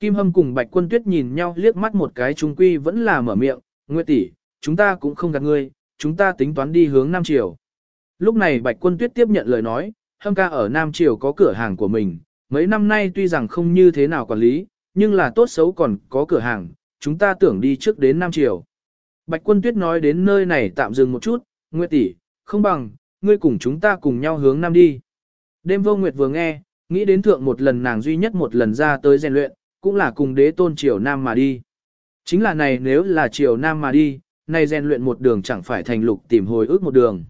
Kim Hâm cùng Bạch Quân Tuyết nhìn nhau liếc mắt một cái trung quy vẫn là mở miệng, Nguyệt tỷ, chúng ta cũng không gạt ngươi, chúng ta tính toán đi hướng Nam Triều. Lúc này Bạch Quân Tuyết tiếp nhận lời nói, Hâm ca ở Nam Triều có cửa hàng của mình, mấy năm nay tuy rằng không như thế nào quản lý, nhưng là tốt xấu còn có cửa hàng, chúng ta tưởng đi trước đến Nam Triều. Bạch Quân Tuyết nói đến nơi này tạm dừng một chút, Nguyệt tỷ, không bằng, ngươi cùng chúng ta cùng nhau hướng Nam đi. Đêm vô Nguyệt vừa nghe, nghĩ đến thượng một lần nàng duy nhất một lần ra tới rèn luyện, cũng là cùng đế tôn triều Nam mà đi. Chính là này nếu là triều Nam mà đi, nay rèn luyện một đường chẳng phải thành lục tìm hồi ước một đường.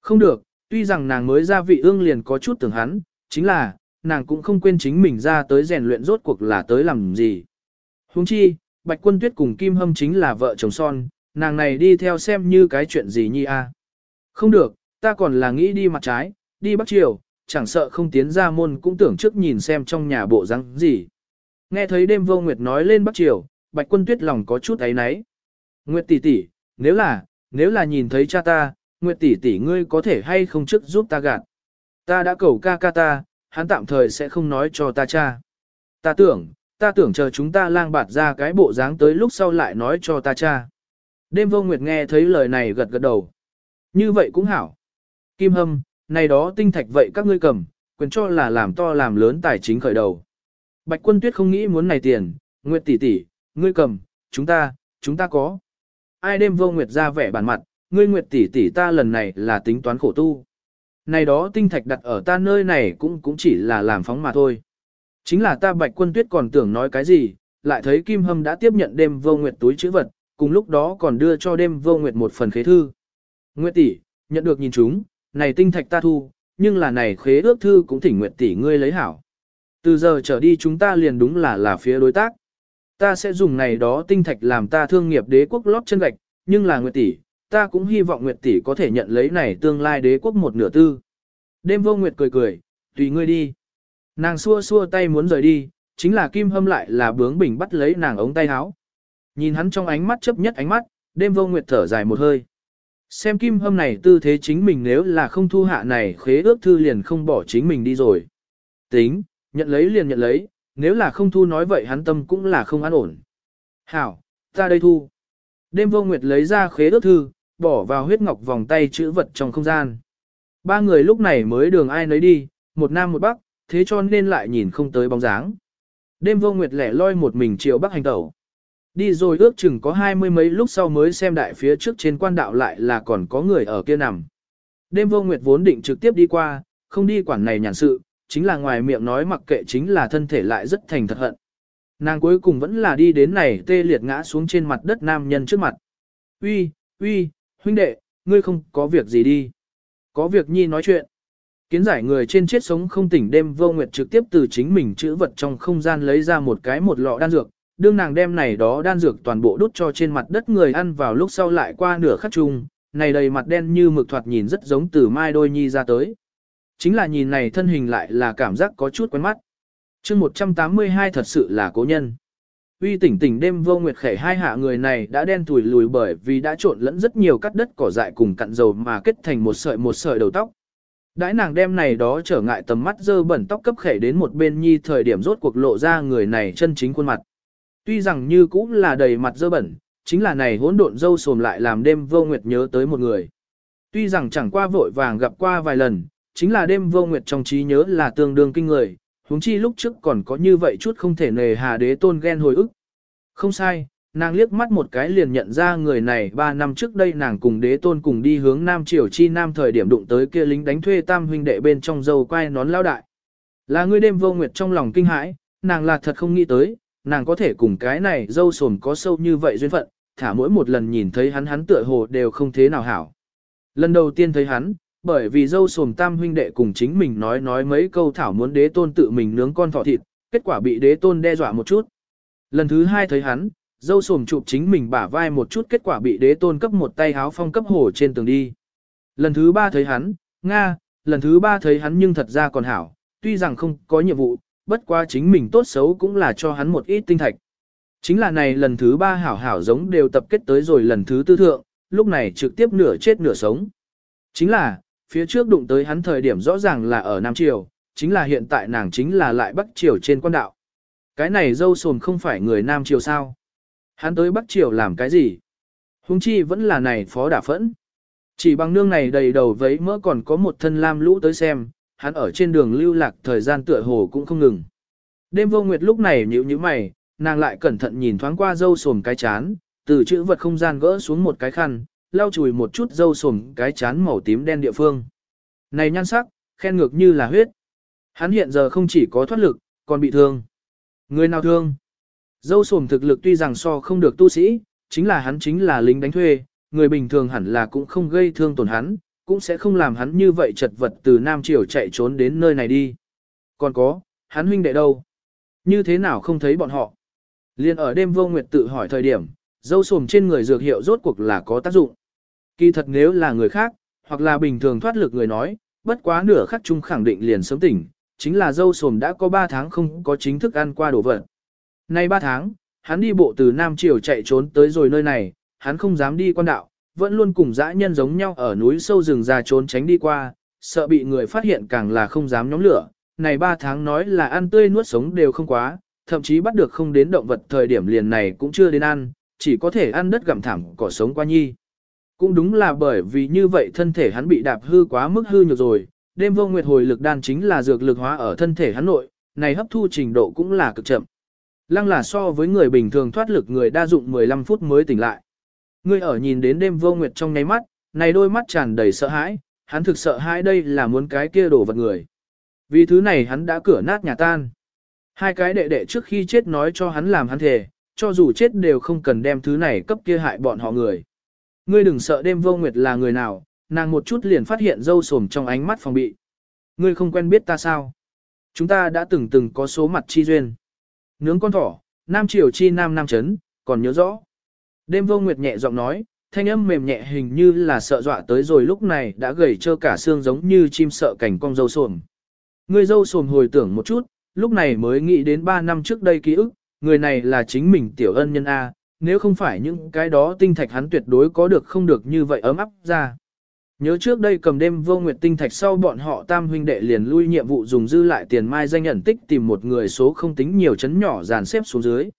Không được, tuy rằng nàng mới ra vị ương liền có chút tưởng hắn, chính là, nàng cũng không quên chính mình ra tới rèn luyện rốt cuộc là tới làm gì. Huống chi, Bạch Quân Tuyết cùng Kim Hâm chính là vợ chồng son, nàng này đi theo xem như cái chuyện gì nhi a. Không được, ta còn là nghĩ đi mặt trái, đi bắc triều, chẳng sợ không tiến ra môn cũng tưởng trước nhìn xem trong nhà bộ răng gì. Nghe thấy đêm vô nguyệt nói lên bắc triều, Bạch Quân Tuyết lòng có chút ấy náy. Nguyệt tỷ tỷ, nếu là, nếu là nhìn thấy cha ta, Nguyệt tỷ tỷ ngươi có thể hay không trước giúp ta gạt. Ta đã cầu ca ca ta, hắn tạm thời sẽ không nói cho ta cha. Ta tưởng, ta tưởng chờ chúng ta lang bạt ra cái bộ dáng tới lúc sau lại nói cho ta cha. Đêm vô nguyệt nghe thấy lời này gật gật đầu. Như vậy cũng hảo. Kim hâm, này đó tinh thạch vậy các ngươi cầm, quyền cho là làm to làm lớn tài chính khởi đầu. Bạch quân tuyết không nghĩ muốn này tiền, nguyệt tỷ tỷ, ngươi cầm, chúng ta, chúng ta có. Ai đêm vô nguyệt ra vẻ bản mặt, ngươi nguyệt tỷ tỷ ta lần này là tính toán khổ tu. Này đó tinh thạch đặt ở ta nơi này cũng cũng chỉ là làm phóng mà thôi. Chính là ta bạch quân tuyết còn tưởng nói cái gì, lại thấy Kim Hâm đã tiếp nhận đêm vô nguyệt túi chữ vật, cùng lúc đó còn đưa cho đêm vô nguyệt một phần khế thư. Nguyệt tỷ, nhận được nhìn chúng, này tinh thạch ta thu, nhưng là này khế ước thư cũng thỉnh Nguyệt tỷ ngươi lấy hảo. Từ giờ trở đi chúng ta liền đúng là là phía đối tác. Ta sẽ dùng này đó tinh thạch làm ta thương nghiệp đế quốc lót chân gạch, nhưng là Nguyệt tỷ, ta cũng hy vọng Nguyệt tỷ có thể nhận lấy này tương lai đế quốc một nửa tư. Đêm vô Nguyệt cười cười, tùy ngươi đi. Nàng xua xua tay muốn rời đi, chính là Kim Hâm lại là bướng bỉnh bắt lấy nàng ống tay áo. Nhìn hắn trong ánh mắt chấp nhất ánh mắt, đêm vô Nguyệt thở dài một hơi. Xem Kim Hâm này tư thế chính mình nếu là không thu hạ này khế ước thư liền không bỏ chính mình đi rồi. Tính, nhận lấy liền nhận lấy, nếu là không thu nói vậy hắn tâm cũng là không an ổn. Hảo, ta đây thu. Đêm vô nguyệt lấy ra khế ước thư, bỏ vào huyết ngọc vòng tay chữ vật trong không gian. Ba người lúc này mới đường ai nấy đi, một nam một bắc, thế cho nên lại nhìn không tới bóng dáng. Đêm vô nguyệt lẻ loi một mình chiều bắc hành tẩu. Đi rồi ước chừng có hai mươi mấy lúc sau mới xem đại phía trước trên quan đạo lại là còn có người ở kia nằm. Đêm vô nguyệt vốn định trực tiếp đi qua, không đi quản này nhàn sự, chính là ngoài miệng nói mặc kệ chính là thân thể lại rất thành thật hận. Nàng cuối cùng vẫn là đi đến này tê liệt ngã xuống trên mặt đất nam nhân trước mặt. Uy, uy, huynh đệ, ngươi không có việc gì đi. Có việc nhi nói chuyện. Kiến giải người trên chết sống không tỉnh đêm vô nguyệt trực tiếp từ chính mình chữ vật trong không gian lấy ra một cái một lọ đan dược. Đương nàng đem này đó đan dược toàn bộ đút cho trên mặt đất người ăn vào lúc sau lại qua nửa khắc chung, này đầy mặt đen như mực thoạt nhìn rất giống từ mai đôi nhi ra tới. Chính là nhìn này thân hình lại là cảm giác có chút quen mắt. chương 182 thật sự là cố nhân. Uy tỉnh tỉnh đêm vô nguyệt khẻ hai hạ người này đã đen thùi lùi bởi vì đã trộn lẫn rất nhiều cắt đất cỏ dại cùng cặn dầu mà kết thành một sợi một sợi đầu tóc. Đãi nàng đem này đó trở ngại tầm mắt dơ bẩn tóc cấp khẻ đến một bên nhi thời điểm rốt cuộc lộ ra người này chân chính khuôn mặt. Tuy rằng như cũng là đầy mặt dơ bẩn, chính là này hỗn độn dâu sồm lại làm đêm vô nguyệt nhớ tới một người. Tuy rằng chẳng qua vội vàng gặp qua vài lần, chính là đêm vô nguyệt trong trí nhớ là tương đương kinh người, huống chi lúc trước còn có như vậy chút không thể nề hà đế tôn ghen hồi ức. Không sai, nàng liếc mắt một cái liền nhận ra người này 3 năm trước đây nàng cùng đế tôn cùng đi hướng Nam Triều Chi Nam thời điểm đụng tới kia lính đánh thuê tam huynh đệ bên trong dâu quai nón lao đại. Là người đêm vô nguyệt trong lòng kinh hãi, nàng là thật không nghĩ tới, nàng có thể cùng cái này dâu sồn có sâu như vậy duyên phận, thả mỗi một lần nhìn thấy hắn hắn tựa hồ đều không thế nào hảo. Lần đầu tiên thấy hắn, bởi vì dâu sồm tam huynh đệ cùng chính mình nói nói mấy câu thảo muốn đế tôn tự mình nướng con thỏ thịt, kết quả bị đế tôn đe dọa một chút. Lần thứ hai thấy hắn, dâu sồm chụp chính mình bả vai một chút kết quả bị đế tôn cấp một tay háo phong cấp hổ trên tường đi. Lần thứ ba thấy hắn, Nga, lần thứ ba thấy hắn nhưng thật ra còn hảo, tuy rằng không có nhiệm vụ, bất quá chính mình tốt xấu cũng là cho hắn một ít tinh thạch. Chính là này lần thứ ba hảo hảo giống đều tập kết tới rồi lần thứ tư thượng, lúc này trực tiếp nửa chết nửa sống. Chính là, phía trước đụng tới hắn thời điểm rõ ràng là ở Nam Triều, chính là hiện tại nàng chính là lại Bắc Triều trên quan đạo. Cái này dâu sồn không phải người Nam Triều sao? Hắn tới Bắc Triều làm cái gì? Hùng chi vẫn là này phó đả phẫn. Chỉ bằng nương này đầy đầu vấy mỡ còn có một thân lam lũ tới xem, hắn ở trên đường lưu lạc thời gian tựa hồ cũng không ngừng. Đêm vô nguyệt lúc này nhíu nhíu mày, nàng lại cẩn thận nhìn thoáng qua dâu sồm cái chán, từ chữ vật không gian gỡ xuống một cái khăn, lau chùi một chút dâu sồm cái chán màu tím đen địa phương. Này nhan sắc, khen ngược như là huyết. Hắn hiện giờ không chỉ có thoát lực, còn bị thương. Người nào thương? Dâu sồm thực lực tuy rằng so không được tu sĩ, chính là hắn chính là lính đánh thuê, người bình thường hẳn là cũng không gây thương tổn hắn, cũng sẽ không làm hắn như vậy chật vật từ Nam Triều chạy trốn đến nơi này đi. Còn có, hắn huynh đệ đâu? Như thế nào không thấy bọn họ? Liên ở đêm vô nguyệt tự hỏi thời điểm, dâu sồm trên người dược hiệu rốt cuộc là có tác dụng. Kỳ thật nếu là người khác, hoặc là bình thường thoát lực người nói, bất quá nửa khắc chung khẳng định liền sớm tỉnh, chính là dâu sồm đã có 3 tháng không có chính thức ăn qua đồ vật. Nay 3 tháng, hắn đi bộ từ Nam Triều chạy trốn tới rồi nơi này, hắn không dám đi quan đạo, vẫn luôn cùng dã nhân giống nhau ở núi sâu rừng già trốn tránh đi qua, sợ bị người phát hiện càng là không dám nhóm lửa. Này 3 tháng nói là ăn tươi nuốt sống đều không quá, thậm chí bắt được không đến động vật thời điểm liền này cũng chưa đến ăn, chỉ có thể ăn đất gặm thẳng cỏ sống qua nhi. Cũng đúng là bởi vì như vậy thân thể hắn bị đạp hư quá mức hư nhược rồi, đêm vô nguyệt hồi lực đan chính là dược lực hóa ở thân thể hắn nội, này hấp thu trình độ cũng là cực chậm. Lăng là so với người bình thường thoát lực người đa dụng 15 phút mới tỉnh lại. Ngươi ở nhìn đến đêm vô nguyệt trong nháy mắt, này đôi mắt tràn đầy sợ hãi, hắn thực sợ hãi đây là muốn cái kia đổ vật người. Vì thứ này hắn đã cửa nát nhà tan. Hai cái đệ đệ trước khi chết nói cho hắn làm hắn thề, cho dù chết đều không cần đem thứ này cấp kia hại bọn họ người. Ngươi đừng sợ đêm vô nguyệt là người nào, nàng một chút liền phát hiện dâu sồm trong ánh mắt phòng bị. Ngươi không quen biết ta sao? Chúng ta đã từng từng có số mặt chi duyên. Nướng con thỏ, nam triều chi nam nam chấn, còn nhớ rõ. Đêm vô nguyệt nhẹ giọng nói, thanh âm mềm nhẹ hình như là sợ dọa tới rồi lúc này đã gầy trơ cả xương giống như chim sợ cảnh con dâu sồm. Người dâu sồm hồi tưởng một chút, lúc này mới nghĩ đến 3 năm trước đây ký ức, người này là chính mình tiểu ân nhân A, nếu không phải những cái đó tinh thạch hắn tuyệt đối có được không được như vậy ấm áp ra. Nhớ trước đây cầm đêm vô nguyệt tinh thạch sau bọn họ tam huynh đệ liền lui nhiệm vụ dùng dư lại tiền mai danh ẩn tích tìm một người số không tính nhiều chấn nhỏ dàn xếp xuống dưới.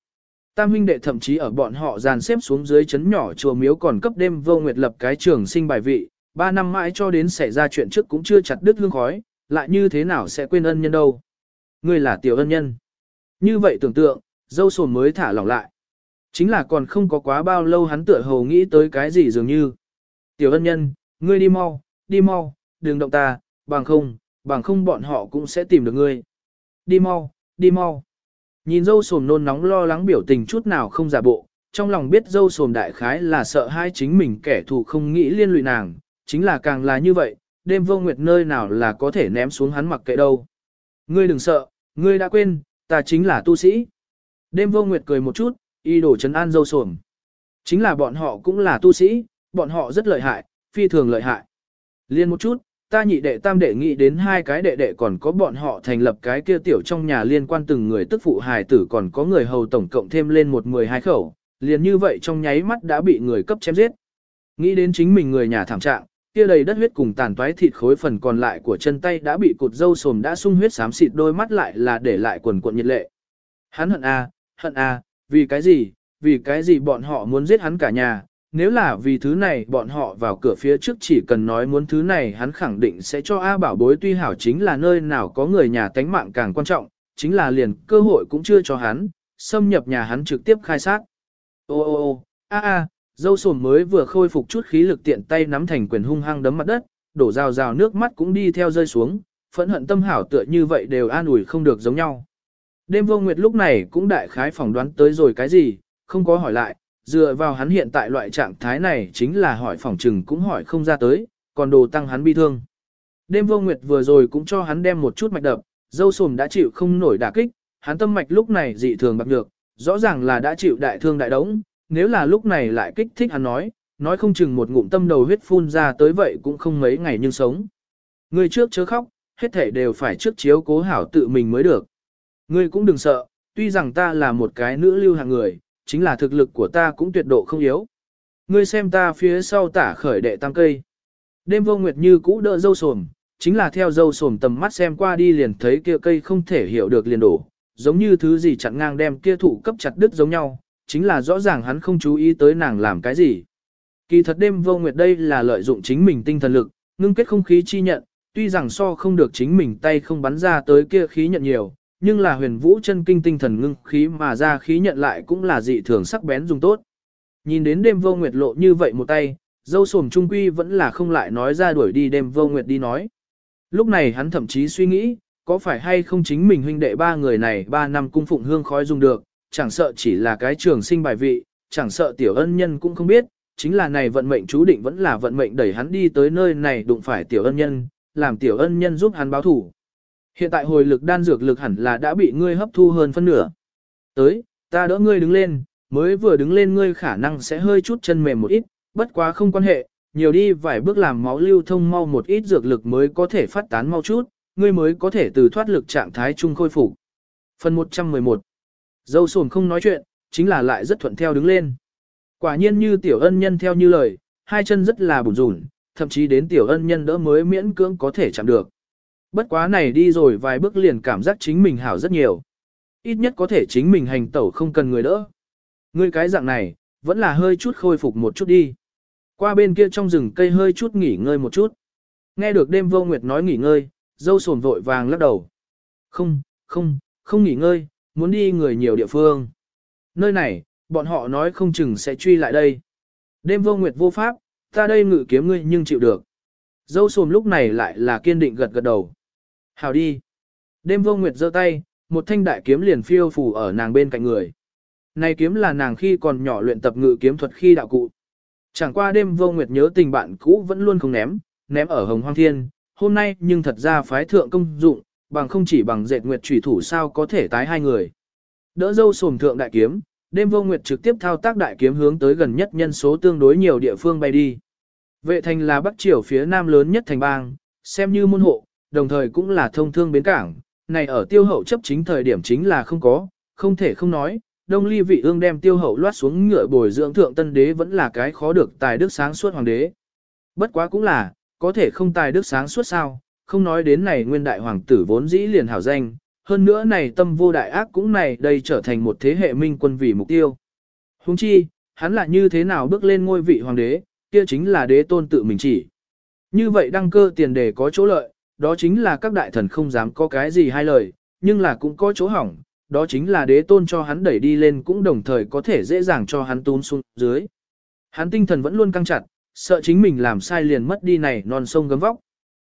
Tam huynh đệ thậm chí ở bọn họ dàn xếp xuống dưới chấn nhỏ chùa miếu còn cấp đêm vô nguyệt lập cái trường sinh bài vị, ba năm mãi cho đến xảy ra chuyện trước cũng chưa chặt đứt hương khói, lại như thế nào sẽ quên ân nhân đâu. Ngươi là tiểu ân nhân. Như vậy tưởng tượng, dâu sồn mới thả lỏng lại. Chính là còn không có quá bao lâu hắn tựa hồ nghĩ tới cái gì dường như. Tiểu ân nhân, ngươi đi mau, đi mau, đừng động ta, bằng không, bằng không bọn họ cũng sẽ tìm được ngươi. Đi mau, đi mau. Nhìn dâu sồm nôn nóng lo lắng biểu tình chút nào không giả bộ, trong lòng biết dâu sồm đại khái là sợ hai chính mình kẻ thù không nghĩ liên lụy nàng, chính là càng là như vậy, đêm vô nguyệt nơi nào là có thể ném xuống hắn mặc kệ đâu. Ngươi đừng sợ, ngươi đã quên, ta chính là tu sĩ. Đêm vô nguyệt cười một chút, y đổ chấn an dâu sồm. Chính là bọn họ cũng là tu sĩ, bọn họ rất lợi hại, phi thường lợi hại. Liên một chút, ta nhị đệ tam đệ nghĩ đến hai cái đệ đệ còn có bọn họ thành lập cái kia tiểu trong nhà liên quan từng người tức phụ hài tử còn có người hầu tổng cộng thêm lên một mười hai khẩu, liền như vậy trong nháy mắt đã bị người cấp chém giết. Nghĩ đến chính mình người nhà thảm trạng, kia đầy đất huyết cùng tàn toái thịt khối phần còn lại của chân tay đã bị cụt dâu sồm đã sung huyết xám xịt đôi mắt lại là để lại quần cuộn nhiệt lệ. Hắn hận a, hận a, vì cái gì, vì cái gì bọn họ muốn giết hắn cả nhà, nếu là vì thứ này bọn họ vào cửa phía trước chỉ cần nói muốn thứ này hắn khẳng định sẽ cho A bảo bối tuy hảo chính là nơi nào có người nhà tánh mạng càng quan trọng, chính là liền cơ hội cũng chưa cho hắn, xâm nhập nhà hắn trực tiếp khai sát. Ô ô ô, a a, dâu sồm mới vừa khôi phục chút khí lực tiện tay nắm thành quyền hung hăng đấm mặt đất, đổ rào rào nước mắt cũng đi theo rơi xuống, phẫn hận tâm hảo tựa như vậy đều an ủi không được giống nhau. Đêm vô nguyệt lúc này cũng đại khái phỏng đoán tới rồi cái gì, không có hỏi lại, dựa vào hắn hiện tại loại trạng thái này chính là hỏi phỏng trừng cũng hỏi không ra tới, còn đồ tăng hắn bi thương. Đêm vô nguyệt vừa rồi cũng cho hắn đem một chút mạch đập, dâu sồm đã chịu không nổi đả kích, hắn tâm mạch lúc này dị thường bạc nhược, rõ ràng là đã chịu đại thương đại đống, nếu là lúc này lại kích thích hắn nói, nói không chừng một ngụm tâm đầu huyết phun ra tới vậy cũng không mấy ngày nhưng sống. Người trước chớ khóc, hết thể đều phải trước chiếu cố hảo tự mình mới được. Ngươi cũng đừng sợ, tuy rằng ta là một cái nữ lưu hàng người, chính là thực lực của ta cũng tuyệt độ không yếu. Ngươi xem ta phía sau tả khởi đệ tam cây. Đêm vô nguyệt như cũ đỡ dâu sồm, chính là theo dâu sồm tầm mắt xem qua đi liền thấy kia cây không thể hiểu được liền đổ, giống như thứ gì chặn ngang đem kia thụ cấp chặt đứt giống nhau, chính là rõ ràng hắn không chú ý tới nàng làm cái gì. Kỳ thật đêm vô nguyệt đây là lợi dụng chính mình tinh thần lực, ngưng kết không khí chi nhận, tuy rằng so không được chính mình tay không bắn ra tới kia khí nhận nhiều, nhưng là huyền vũ chân kinh tinh thần ngưng khí mà ra khí nhận lại cũng là dị thường sắc bén dùng tốt. Nhìn đến đêm vô nguyệt lộ như vậy một tay, dâu sồm trung quy vẫn là không lại nói ra đuổi đi đêm vô nguyệt đi nói. Lúc này hắn thậm chí suy nghĩ, có phải hay không chính mình huynh đệ ba người này ba năm cung phụng hương khói dùng được, chẳng sợ chỉ là cái trường sinh bài vị, chẳng sợ tiểu ân nhân cũng không biết, chính là này vận mệnh chú định vẫn là vận mệnh đẩy hắn đi tới nơi này đụng phải tiểu ân nhân, làm tiểu ân nhân giúp hắn báo thủ. Hiện tại hồi lực đan dược lực hẳn là đã bị ngươi hấp thu hơn phân nửa. Tới, ta đỡ ngươi đứng lên, mới vừa đứng lên ngươi khả năng sẽ hơi chút chân mềm một ít, bất quá không quan hệ, nhiều đi vài bước làm máu lưu thông mau một ít dược lực mới có thể phát tán mau chút, ngươi mới có thể từ thoát lực trạng thái trung khôi phục. Phần 111 Dâu sồn không nói chuyện, chính là lại rất thuận theo đứng lên. Quả nhiên như tiểu ân nhân theo như lời, hai chân rất là bùn rùn, thậm chí đến tiểu ân nhân đỡ mới miễn cưỡng có thể chạm được. Bất quá này đi rồi vài bước liền cảm giác chính mình hảo rất nhiều. Ít nhất có thể chính mình hành tẩu không cần người đỡ. Ngươi cái dạng này, vẫn là hơi chút khôi phục một chút đi. Qua bên kia trong rừng cây hơi chút nghỉ ngơi một chút. Nghe được đêm vô nguyệt nói nghỉ ngơi, dâu sồn vội vàng lắc đầu. Không, không, không nghỉ ngơi, muốn đi người nhiều địa phương. Nơi này, bọn họ nói không chừng sẽ truy lại đây. Đêm vô nguyệt vô pháp, ta đây ngự kiếm ngươi nhưng chịu được. Dâu sồn lúc này lại là kiên định gật gật đầu. Hào đi. Đêm vô nguyệt giơ tay, một thanh đại kiếm liền phiêu phù ở nàng bên cạnh người. Này kiếm là nàng khi còn nhỏ luyện tập ngự kiếm thuật khi đạo cụ. Chẳng qua đêm vô nguyệt nhớ tình bạn cũ vẫn luôn không ném, ném ở hồng hoang thiên, hôm nay nhưng thật ra phái thượng công dụng, bằng không chỉ bằng dệt nguyệt trùy thủ sao có thể tái hai người. Đỡ dâu sồm thượng đại kiếm, đêm vô nguyệt trực tiếp thao tác đại kiếm hướng tới gần nhất nhân số tương đối nhiều địa phương bay đi. Vệ thành là bắc triều phía nam lớn nhất thành bang, xem như môn hộ, đồng thời cũng là thông thương bến cảng, này ở tiêu hậu chấp chính thời điểm chính là không có, không thể không nói, đông ly vị ương đem tiêu hậu loát xuống ngựa bồi dưỡng thượng tân đế vẫn là cái khó được tài đức sáng suốt hoàng đế. Bất quá cũng là, có thể không tài đức sáng suốt sao, không nói đến này nguyên đại hoàng tử vốn dĩ liền hảo danh, hơn nữa này tâm vô đại ác cũng này đây trở thành một thế hệ minh quân vì mục tiêu. Huống chi, hắn là như thế nào bước lên ngôi vị hoàng đế, kia chính là đế tôn tự mình chỉ. Như vậy đăng cơ tiền đề có chỗ lợi, đó chính là các đại thần không dám có cái gì hai lời, nhưng là cũng có chỗ hỏng, đó chính là đế tôn cho hắn đẩy đi lên cũng đồng thời có thể dễ dàng cho hắn tún xuống dưới. Hắn tinh thần vẫn luôn căng chặt, sợ chính mình làm sai liền mất đi này non sông gấm vóc.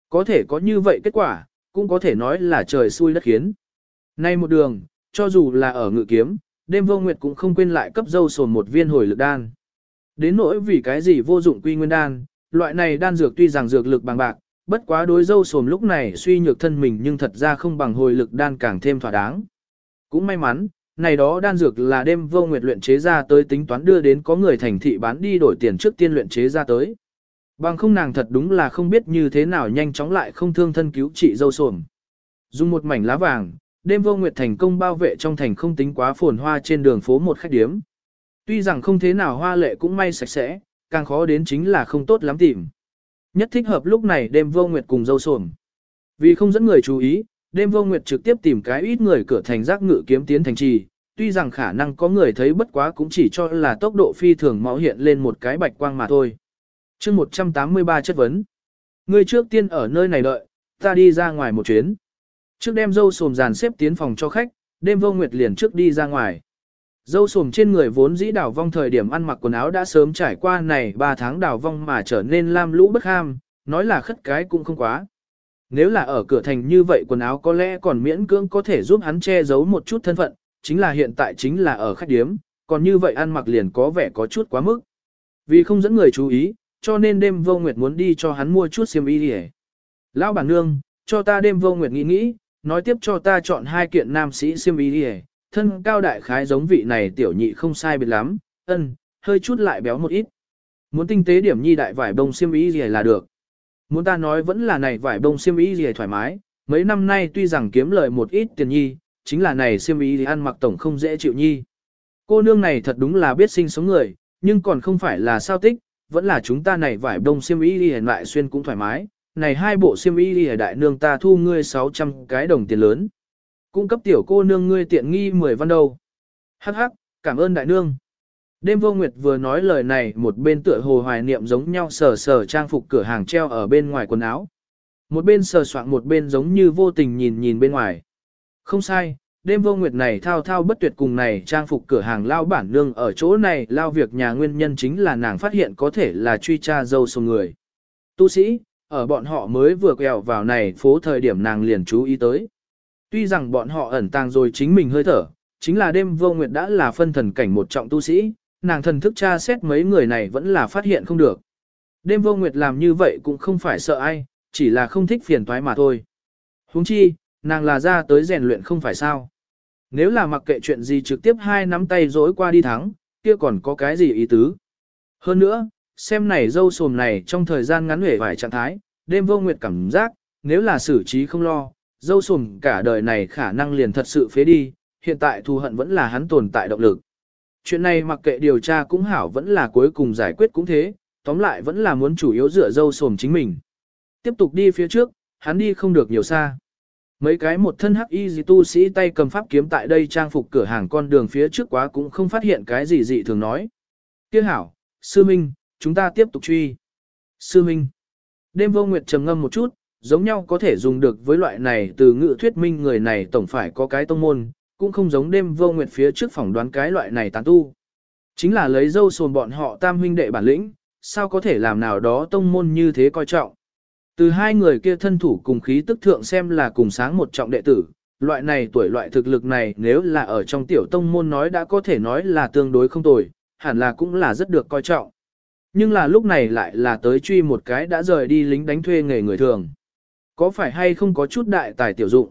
Có thể có như vậy kết quả, cũng có thể nói là trời xui đất khiến. Nay một đường, cho dù là ở ngự kiếm, đêm vô nguyệt cũng không quên lại cấp dâu sồn một viên hồi lực đan. Đến nỗi vì cái gì vô dụng quy nguyên đan, loại này đan dược tuy rằng dược lực bằng bạc, bất quá đối dâu sồm lúc này suy nhược thân mình nhưng thật ra không bằng hồi lực đan càng thêm thỏa đáng. Cũng may mắn, này đó đan dược là đêm vô nguyệt luyện chế ra tới tính toán đưa đến có người thành thị bán đi đổi tiền trước tiên luyện chế ra tới. Bằng không nàng thật đúng là không biết như thế nào nhanh chóng lại không thương thân cứu trị dâu sồm. Dùng một mảnh lá vàng, đêm vô nguyệt thành công bao vệ trong thành không tính quá phồn hoa trên đường phố một khách điếm. Tuy rằng không thế nào hoa lệ cũng may sạch sẽ, càng khó đến chính là không tốt lắm tìm. Nhất thích hợp lúc này đêm vô nguyệt cùng dâu sồm. Vì không dẫn người chú ý, đêm vô nguyệt trực tiếp tìm cái ít người cửa thành giác ngự kiếm tiến thành trì, tuy rằng khả năng có người thấy bất quá cũng chỉ cho là tốc độ phi thường máu hiện lên một cái bạch quang mà thôi. chương 183 chất vấn. Người trước tiên ở nơi này đợi, ta đi ra ngoài một chuyến. Trước đêm dâu sồm dàn xếp tiến phòng cho khách, đêm vô nguyệt liền trước đi ra ngoài. Dâu sồm trên người vốn dĩ đảo vong thời điểm ăn mặc quần áo đã sớm trải qua này 3 tháng đảo vong mà trở nên lam lũ bất ham, nói là khất cái cũng không quá. Nếu là ở cửa thành như vậy quần áo có lẽ còn miễn cưỡng có thể giúp hắn che giấu một chút thân phận, chính là hiện tại chính là ở khách điếm, còn như vậy ăn mặc liền có vẻ có chút quá mức. Vì không dẫn người chú ý, cho nên đêm vô nguyệt muốn đi cho hắn mua chút xiêm y đi Lão bản nương, cho ta đêm vô nguyệt nghĩ nghĩ, nói tiếp cho ta chọn hai kiện nam sĩ xiêm y đi thân cao đại khái giống vị này tiểu nhị không sai biệt lắm, ân, hơi chút lại béo một ít. Muốn tinh tế điểm nhi đại vải bông xiêm y gì là được. Muốn ta nói vẫn là này vải bông xiêm y gì thoải mái, mấy năm nay tuy rằng kiếm lời một ít tiền nhi, chính là này xiêm y gì ăn mặc tổng không dễ chịu nhi. Cô nương này thật đúng là biết sinh sống người, nhưng còn không phải là sao tích, vẫn là chúng ta này vải bông xiêm y gì lại xuyên cũng thoải mái. Này hai bộ xiêm y thì đại nương ta thu ngươi 600 cái đồng tiền lớn cung cấp tiểu cô nương ngươi tiện nghi 10 văn đâu. Hắc hắc, cảm ơn đại nương. Đêm vô nguyệt vừa nói lời này một bên tựa hồ hoài niệm giống nhau sờ sờ trang phục cửa hàng treo ở bên ngoài quần áo. Một bên sờ soạn một bên giống như vô tình nhìn nhìn bên ngoài. Không sai, đêm vô nguyệt này thao thao bất tuyệt cùng này trang phục cửa hàng lao bản nương ở chỗ này lao việc nhà nguyên nhân chính là nàng phát hiện có thể là truy tra dâu sông người. Tu sĩ, ở bọn họ mới vừa quẹo vào này phố thời điểm nàng liền chú ý tới. Tuy rằng bọn họ ẩn tàng rồi chính mình hơi thở, chính là đêm vô nguyệt đã là phân thần cảnh một trọng tu sĩ, nàng thần thức tra xét mấy người này vẫn là phát hiện không được. Đêm vô nguyệt làm như vậy cũng không phải sợ ai, chỉ là không thích phiền toái mà thôi. huống chi, nàng là ra tới rèn luyện không phải sao. Nếu là mặc kệ chuyện gì trực tiếp hai nắm tay dối qua đi thắng, kia còn có cái gì ý tứ. Hơn nữa, xem này dâu sồm này trong thời gian ngắn hể vài trạng thái, đêm vô nguyệt cảm giác, nếu là xử trí không lo, dâu sùm cả đời này khả năng liền thật sự phế đi, hiện tại thù hận vẫn là hắn tồn tại động lực. Chuyện này mặc kệ điều tra cũng hảo vẫn là cuối cùng giải quyết cũng thế, tóm lại vẫn là muốn chủ yếu dựa dâu sồm chính mình. Tiếp tục đi phía trước, hắn đi không được nhiều xa. Mấy cái một thân hắc y gì tu sĩ tay cầm pháp kiếm tại đây trang phục cửa hàng con đường phía trước quá cũng không phát hiện cái gì dị thường nói. Tiếc hảo, sư minh, chúng ta tiếp tục truy. Sư minh. Đêm vô nguyệt trầm ngâm một chút, giống nhau có thể dùng được với loại này từ ngữ thuyết minh người này tổng phải có cái tông môn, cũng không giống đêm vô nguyệt phía trước phỏng đoán cái loại này tán tu. Chính là lấy dâu sồn bọn họ tam huynh đệ bản lĩnh, sao có thể làm nào đó tông môn như thế coi trọng. Từ hai người kia thân thủ cùng khí tức thượng xem là cùng sáng một trọng đệ tử, loại này tuổi loại thực lực này nếu là ở trong tiểu tông môn nói đã có thể nói là tương đối không tồi, hẳn là cũng là rất được coi trọng. Nhưng là lúc này lại là tới truy một cái đã rời đi lính đánh thuê nghề người thường. Có phải hay không có chút đại tài tiểu dụng?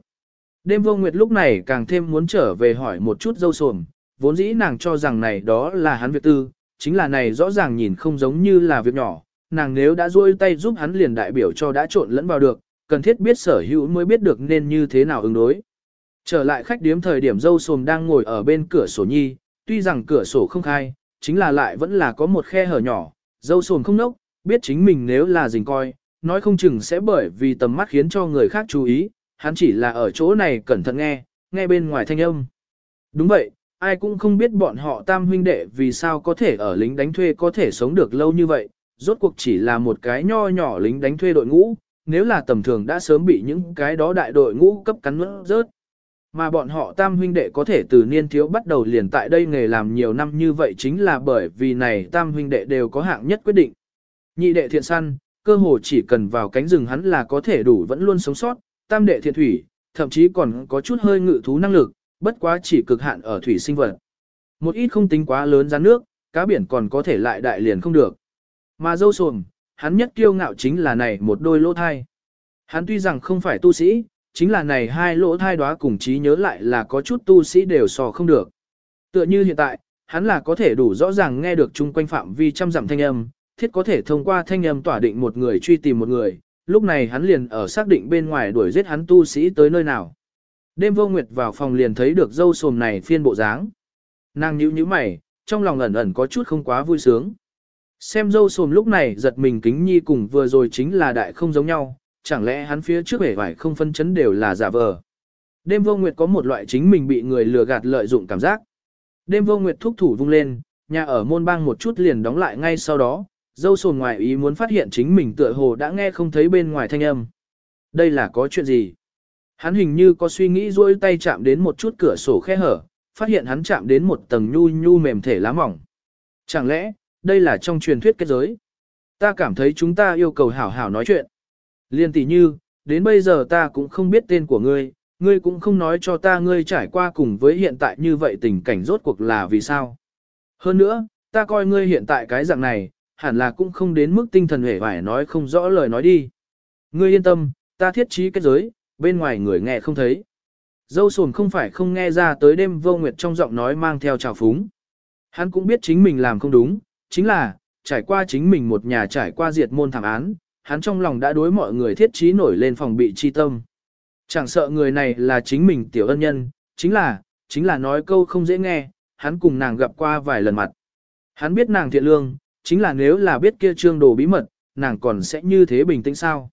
Đêm vô nguyệt lúc này càng thêm muốn trở về hỏi một chút dâu sồm, vốn dĩ nàng cho rằng này đó là hắn việc tư, chính là này rõ ràng nhìn không giống như là việc nhỏ, nàng nếu đã duỗi tay giúp hắn liền đại biểu cho đã trộn lẫn vào được, cần thiết biết sở hữu mới biết được nên như thế nào ứng đối. Trở lại khách điếm thời điểm dâu sồm đang ngồi ở bên cửa sổ nhi, tuy rằng cửa sổ không khai, chính là lại vẫn là có một khe hở nhỏ, dâu sồm không nốc, biết chính mình nếu là dình coi, nói không chừng sẽ bởi vì tầm mắt khiến cho người khác chú ý, hắn chỉ là ở chỗ này cẩn thận nghe, nghe bên ngoài thanh âm. Đúng vậy, ai cũng không biết bọn họ tam huynh đệ vì sao có thể ở lính đánh thuê có thể sống được lâu như vậy, rốt cuộc chỉ là một cái nho nhỏ lính đánh thuê đội ngũ, nếu là tầm thường đã sớm bị những cái đó đại đội ngũ cấp cắn nuốt rớt. Mà bọn họ tam huynh đệ có thể từ niên thiếu bắt đầu liền tại đây nghề làm nhiều năm như vậy chính là bởi vì này tam huynh đệ đều có hạng nhất quyết định. Nhị đệ thiện săn, cơ hồ chỉ cần vào cánh rừng hắn là có thể đủ vẫn luôn sống sót, tam đệ thiện thủy, thậm chí còn có chút hơi ngự thú năng lực, bất quá chỉ cực hạn ở thủy sinh vật. Một ít không tính quá lớn rắn nước, cá biển còn có thể lại đại liền không được. Mà dâu sồm, hắn nhất kiêu ngạo chính là này một đôi lỗ thai. Hắn tuy rằng không phải tu sĩ, chính là này hai lỗ thai đó cùng trí nhớ lại là có chút tu sĩ đều sò không được. Tựa như hiện tại, hắn là có thể đủ rõ ràng nghe được chung quanh phạm vi trăm dặm thanh âm, thiết có thể thông qua thanh âm tỏa định một người truy tìm một người, lúc này hắn liền ở xác định bên ngoài đuổi giết hắn tu sĩ tới nơi nào. Đêm vô nguyệt vào phòng liền thấy được dâu sồm này phiên bộ dáng. Nàng nhíu nhíu mày, trong lòng ẩn ẩn có chút không quá vui sướng. Xem dâu sồm lúc này giật mình kính nhi cùng vừa rồi chính là đại không giống nhau, chẳng lẽ hắn phía trước vẻ vải không phân chấn đều là giả vờ. Đêm vô nguyệt có một loại chính mình bị người lừa gạt lợi dụng cảm giác. Đêm vô nguyệt thúc thủ vung lên, nhà ở môn bang một chút liền đóng lại ngay sau đó, dâu sồn ngoài ý muốn phát hiện chính mình tựa hồ đã nghe không thấy bên ngoài thanh âm. Đây là có chuyện gì? Hắn hình như có suy nghĩ duỗi tay chạm đến một chút cửa sổ khe hở, phát hiện hắn chạm đến một tầng nhu nhu mềm thể lá mỏng. Chẳng lẽ, đây là trong truyền thuyết kết giới? Ta cảm thấy chúng ta yêu cầu hảo hảo nói chuyện. Liên tỷ như, đến bây giờ ta cũng không biết tên của ngươi, ngươi cũng không nói cho ta ngươi trải qua cùng với hiện tại như vậy tình cảnh rốt cuộc là vì sao. Hơn nữa, ta coi ngươi hiện tại cái dạng này, hẳn là cũng không đến mức tinh thần hể vải nói không rõ lời nói đi. Ngươi yên tâm, ta thiết trí kết giới, bên ngoài người nghe không thấy. Dâu sồn không phải không nghe ra tới đêm vô nguyệt trong giọng nói mang theo trào phúng. Hắn cũng biết chính mình làm không đúng, chính là, trải qua chính mình một nhà trải qua diệt môn thảm án, hắn trong lòng đã đối mọi người thiết trí nổi lên phòng bị chi tâm. Chẳng sợ người này là chính mình tiểu ân nhân, chính là, chính là nói câu không dễ nghe, hắn cùng nàng gặp qua vài lần mặt. Hắn biết nàng thiện lương, chính là nếu là biết kia trương đồ bí mật, nàng còn sẽ như thế bình tĩnh sao.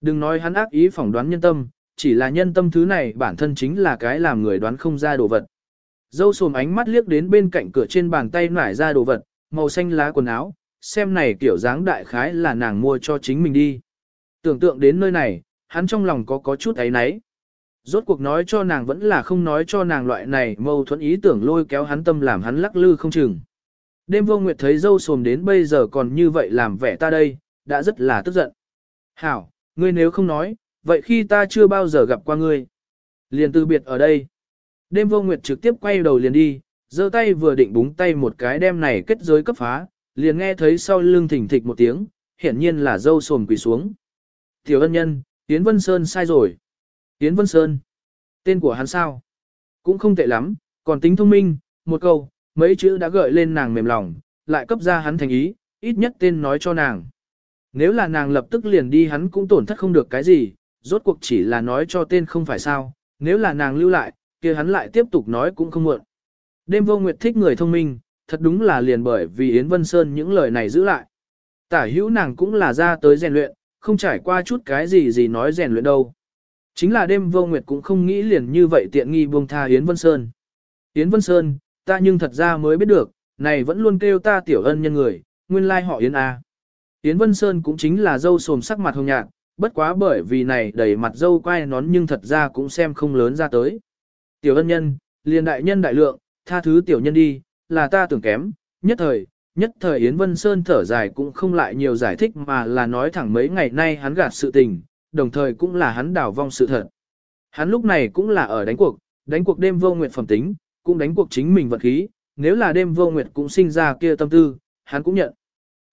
Đừng nói hắn ác ý phỏng đoán nhân tâm, chỉ là nhân tâm thứ này bản thân chính là cái làm người đoán không ra đồ vật. Dâu sồm ánh mắt liếc đến bên cạnh cửa trên bàn tay nải ra đồ vật, màu xanh lá quần áo, xem này kiểu dáng đại khái là nàng mua cho chính mình đi. Tưởng tượng đến nơi này, hắn trong lòng có có chút ấy náy. Rốt cuộc nói cho nàng vẫn là không nói cho nàng loại này mâu thuẫn ý tưởng lôi kéo hắn tâm làm hắn lắc lư không chừng. Đêm vô nguyệt thấy dâu sồm đến bây giờ còn như vậy làm vẻ ta đây, đã rất là tức giận. Hảo, ngươi nếu không nói, vậy khi ta chưa bao giờ gặp qua ngươi. Liền từ biệt ở đây. Đêm vô nguyệt trực tiếp quay đầu liền đi, giơ tay vừa định búng tay một cái đem này kết giới cấp phá, liền nghe thấy sau lưng thỉnh thịch một tiếng, hiển nhiên là dâu sồm quỳ xuống. Tiểu ân nhân, Yến Vân Sơn sai rồi. Yến Vân Sơn. Tên của hắn sao? Cũng không tệ lắm, còn tính thông minh, một câu, mấy chữ đã gợi lên nàng mềm lòng, lại cấp ra hắn thành ý, ít nhất tên nói cho nàng. Nếu là nàng lập tức liền đi hắn cũng tổn thất không được cái gì, rốt cuộc chỉ là nói cho tên không phải sao, nếu là nàng lưu lại, kia hắn lại tiếp tục nói cũng không muộn. Đêm vô nguyệt thích người thông minh, thật đúng là liền bởi vì Yến Vân Sơn những lời này giữ lại. Tả hữu nàng cũng là ra tới rèn luyện, không trải qua chút cái gì gì nói rèn luyện đâu. Chính là đêm vô nguyệt cũng không nghĩ liền như vậy tiện nghi buông tha Yến Vân Sơn. Yến Vân Sơn, ta nhưng thật ra mới biết được, này vẫn luôn kêu ta tiểu ân nhân người, nguyên lai họ Yến A. Yến Vân Sơn cũng chính là dâu sồm sắc mặt hồng nhạt, bất quá bởi vì này đầy mặt dâu quay nón nhưng thật ra cũng xem không lớn ra tới. Tiểu ân nhân, liền đại nhân đại lượng, tha thứ tiểu nhân đi, là ta tưởng kém, nhất thời, nhất thời Yến Vân Sơn thở dài cũng không lại nhiều giải thích mà là nói thẳng mấy ngày nay hắn gạt sự tình, đồng thời cũng là hắn đảo vong sự thật. Hắn lúc này cũng là ở đánh cuộc, đánh cuộc đêm vô nguyện phẩm tính, cũng đánh cuộc chính mình vật khí, nếu là đêm vô nguyệt cũng sinh ra kia tâm tư, hắn cũng nhận.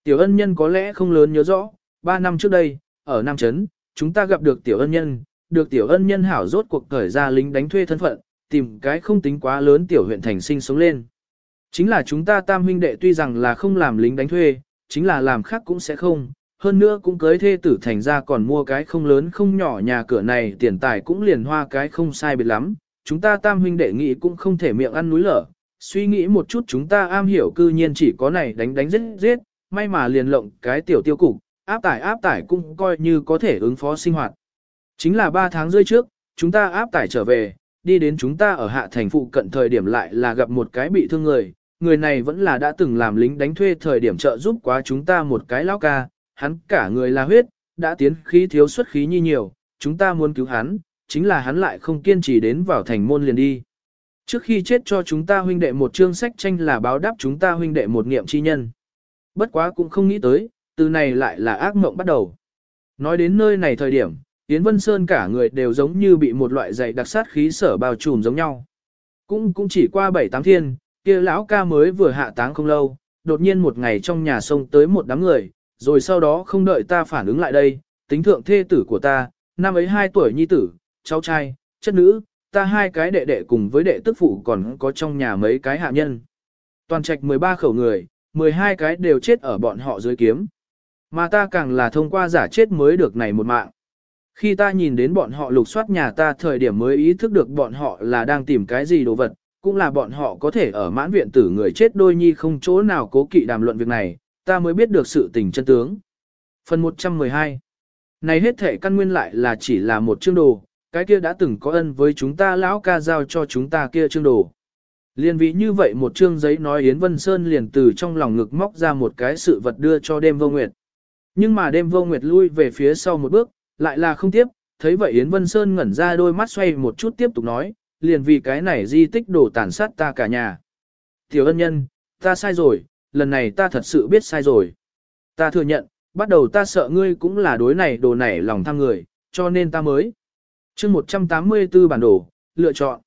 Tiểu ân nhân có lẽ không lớn nhớ rõ, ba năm trước đây, ở Nam Trấn, chúng ta gặp được tiểu ân nhân, được tiểu ân nhân hảo rốt cuộc cởi ra lính đánh thuê thân phận, tìm cái không tính quá lớn tiểu huyện thành sinh sống lên. Chính là chúng ta tam huynh đệ tuy rằng là không làm lính đánh thuê, chính là làm khác cũng sẽ không, hơn nữa cũng cưới thê tử thành ra còn mua cái không lớn không nhỏ nhà cửa này tiền tài cũng liền hoa cái không sai biệt lắm, chúng ta tam huynh đệ nghị cũng không thể miệng ăn núi lở, suy nghĩ một chút chúng ta am hiểu cư nhiên chỉ có này đánh đánh giết giết, may mà liền lộng cái tiểu tiêu cục, áp tải áp tải cũng coi như có thể ứng phó sinh hoạt. Chính là 3 tháng rưỡi trước, chúng ta áp tải trở về, đi đến chúng ta ở hạ thành phụ cận thời điểm lại là gặp một cái bị thương người, người này vẫn là đã từng làm lính đánh thuê thời điểm trợ giúp quá chúng ta một cái lão ca, hắn cả người là huyết, đã tiến khí thiếu xuất khí như nhiều, chúng ta muốn cứu hắn, chính là hắn lại không kiên trì đến vào thành môn liền đi. Trước khi chết cho chúng ta huynh đệ một chương sách tranh là báo đáp chúng ta huynh đệ một niệm chi nhân. Bất quá cũng không nghĩ tới, từ này lại là ác mộng bắt đầu. Nói đến nơi này thời điểm, Yến Vân Sơn cả người đều giống như bị một loại dày đặc sát khí sở bao trùm giống nhau. Cũng cũng chỉ qua bảy tám thiên, kia lão ca mới vừa hạ táng không lâu, đột nhiên một ngày trong nhà sông tới một đám người, rồi sau đó không đợi ta phản ứng lại đây, tính thượng thê tử của ta, năm ấy hai tuổi nhi tử, cháu trai, chất nữ, ta hai cái đệ đệ cùng với đệ tức phụ còn có trong nhà mấy cái hạ nhân. Toàn trạch 13 khẩu người, 12 cái đều chết ở bọn họ dưới kiếm. Mà ta càng là thông qua giả chết mới được này một mạng. Khi ta nhìn đến bọn họ lục soát nhà ta thời điểm mới ý thức được bọn họ là đang tìm cái gì đồ vật, cũng là bọn họ có thể ở mãn viện tử người chết đôi nhi không chỗ nào cố kỵ đàm luận việc này, ta mới biết được sự tình chân tướng. Phần 112 Này hết thể căn nguyên lại là chỉ là một chương đồ, cái kia đã từng có ân với chúng ta lão ca giao cho chúng ta kia chương đồ. Liên vị như vậy một chương giấy nói Yến Vân Sơn liền từ trong lòng ngực móc ra một cái sự vật đưa cho đêm vô nguyệt. Nhưng mà đêm vô nguyệt lui về phía sau một bước, lại là không tiếp, thấy vậy Yến Vân Sơn ngẩn ra đôi mắt xoay một chút tiếp tục nói, liền vì cái này di tích đổ tàn sát ta cả nhà. Tiểu ân nhân, ta sai rồi, lần này ta thật sự biết sai rồi. Ta thừa nhận, bắt đầu ta sợ ngươi cũng là đối này đồ này lòng tham người, cho nên ta mới chương 184 bản đồ, lựa chọn.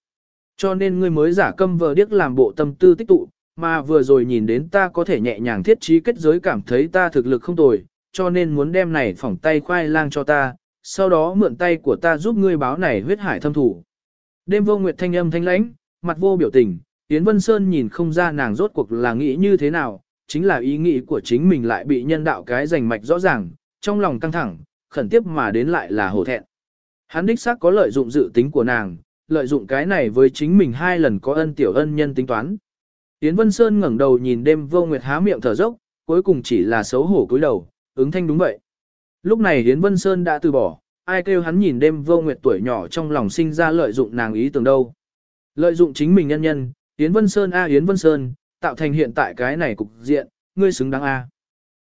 Cho nên ngươi mới giả câm vờ điếc làm bộ tâm tư tích tụ, mà vừa rồi nhìn đến ta có thể nhẹ nhàng thiết trí kết giới cảm thấy ta thực lực không tồi, cho nên muốn đem này phỏng tay khoai lang cho ta, sau đó mượn tay của ta giúp ngươi báo này huyết hải thâm thủ. Đêm vô nguyệt thanh âm thanh lãnh, mặt vô biểu tình, Yến Vân Sơn nhìn không ra nàng rốt cuộc là nghĩ như thế nào, chính là ý nghĩ của chính mình lại bị nhân đạo cái rành mạch rõ ràng, trong lòng căng thẳng, khẩn tiếp mà đến lại là hổ thẹn. Hắn đích xác có lợi dụng dự tính của nàng, lợi dụng cái này với chính mình hai lần có ân tiểu ân nhân tính toán. Yến Vân Sơn ngẩng đầu nhìn đêm vô nguyệt há miệng thở dốc, cuối cùng chỉ là xấu hổ cúi đầu, ứng thanh đúng vậy. Lúc này Yến Vân Sơn đã từ bỏ, ai kêu hắn nhìn đêm vô nguyệt tuổi nhỏ trong lòng sinh ra lợi dụng nàng ý tưởng đâu. Lợi dụng chính mình nhân nhân, Yến Vân Sơn a Yến Vân Sơn, tạo thành hiện tại cái này cục diện, ngươi xứng đáng a.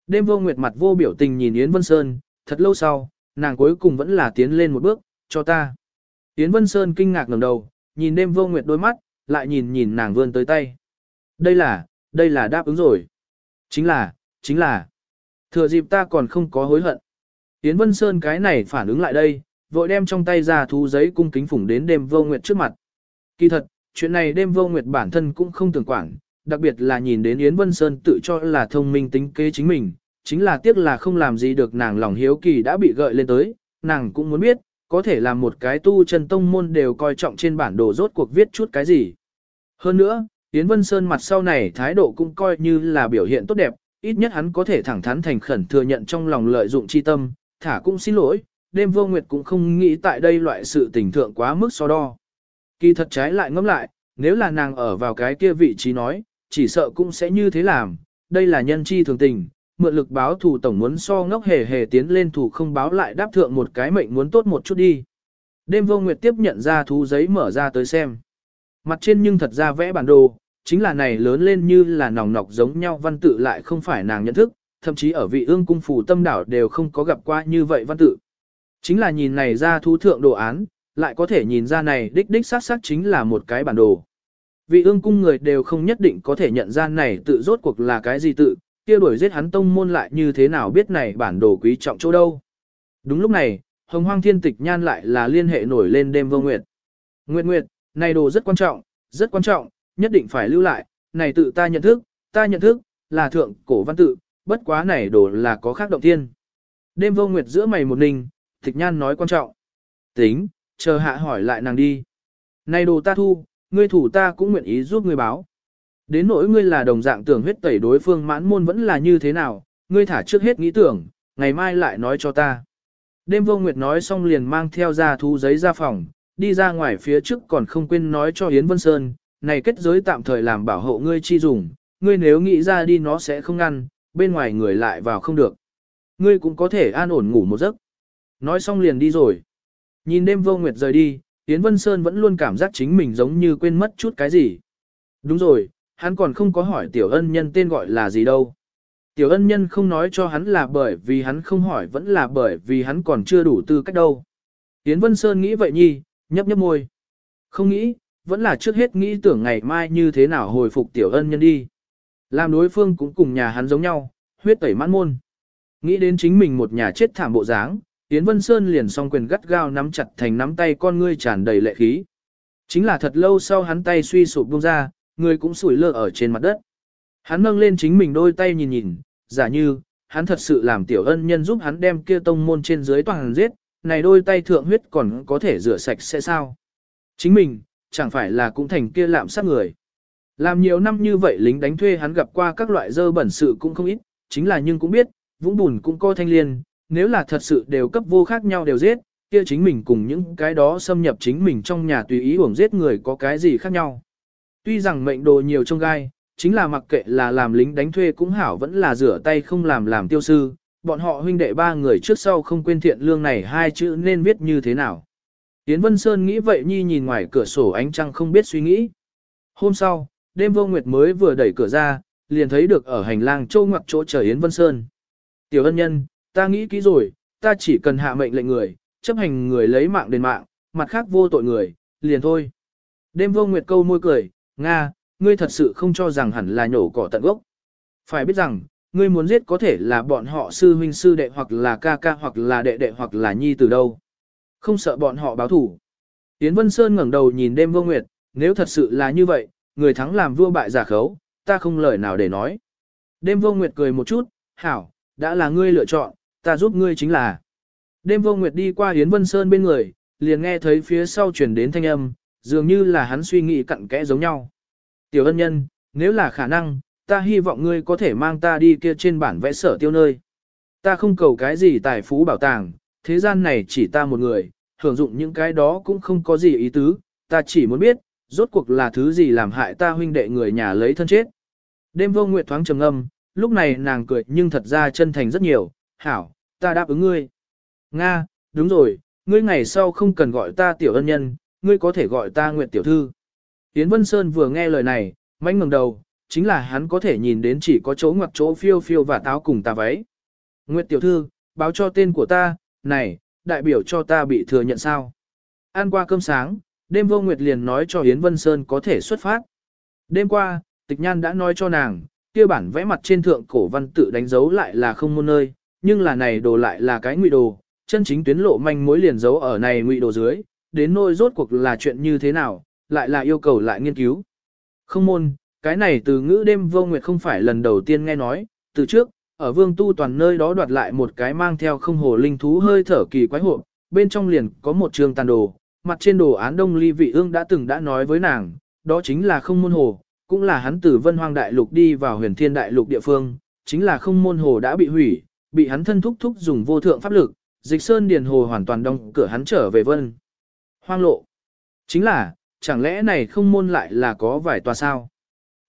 Đêm vô nguyệt mặt vô biểu tình nhìn Yến Vân Sơn, thật lâu sau, nàng cuối cùng vẫn là tiến lên một bước, cho ta. Yến Vân Sơn kinh ngạc ngẩng đầu, nhìn đêm vô nguyệt đôi mắt, lại nhìn nhìn nàng vươn tới tay. Đây là, đây là đáp ứng rồi. Chính là, chính là. Thừa dịp ta còn không có hối hận. Yến Vân Sơn cái này phản ứng lại đây, vội đem trong tay ra thú giấy cung kính phủng đến đêm vô nguyệt trước mặt. Kỳ thật, chuyện này đêm vô nguyệt bản thân cũng không tưởng quản, đặc biệt là nhìn đến Yến Vân Sơn tự cho là thông minh tính kế chính mình, chính là tiếc là không làm gì được nàng lòng hiếu kỳ đã bị gợi lên tới, nàng cũng muốn biết, có thể làm một cái tu chân tông môn đều coi trọng trên bản đồ rốt cuộc viết chút cái gì. Hơn nữa, Yến Vân Sơn mặt sau này thái độ cũng coi như là biểu hiện tốt đẹp, ít nhất hắn có thể thẳng thắn thành khẩn thừa nhận trong lòng lợi dụng chi tâm, thả cũng xin lỗi, đêm vô nguyệt cũng không nghĩ tại đây loại sự tình thượng quá mức so đo. Kỳ thật trái lại ngẫm lại, nếu là nàng ở vào cái kia vị trí nói, chỉ sợ cũng sẽ như thế làm, đây là nhân chi thường tình, mượn lực báo thù tổng muốn so ngốc hề hề tiến lên thủ không báo lại đáp thượng một cái mệnh muốn tốt một chút đi. Đêm vô nguyệt tiếp nhận ra thú giấy mở ra tới xem. Mặt trên nhưng thật ra vẽ bản đồ, chính là này lớn lên như là nòng nọc giống nhau văn tự lại không phải nàng nhận thức, thậm chí ở vị ương cung phủ tâm đảo đều không có gặp qua như vậy văn tự. Chính là nhìn này ra thú thượng đồ án, lại có thể nhìn ra này đích đích sát sát chính là một cái bản đồ. Vị ương cung người đều không nhất định có thể nhận ra này tự rốt cuộc là cái gì tự, kia đuổi giết hắn tông môn lại như thế nào biết này bản đồ quý trọng chỗ đâu. Đúng lúc này, hồng hoang thiên tịch nhan lại là liên hệ nổi lên đêm vô nguyệt. Nguyệt Nguyệt, này đồ rất quan trọng, rất quan trọng, nhất định phải lưu lại, này tự ta nhận thức, ta nhận thức, là thượng cổ văn tự, bất quá này đồ là có khác động thiên Đêm vô nguyệt giữa mày một ninh, tịch nhan nói quan trọng. Tính, chờ hạ hỏi lại nàng đi. Này đồ ta thu, ngươi thủ ta cũng nguyện ý giúp ngươi báo. Đến nỗi ngươi là đồng dạng tưởng huyết tẩy đối phương mãn môn vẫn là như thế nào, ngươi thả trước hết nghĩ tưởng, ngày mai lại nói cho ta. Đêm vô nguyệt nói xong liền mang theo ra thu giấy ra phòng, đi ra ngoài phía trước còn không quên nói cho Yến Vân Sơn, này kết giới tạm thời làm bảo hộ ngươi chi dùng, ngươi nếu nghĩ ra đi nó sẽ không ngăn, bên ngoài người lại vào không được. Ngươi cũng có thể an ổn ngủ một giấc. Nói xong liền đi rồi. Nhìn đêm vô nguyệt rời đi, Yến Vân Sơn vẫn luôn cảm giác chính mình giống như quên mất chút cái gì. Đúng rồi, hắn còn không có hỏi tiểu ân nhân tên gọi là gì đâu. Tiểu ân nhân không nói cho hắn là bởi vì hắn không hỏi vẫn là bởi vì hắn còn chưa đủ tư cách đâu. Yến Vân Sơn nghĩ vậy nhi, nhấp nhấp môi. Không nghĩ, vẫn là trước hết nghĩ tưởng ngày mai như thế nào hồi phục tiểu ân nhân đi. Làm đối phương cũng cùng nhà hắn giống nhau, huyết tẩy mãn môn. Nghĩ đến chính mình một nhà chết thảm bộ dáng, Yến Vân Sơn liền song quyền gắt gao nắm chặt thành nắm tay con ngươi tràn đầy lệ khí. Chính là thật lâu sau hắn tay suy sụp buông ra, người cũng sủi lơ ở trên mặt đất. Hắn nâng lên chính mình đôi tay nhìn nhìn, giả như, hắn thật sự làm tiểu ân nhân giúp hắn đem kia tông môn trên dưới toàn giết, này đôi tay thượng huyết còn có thể rửa sạch sẽ sao. Chính mình, chẳng phải là cũng thành kia lạm sát người. Làm nhiều năm như vậy lính đánh thuê hắn gặp qua các loại dơ bẩn sự cũng không ít, chính là nhưng cũng biết, vũng bùn cũng có thanh liên, nếu là thật sự đều cấp vô khác nhau đều giết, kia chính mình cùng những cái đó xâm nhập chính mình trong nhà tùy ý uổng giết người có cái gì khác nhau. Tuy rằng mệnh đồ nhiều trong gai, chính là mặc kệ là làm lính đánh thuê cũng hảo vẫn là rửa tay không làm làm tiêu sư, bọn họ huynh đệ ba người trước sau không quên thiện lương này hai chữ nên viết như thế nào. Yến Vân Sơn nghĩ vậy nhi nhìn ngoài cửa sổ ánh trăng không biết suy nghĩ. Hôm sau, đêm vô nguyệt mới vừa đẩy cửa ra, liền thấy được ở hành lang châu ngoặc chỗ chờ Yến Vân Sơn. Tiểu ân nhân, ta nghĩ kỹ rồi, ta chỉ cần hạ mệnh lệnh người, chấp hành người lấy mạng đền mạng, mặt khác vô tội người, liền thôi. Đêm vô nguyệt câu môi cười, Nga, ngươi thật sự không cho rằng hẳn là nhổ cỏ tận gốc. Phải biết rằng, ngươi muốn giết có thể là bọn họ sư huynh sư đệ hoặc là ca ca hoặc là đệ đệ hoặc là nhi từ đâu. Không sợ bọn họ báo thủ. Yến Vân Sơn ngẩng đầu nhìn đêm vô nguyệt, nếu thật sự là như vậy, người thắng làm vua bại giả khấu, ta không lời nào để nói. Đêm vô nguyệt cười một chút, hảo, đã là ngươi lựa chọn, ta giúp ngươi chính là. Đêm vô nguyệt đi qua Yến Vân Sơn bên người, liền nghe thấy phía sau truyền đến thanh âm, dường như là hắn suy nghĩ cặn kẽ giống nhau. Tiểu ân nhân, nếu là khả năng, ta hy vọng ngươi có thể mang ta đi kia trên bản vẽ sở tiêu nơi. Ta không cầu cái gì tài phú bảo tàng, thế gian này chỉ ta một người, hưởng dụng những cái đó cũng không có gì ý tứ, ta chỉ muốn biết, rốt cuộc là thứ gì làm hại ta huynh đệ người nhà lấy thân chết. Đêm vô nguyệt thoáng trầm âm, lúc này nàng cười nhưng thật ra chân thành rất nhiều, hảo, ta đáp ứng ngươi. Nga, đúng rồi, ngươi ngày sau không cần gọi ta tiểu ân nhân, ngươi có thể gọi ta Nguyệt tiểu thư. Yến Vân Sơn vừa nghe lời này, mánh ngẩng đầu, chính là hắn có thể nhìn đến chỉ có chỗ ngoặc chỗ phiêu phiêu và táo cùng tà váy. Nguyệt tiểu thư, báo cho tên của ta, này, đại biểu cho ta bị thừa nhận sao. Ăn qua cơm sáng, đêm vô Nguyệt liền nói cho Yến Vân Sơn có thể xuất phát. Đêm qua, tịch nhan đã nói cho nàng, kia bản vẽ mặt trên thượng cổ văn tự đánh dấu lại là không môn nơi, nhưng là này đồ lại là cái ngụy đồ, chân chính tuyến lộ manh mối liền dấu ở này ngụy đồ dưới, đến nỗi rốt cuộc là chuyện như thế nào, lại là yêu cầu lại nghiên cứu. Không môn, cái này từ ngữ đêm vô nguyệt không phải lần đầu tiên nghe nói, từ trước, ở vương tu toàn nơi đó đoạt lại một cái mang theo không hồ linh thú hơi thở kỳ quái hộ, bên trong liền có một trường tàn đồ, mặt trên đồ án đông ly vị ương đã từng đã nói với nàng, đó chính là không môn hồ, cũng là hắn từ vân hoang đại lục đi vào huyền thiên đại lục địa phương, chính là không môn hồ đã bị hủy, bị hắn thân thúc thúc dùng vô thượng pháp lực, dịch sơn điền hồ hoàn toàn đóng cửa hắn trở về vân. Hoang lộ. Chính là, chẳng lẽ này không môn lại là có vài tòa sao?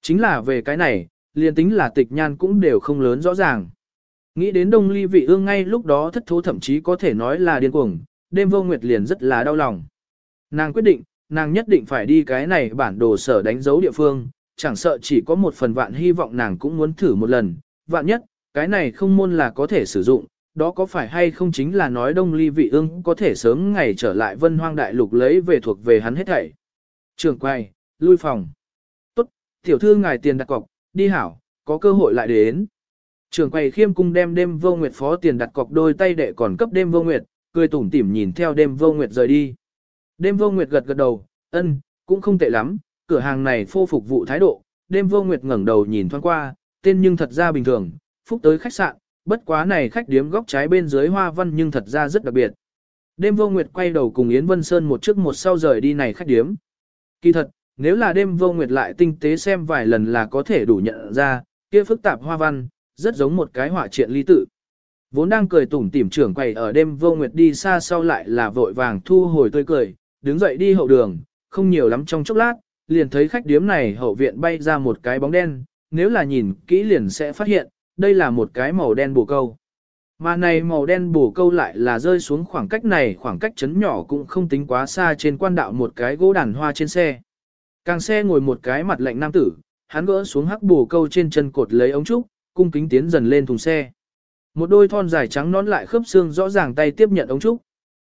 Chính là về cái này, liền tính là tịch nhan cũng đều không lớn rõ ràng. Nghĩ đến đông ly vị ương ngay lúc đó thất thố thậm chí có thể nói là điên cuồng, đêm vô nguyệt liền rất là đau lòng. Nàng quyết định, nàng nhất định phải đi cái này bản đồ sở đánh dấu địa phương, chẳng sợ chỉ có một phần vạn hy vọng nàng cũng muốn thử một lần, vạn nhất, cái này không môn là có thể sử dụng, đó có phải hay không chính là nói đông ly vị ương có thể sớm ngày trở lại vân hoang đại lục lấy về thuộc về hắn hết thảy. Trường quay, lui phòng. Tốt, tiểu thư ngài tiền đặt cọc, đi hảo, có cơ hội lại đến. Trường quầy khiêm cung đem đêm vô nguyệt phó tiền đặt cọc đôi tay đệ còn cấp đêm vô nguyệt, cười tủm tỉm nhìn theo đêm vô nguyệt rời đi. Đêm vô nguyệt gật gật đầu, ân, cũng không tệ lắm, cửa hàng này phô phục vụ thái độ, đêm vô nguyệt ngẩng đầu nhìn thoáng qua, tên nhưng thật ra bình thường, phúc tới khách sạn, bất quá này khách điếm góc trái bên dưới hoa văn nhưng thật ra rất đặc biệt. Đêm vô nguyệt quay đầu cùng Yến Vân Sơn một trước một sau rời đi này khách điếm. Kỳ thật, nếu là đêm vô nguyệt lại tinh tế xem vài lần là có thể đủ nhận ra, kia phức tạp hoa văn, rất giống một cái họa triện ly tự. Vốn đang cười tủm tỉm trưởng quầy ở đêm vô nguyệt đi xa sau lại là vội vàng thu hồi tươi cười, đứng dậy đi hậu đường, không nhiều lắm trong chốc lát, liền thấy khách điếm này hậu viện bay ra một cái bóng đen, nếu là nhìn kỹ liền sẽ phát hiện, đây là một cái màu đen bổ câu. Mà này màu đen bổ câu lại là rơi xuống khoảng cách này khoảng cách chấn nhỏ cũng không tính quá xa trên quan đạo một cái gỗ đàn hoa trên xe. Càng xe ngồi một cái mặt lạnh nam tử, hắn gỡ xuống hắc bổ câu trên chân cột lấy ống trúc, cung kính tiến dần lên thùng xe. Một đôi thon dài trắng nón lại khớp xương rõ ràng tay tiếp nhận ống trúc.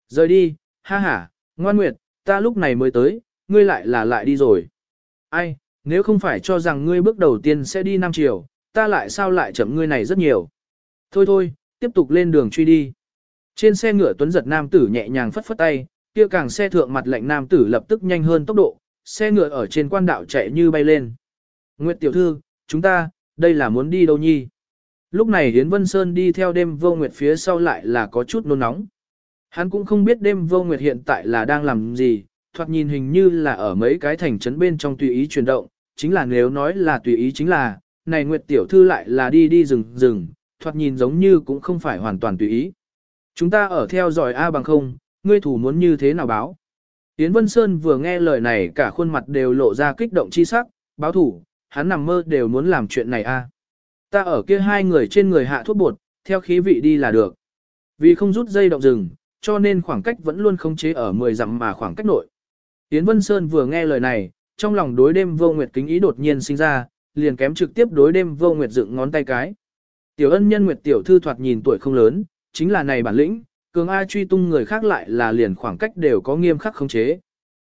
Rời đi, ha ha, ngoan nguyệt, ta lúc này mới tới, ngươi lại là lại đi rồi. Ai, nếu không phải cho rằng ngươi bước đầu tiên sẽ đi Nam Triều, ta lại sao lại chậm ngươi này rất nhiều. Thôi thôi, tiếp tục lên đường truy đi. Trên xe ngựa tuấn giật nam tử nhẹ nhàng phất phất tay, kia càng xe thượng mặt lạnh nam tử lập tức nhanh hơn tốc độ, xe ngựa ở trên quan đạo chạy như bay lên. Nguyệt tiểu thư, chúng ta, đây là muốn đi đâu nhi? Lúc này Hiến Vân Sơn đi theo đêm vô nguyệt phía sau lại là có chút nôn nóng. Hắn cũng không biết đêm vô nguyệt hiện tại là đang làm gì, thoạt nhìn hình như là ở mấy cái thành trấn bên trong tùy ý chuyển động, chính là nếu nói là tùy ý chính là, này Nguyệt tiểu thư lại là đi đi rừng rừng, thoạt nhìn giống như cũng không phải hoàn toàn tùy ý. Chúng ta ở theo dõi A bằng không, ngươi thủ muốn như thế nào báo? Yến Vân Sơn vừa nghe lời này cả khuôn mặt đều lộ ra kích động chi sắc, báo thủ, hắn nằm mơ đều muốn làm chuyện này a. Ta ở kia hai người trên người hạ thuốc bột, theo khí vị đi là được. Vì không rút dây động rừng, cho nên khoảng cách vẫn luôn không chế ở 10 dặm mà khoảng cách nội. Yến Vân Sơn vừa nghe lời này, trong lòng đối đêm vô nguyệt kính ý đột nhiên sinh ra, liền kém trực tiếp đối đêm vô nguyệt dựng ngón tay cái. Tiểu ân nhân nguyệt tiểu thư thoạt nhìn tuổi không lớn, chính là này bản lĩnh, cường ai truy tung người khác lại là liền khoảng cách đều có nghiêm khắc khống chế.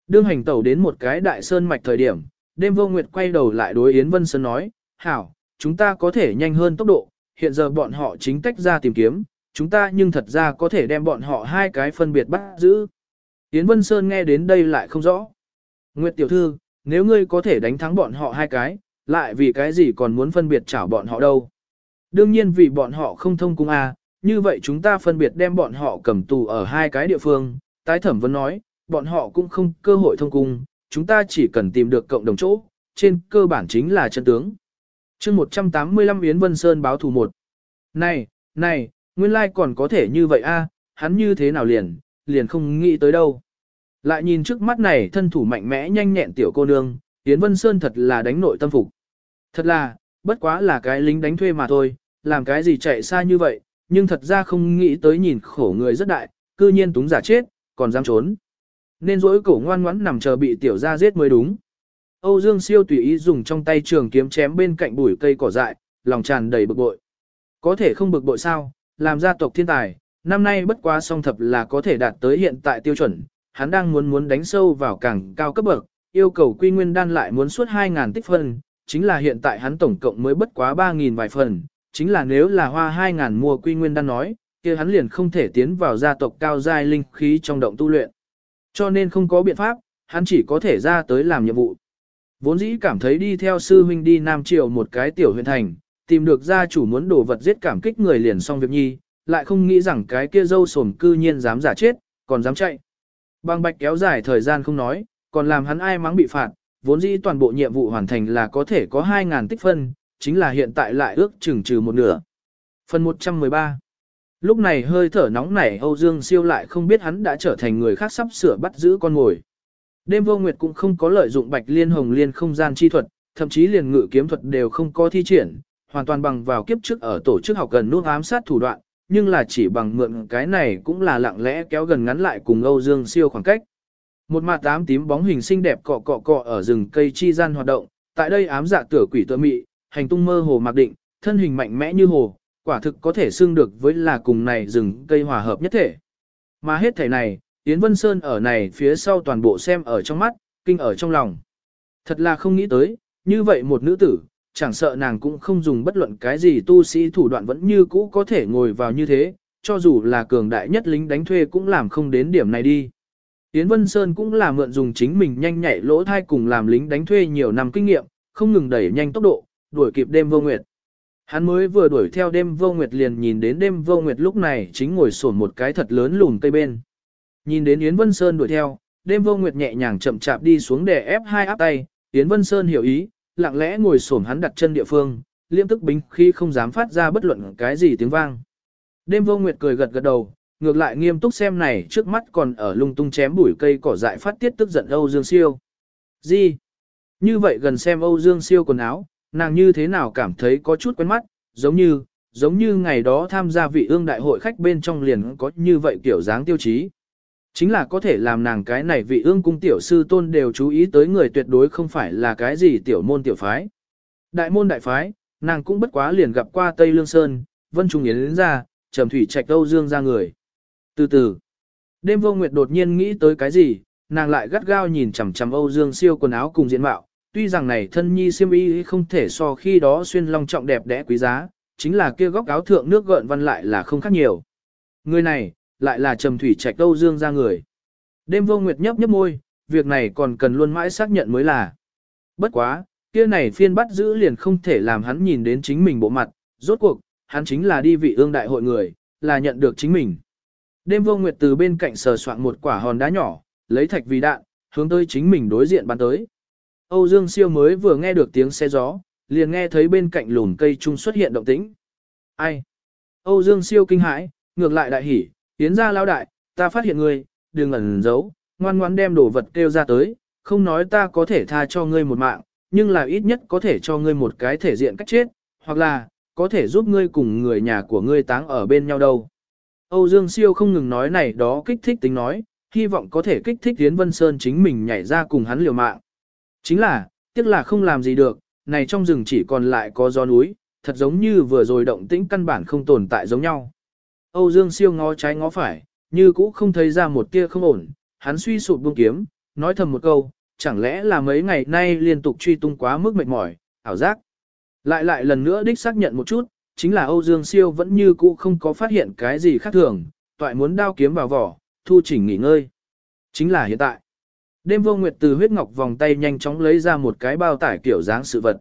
Đương hành tẩu đến một cái đại sơn mạch thời điểm, đêm vô nguyệt quay đầu lại đối Yến Vân Sơn nói, hảo, chúng ta có thể nhanh hơn tốc độ, hiện giờ bọn họ chính tách ra tìm kiếm, chúng ta nhưng thật ra có thể đem bọn họ hai cái phân biệt bắt giữ. Yến Vân Sơn nghe đến đây lại không rõ. Nguyệt tiểu thư, nếu ngươi có thể đánh thắng bọn họ hai cái, lại vì cái gì còn muốn phân biệt chảo bọn họ đâu. Đương nhiên vì bọn họ không thông cung A, như vậy chúng ta phân biệt đem bọn họ cầm tù ở hai cái địa phương, tái thẩm vẫn nói, bọn họ cũng không cơ hội thông cung, chúng ta chỉ cần tìm được cộng đồng chỗ, trên cơ bản chính là chân tướng. chương 185 Yến Vân Sơn báo thù một. Này, này, nguyên lai còn có thể như vậy a hắn như thế nào liền, liền không nghĩ tới đâu. Lại nhìn trước mắt này thân thủ mạnh mẽ nhanh nhẹn tiểu cô nương, Yến Vân Sơn thật là đánh nội tâm phục. Thật là, bất quá là cái lính đánh thuê mà thôi, làm cái gì chạy xa như vậy, nhưng thật ra không nghĩ tới nhìn khổ người rất đại, cư nhiên túng giả chết, còn dám trốn. Nên dỗi cổ ngoan ngoãn nằm chờ bị tiểu gia giết mới đúng. Âu Dương Siêu tùy ý dùng trong tay trường kiếm chém bên cạnh bụi cây cỏ dại, lòng tràn đầy bực bội. Có thể không bực bội sao, làm gia tộc thiên tài, năm nay bất quá song thập là có thể đạt tới hiện tại tiêu chuẩn, hắn đang muốn muốn đánh sâu vào càng cao cấp bậc, yêu cầu quy nguyên đan lại muốn suốt 2.000 tích phân, chính là hiện tại hắn tổng cộng mới bất quá 3.000 vài phần, chính là nếu là hoa 2.000 mua quy nguyên đan nói, kia hắn liền không thể tiến vào gia tộc cao giai linh khí trong động tu luyện. Cho nên không có biện pháp, hắn chỉ có thể ra tới làm nhiệm vụ. Vốn dĩ cảm thấy đi theo sư huynh đi Nam Triều một cái tiểu huyện thành, tìm được gia chủ muốn đổ vật giết cảm kích người liền xong việc nhi, lại không nghĩ rằng cái kia dâu sồm cư nhiên dám giả chết, còn dám chạy. Bang bạch kéo dài thời gian không nói, còn làm hắn ai mắng bị phạt, vốn dĩ toàn bộ nhiệm vụ hoàn thành là có thể có 2.000 tích phân, chính là hiện tại lại ước chừng trừ một nửa. Phần 113 Lúc này hơi thở nóng nảy Âu Dương siêu lại không biết hắn đã trở thành người khác sắp sửa bắt giữ con mồi. Đêm vô nguyệt cũng không có lợi dụng bạch liên hồng liên không gian chi thuật, thậm chí liền ngự kiếm thuật đều không có thi triển, hoàn toàn bằng vào kiếp trước ở tổ chức học gần nút ám sát thủ đoạn, nhưng là chỉ bằng mượn cái này cũng là lặng lẽ kéo gần ngắn lại cùng Âu Dương siêu khoảng cách. Một mặt tám tím bóng hình xinh đẹp cọ cọ cọ ở rừng cây chi gian hoạt động, tại đây ám dạ tửa quỷ tựa mị, hành tung mơ hồ mặc định, thân hình mạnh mẽ như hồ, quả thực có thể xưng được với là cùng này rừng cây hòa hợp nhất thể. Mà hết thể này, Yến Vân Sơn ở này phía sau toàn bộ xem ở trong mắt, kinh ở trong lòng. Thật là không nghĩ tới, như vậy một nữ tử, chẳng sợ nàng cũng không dùng bất luận cái gì tu sĩ thủ đoạn vẫn như cũ có thể ngồi vào như thế, cho dù là cường đại nhất lính đánh thuê cũng làm không đến điểm này đi. Yến Vân Sơn cũng là mượn dùng chính mình nhanh nhạy lỗ thai cùng làm lính đánh thuê nhiều năm kinh nghiệm, không ngừng đẩy nhanh tốc độ, đuổi kịp đêm vô nguyệt. Hắn mới vừa đuổi theo đêm vô nguyệt liền nhìn đến đêm vô nguyệt lúc này chính ngồi sổn một cái thật lớn lùm cây bên. Nhìn đến Yến Vân Sơn đuổi theo, đêm vô nguyệt nhẹ nhàng chậm chạp đi xuống để ép hai áp tay, Yến Vân Sơn hiểu ý, lặng lẽ ngồi sổn hắn đặt chân địa phương, liêm tức bính khi không dám phát ra bất luận cái gì tiếng vang. Đêm vô nguyệt cười gật gật đầu, ngược lại nghiêm túc xem này trước mắt còn ở lung tung chém bụi cây cỏ dại phát tiết tức giận Âu Dương Siêu. Gì? Như vậy gần xem Âu Dương Siêu quần áo, nàng như thế nào cảm thấy có chút quen mắt, giống như, giống như ngày đó tham gia vị ương đại hội khách bên trong liền có như vậy kiểu dáng tiêu chí. Chính là có thể làm nàng cái này vị ương cung tiểu sư tôn đều chú ý tới người tuyệt đối không phải là cái gì tiểu môn tiểu phái. Đại môn đại phái, nàng cũng bất quá liền gặp qua Tây Lương Sơn, Vân Trung Yến đến ra, Trầm Thủy Trạch Âu Dương ra người. Từ từ, đêm vô nguyệt đột nhiên nghĩ tới cái gì, nàng lại gắt gao nhìn chằm chằm Âu Dương siêu quần áo cùng diện mạo, tuy rằng này thân nhi siêm y không thể so khi đó xuyên long trọng đẹp đẽ quý giá, chính là kia góc áo thượng nước gợn văn lại là không khác nhiều. Người này, lại là trầm thủy trạch Âu Dương ra người. Đêm vô nguyệt nhấp nhấp môi, việc này còn cần luôn mãi xác nhận mới là. Bất quá, kia này phiên bắt giữ liền không thể làm hắn nhìn đến chính mình bộ mặt, rốt cuộc, hắn chính là đi vị ương đại hội người, là nhận được chính mình. Đêm vô nguyệt từ bên cạnh sờ soạn một quả hòn đá nhỏ, lấy thạch vì đạn, hướng tới chính mình đối diện bắn tới. Âu Dương siêu mới vừa nghe được tiếng xe gió, liền nghe thấy bên cạnh lùn cây trung xuất hiện động tĩnh. Ai? Âu Dương siêu kinh hãi, ngược lại đại hỉ, tiến ra lao đại, ta phát hiện ngươi, đừng ẩn giấu, ngoan ngoãn đem đồ vật kêu ra tới, không nói ta có thể tha cho ngươi một mạng, nhưng là ít nhất có thể cho ngươi một cái thể diện cách chết, hoặc là, có thể giúp ngươi cùng người nhà của ngươi táng ở bên nhau đâu. Âu Dương Siêu không ngừng nói này đó kích thích tính nói, hy vọng có thể kích thích Yến Vân Sơn chính mình nhảy ra cùng hắn liều mạng. Chính là, tiếc là không làm gì được, này trong rừng chỉ còn lại có gió núi, thật giống như vừa rồi động tĩnh căn bản không tồn tại giống nhau. Âu Dương siêu ngó trái ngó phải, như cũ không thấy ra một tia không ổn, hắn suy sụp buông kiếm, nói thầm một câu, chẳng lẽ là mấy ngày nay liên tục truy tung quá mức mệt mỏi, ảo giác. Lại lại lần nữa đích xác nhận một chút, chính là Âu Dương siêu vẫn như cũ không có phát hiện cái gì khác thường, toại muốn đao kiếm vào vỏ, thu chỉnh nghỉ ngơi. Chính là hiện tại. Đêm vô nguyệt từ huyết ngọc vòng tay nhanh chóng lấy ra một cái bao tải kiểu dáng sự vật.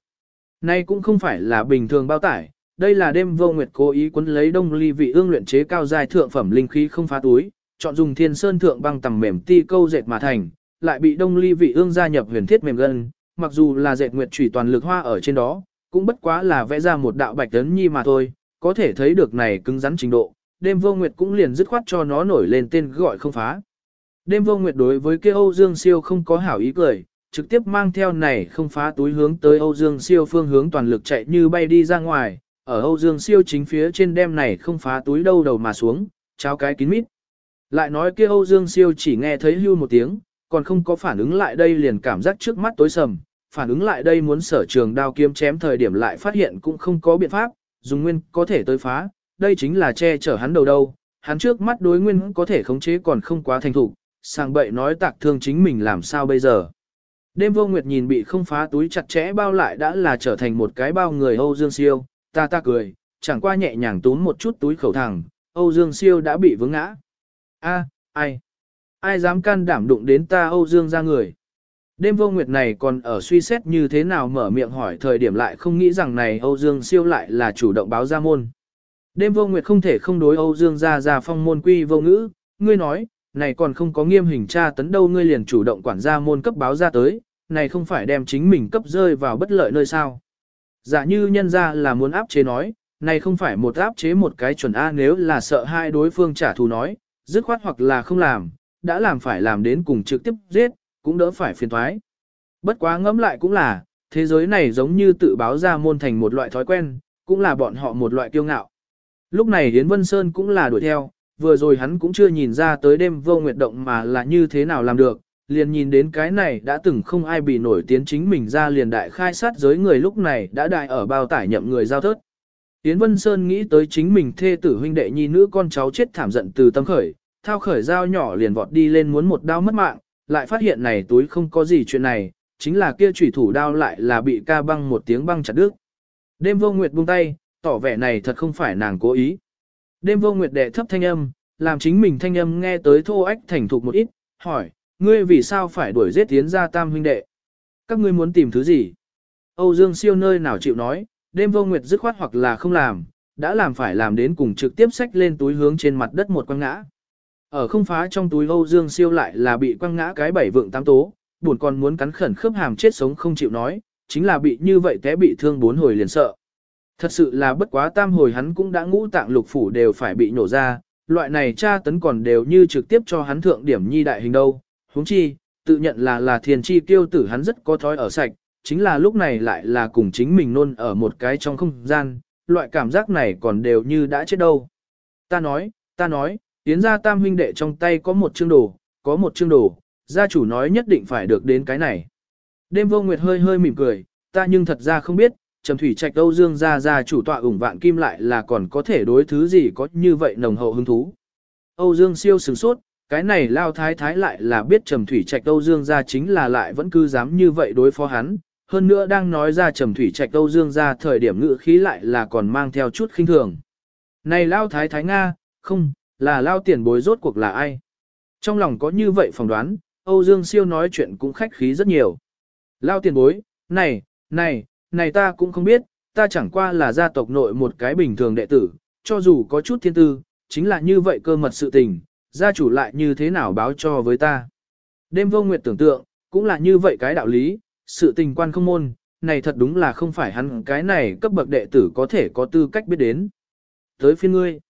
Nay cũng không phải là bình thường bao tải, đây là đêm vô nguyệt cố ý quấn lấy đông ly vị ương luyện chế cao dài thượng phẩm linh khí không phá túi, chọn dùng thiên sơn thượng băng tầm mềm ti câu dệt mà thành, lại bị đông ly vị ương gia nhập huyền thiết mềm gân, mặc dù là dệt nguyệt chủy toàn lực hoa ở trên đó, cũng bất quá là vẽ ra một đạo bạch tấn nhi mà thôi, có thể thấy được này cứng rắn trình độ, đêm vô nguyệt cũng liền dứt khoát cho nó nổi lên tên gọi không phá. Đêm vô nguyệt đối với kia Âu Dương Siêu không có hảo ý cười, trực tiếp mang theo này không phá túi hướng tới Âu Dương Siêu phương hướng toàn lực chạy như bay đi ra ngoài, ở Âu Dương Siêu chính phía trên đem này không phá túi đâu đầu mà xuống, cháo cái kín mít. Lại nói kia Âu Dương Siêu chỉ nghe thấy hưu một tiếng, còn không có phản ứng lại đây liền cảm giác trước mắt tối sầm, phản ứng lại đây muốn sở trường đao kiếm chém thời điểm lại phát hiện cũng không có biện pháp, dùng nguyên có thể tới phá, đây chính là che chở hắn đầu đâu, hắn trước mắt đối nguyên có thể khống chế còn không quá thành thục, sang bậy nói tạc thương chính mình làm sao bây giờ. Đêm vô nguyệt nhìn bị không phá túi chặt chẽ bao lại đã là trở thành một cái bao người Âu Dương Siêu, ta ta cười, chẳng qua nhẹ nhàng túm một chút túi khẩu thẳng, Âu Dương Siêu đã bị vướng ngã. A, ai? Ai dám can đảm đụng đến ta Âu Dương ra người? Đêm vô nguyệt này còn ở suy xét như thế nào mở miệng hỏi thời điểm lại không nghĩ rằng này Âu Dương siêu lại là chủ động báo ra môn. Đêm vô nguyệt không thể không đối Âu Dương ra ra phong môn quy vô ngữ, ngươi nói, này còn không có nghiêm hình tra tấn đâu ngươi liền chủ động quản gia môn cấp báo ra tới, này không phải đem chính mình cấp rơi vào bất lợi nơi sao. Giả dạ như nhân ra là muốn áp chế nói, này không phải một áp chế một cái chuẩn A nếu là sợ hai đối phương trả thù nói, dứt khoát hoặc là không làm, đã làm phải làm đến cùng trực tiếp giết, cũng đỡ phải phiền thoái. Bất quá ngẫm lại cũng là, thế giới này giống như tự báo ra môn thành một loại thói quen, cũng là bọn họ một loại kiêu ngạo. Lúc này Yến Vân Sơn cũng là đuổi theo, vừa rồi hắn cũng chưa nhìn ra tới đêm vô nguyệt động mà là như thế nào làm được, liền nhìn đến cái này đã từng không ai bị nổi tiếng chính mình ra liền đại khai sát giới người lúc này đã đại ở bao tải nhậm người giao thớt. Yến Vân Sơn nghĩ tới chính mình thê tử huynh đệ nhi nữ con cháu chết thảm giận từ tâm khởi, thao khởi dao nhỏ liền vọt đi lên muốn một đao mất mạng, lại phát hiện này túi không có gì chuyện này, chính là kia chủy thủ đao lại là bị ca băng một tiếng băng chặt đứt. Đêm vô nguyệt buông tay, tỏ vẻ này thật không phải nàng cố ý. Đêm vô nguyệt đệ thấp thanh âm, làm chính mình thanh âm nghe tới thô ách thành thục một ít, hỏi, ngươi vì sao phải đuổi giết tiến ra tam huynh đệ? Các ngươi muốn tìm thứ gì? Âu Dương siêu nơi nào chịu nói, đêm vô nguyệt dứt khoát hoặc là không làm, đã làm phải làm đến cùng trực tiếp xách lên túi hướng trên mặt đất một quăng ngã. Ở không phá trong túi Âu Dương siêu lại là bị quăng ngã cái bảy vượng tám tố, buồn còn muốn cắn khẩn khớp hàm chết sống không chịu nói, chính là bị như vậy té bị thương bốn hồi liền sợ. Thật sự là bất quá tam hồi hắn cũng đã ngũ tạng lục phủ đều phải bị nổ ra, loại này tra tấn còn đều như trực tiếp cho hắn thượng điểm nhi đại hình đâu. huống chi, tự nhận là là thiền chi tiêu tử hắn rất có thói ở sạch, chính là lúc này lại là cùng chính mình nôn ở một cái trong không gian, loại cảm giác này còn đều như đã chết đâu. Ta nói, ta nói, tiến gia tam huynh đệ trong tay có một chương đồ, có một chương đồ, gia chủ nói nhất định phải được đến cái này. Đêm vô nguyệt hơi hơi mỉm cười, ta nhưng thật ra không biết, trầm thủy trạch Âu Dương gia gia chủ tọa ủng vạn kim lại là còn có thể đối thứ gì có như vậy nồng hậu hứng thú. Âu Dương siêu sửng sốt, cái này lao thái thái lại là biết trầm thủy trạch Âu Dương gia chính là lại vẫn cứ dám như vậy đối phó hắn, hơn nữa đang nói ra trầm thủy trạch Âu Dương gia thời điểm ngự khí lại là còn mang theo chút khinh thường. Này lao thái thái Nga, không, là lao tiền bối rốt cuộc là ai? Trong lòng có như vậy phỏng đoán, Âu Dương siêu nói chuyện cũng khách khí rất nhiều. Lao tiền bối, này, này, này ta cũng không biết, ta chẳng qua là gia tộc nội một cái bình thường đệ tử, cho dù có chút thiên tư, chính là như vậy cơ mật sự tình, gia chủ lại như thế nào báo cho với ta. Đêm vô nguyệt tưởng tượng, cũng là như vậy cái đạo lý, sự tình quan không môn, này thật đúng là không phải hắn cái này cấp bậc đệ tử có thể có tư cách biết đến. Tới phiên ngươi.